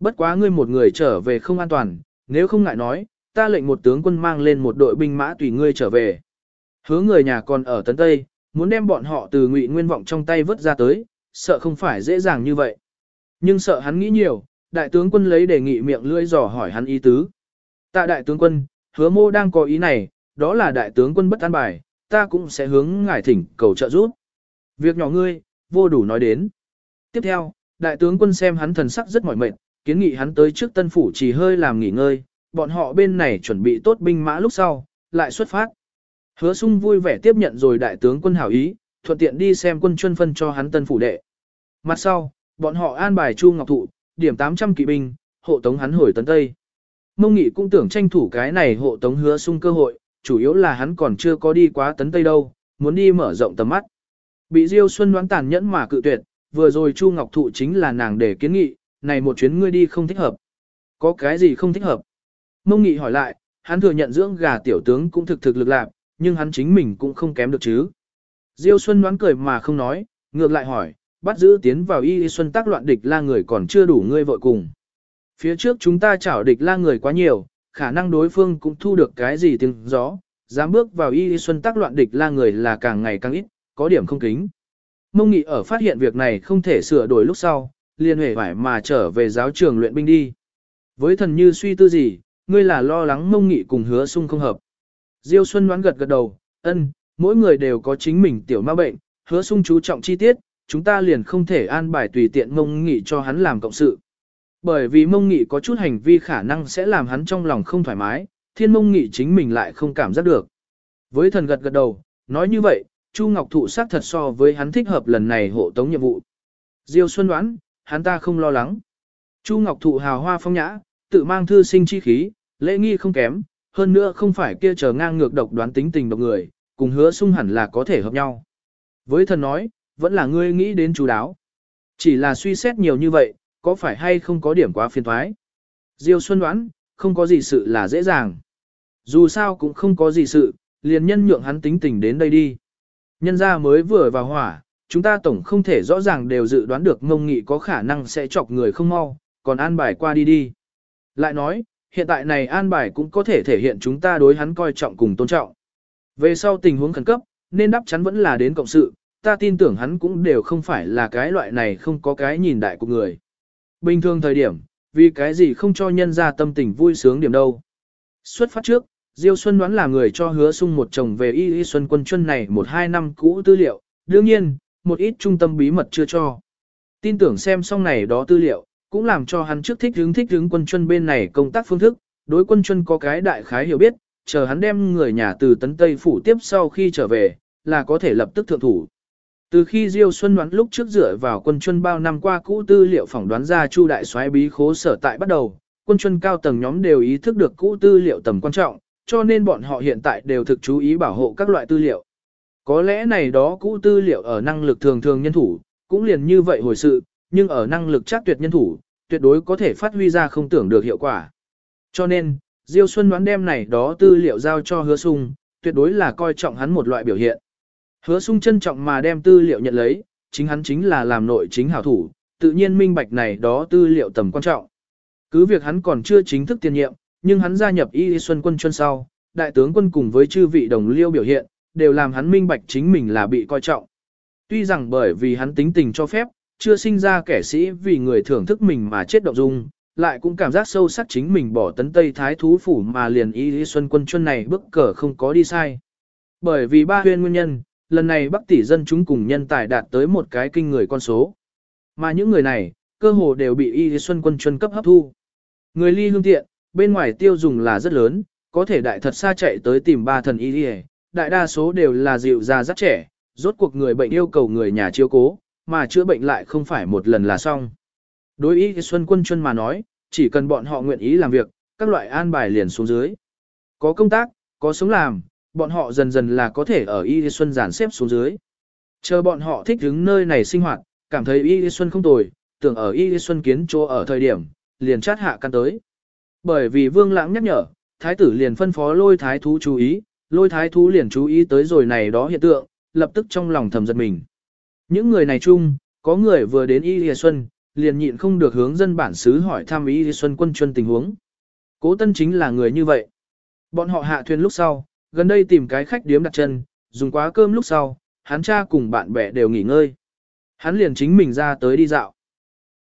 Bất quá ngươi một người trở về không an toàn, nếu không ngại nói, ta lệnh một tướng quân mang lên một đội binh mã tùy ngươi trở về. Hứa người nhà còn ở Tấn Tây, muốn đem bọn họ từ ngụy nguyên vọng trong tay vớt ra tới, sợ không phải dễ dàng như vậy. Nhưng sợ hắn nghĩ nhiều, đại tướng quân lấy đề nghị miệng lưỡi dò hỏi hắn ý tứ. Tạ đại tướng quân, hứa mô đang có ý này, đó là đại tướng quân bất an bài, ta cũng sẽ hướng ngài thỉnh cầu trợ giúp. Việc nhỏ ngươi, vô đủ nói đến. Tiếp theo, đại tướng quân xem hắn thần sắc rất mỏi mệt, kiến nghị hắn tới trước tân phủ chỉ hơi làm nghỉ ngơi, bọn họ bên này chuẩn bị tốt binh mã lúc sau, lại xuất phát. Hứa sung vui vẻ tiếp nhận rồi đại tướng quân hảo ý, thuận tiện đi xem quân chuyên phân cho hắn tân phủ đệ. Mặt sau, bọn họ an bài Chu Ngọc Thụ, điểm 800 kỵ binh, hộ tống hắn hồi tấn Tây. Mông Nghị cũng tưởng tranh thủ cái này hộ tống hứa sung cơ hội, chủ yếu là hắn còn chưa có đi quá tấn Tây đâu, muốn đi mở rộng tầm mắt. Bị Diêu Xuân đoán tàn nhẫn mà cự tuyệt, vừa rồi Chu Ngọc Thụ chính là nàng để kiến nghị, này một chuyến ngươi đi không thích hợp. Có cái gì không thích hợp? Mông Nghị hỏi lại, hắn thừa nhận dưỡng gà tiểu tướng cũng thực thực lực lạc, nhưng hắn chính mình cũng không kém được chứ. Diêu Xuân đoán cười mà không nói, ngược lại hỏi, bắt giữ tiến vào y xuân tác loạn địch la người còn chưa đủ ngươi vội cùng. Phía trước chúng ta chảo địch la người quá nhiều, khả năng đối phương cũng thu được cái gì tiếng gió, dám bước vào y xuân tác loạn địch la người là càng ngày càng ít, có điểm không kính. Mông Nghị ở phát hiện việc này không thể sửa đổi lúc sau, liền hề phải mà trở về giáo trường luyện binh đi. Với thần như suy tư gì, ngươi là lo lắng Mông Nghị cùng hứa sung không hợp. Diêu Xuân đoán gật gật đầu, ân, mỗi người đều có chính mình tiểu ma bệnh, hứa sung chú trọng chi tiết, chúng ta liền không thể an bài tùy tiện Mông Nghị cho hắn làm cộng sự. Bởi vì Mông Nghị có chút hành vi khả năng sẽ làm hắn trong lòng không thoải mái, thiên Mông Nghị chính mình lại không cảm giác được. Với thần gật gật đầu, nói như vậy, Chu Ngọc Thụ xác thật so với hắn thích hợp lần này hộ tống nhiệm vụ. Diêu Xuân đoán, hắn ta không lo lắng. Chu Ngọc Thụ hào hoa phong nhã, tự mang thư sinh chi khí, lễ nghi không kém, hơn nữa không phải kia chờ ngang ngược độc đoán tính tình độc người, cùng hứa sung hẳn là có thể hợp nhau. Với thần nói, vẫn là ngươi nghĩ đến chú đáo. Chỉ là suy xét nhiều như vậy, có phải hay không có điểm quá phiền thoái. Diêu Xuân đoán, không có gì sự là dễ dàng. Dù sao cũng không có gì sự, liền nhân nhượng hắn tính tình đến đây đi. Nhân ra mới vừa vào hỏa, chúng ta tổng không thể rõ ràng đều dự đoán được ngông nghị có khả năng sẽ chọc người không mau, còn an bài qua đi đi. Lại nói, hiện tại này an bài cũng có thể thể hiện chúng ta đối hắn coi trọng cùng tôn trọng. Về sau tình huống khẩn cấp, nên đáp chắn vẫn là đến cộng sự, ta tin tưởng hắn cũng đều không phải là cái loại này không có cái nhìn đại của người. Bình thường thời điểm, vì cái gì không cho nhân ra tâm tình vui sướng điểm đâu. Xuất phát trước, Diêu Xuân đoán là người cho hứa sung một chồng về y y xuân quân chân này một hai năm cũ tư liệu, đương nhiên, một ít trung tâm bí mật chưa cho. Tin tưởng xem xong này đó tư liệu, cũng làm cho hắn trước thích hướng thích hướng quân chân bên này công tác phương thức, đối quân chân có cái đại khái hiểu biết, chờ hắn đem người nhà từ tấn Tây phủ tiếp sau khi trở về, là có thể lập tức thượng thủ. Từ khi Diêu Xuân đoán lúc trước dựa vào quân chuân bao năm qua cũ tư liệu phỏng đoán ra Chu đại soái bí khố sở tại bắt đầu, quân chuân cao tầng nhóm đều ý thức được cũ tư liệu tầm quan trọng, cho nên bọn họ hiện tại đều thực chú ý bảo hộ các loại tư liệu. Có lẽ này đó cũ tư liệu ở năng lực thường thường nhân thủ, cũng liền như vậy hồi sự, nhưng ở năng lực chắc tuyệt nhân thủ, tuyệt đối có thể phát huy ra không tưởng được hiệu quả. Cho nên, Diêu Xuân đoán đem này đó tư liệu giao cho hứa sung, tuyệt đối là coi trọng hắn một loại biểu hiện. Hứa sung trân trọng mà đem tư liệu nhận lấy, chính hắn chính là làm nội chính hảo thủ, tự nhiên minh bạch này đó tư liệu tầm quan trọng. Cứ việc hắn còn chưa chính thức tiền nhiệm, nhưng hắn gia nhập Y Xuân quân chuyên sau, đại tướng quân cùng với chư vị đồng liêu biểu hiện, đều làm hắn minh bạch chính mình là bị coi trọng. Tuy rằng bởi vì hắn tính tình cho phép, chưa sinh ra kẻ sĩ vì người thưởng thức mình mà chết động dung, lại cũng cảm giác sâu sắc chính mình bỏ tấn Tây Thái Thú Phủ mà liền Y Xuân quân chuyên này bức cờ không có đi sai. Bởi vì ba huyên nguyên nhân, lần này Bắc tỷ dân chúng cùng nhân tài đạt tới một cái kinh người con số. Mà những người này, cơ hồ đều bị Y Xuân quân chuyên cấp hấp thu. Người ly hương tiện, bên ngoài tiêu dùng là rất lớn, có thể đại thật xa chạy tới tìm ba thần y đại đa số đều là dịu già rất trẻ, rốt cuộc người bệnh yêu cầu người nhà chiếu cố, mà chữa bệnh lại không phải một lần là xong. Đối ý Xuân Quân Chuân mà nói, chỉ cần bọn họ nguyện ý làm việc, các loại an bài liền xuống dưới. Có công tác, có sống làm, bọn họ dần dần là có thể ở Y Xuân giản xếp xuống dưới. Chờ bọn họ thích đứng nơi này sinh hoạt, cảm thấy Y Xuân không tồi, tưởng ở Y Xuân kiến chỗ ở thời điểm, liền chát hạ căn tới. Bởi vì Vương Lãng nhắc nhở, thái tử liền phân phó lôi thái thú chú ý, lôi thái thú liền chú ý tới rồi này đó hiện tượng, lập tức trong lòng thầm giật mình. Những người này chung, có người vừa đến Y Lìa Xuân, liền nhịn không được hướng dân bản xứ hỏi thăm Y ý Xuân Quân Chuân tình huống. Cố Tân chính là người như vậy. Bọn họ hạ thuyền lúc sau, gần đây tìm cái khách điếm đặt chân, dùng quá cơm lúc sau, hắn cha cùng bạn bè đều nghỉ ngơi. Hắn liền chính mình ra tới đi dạo.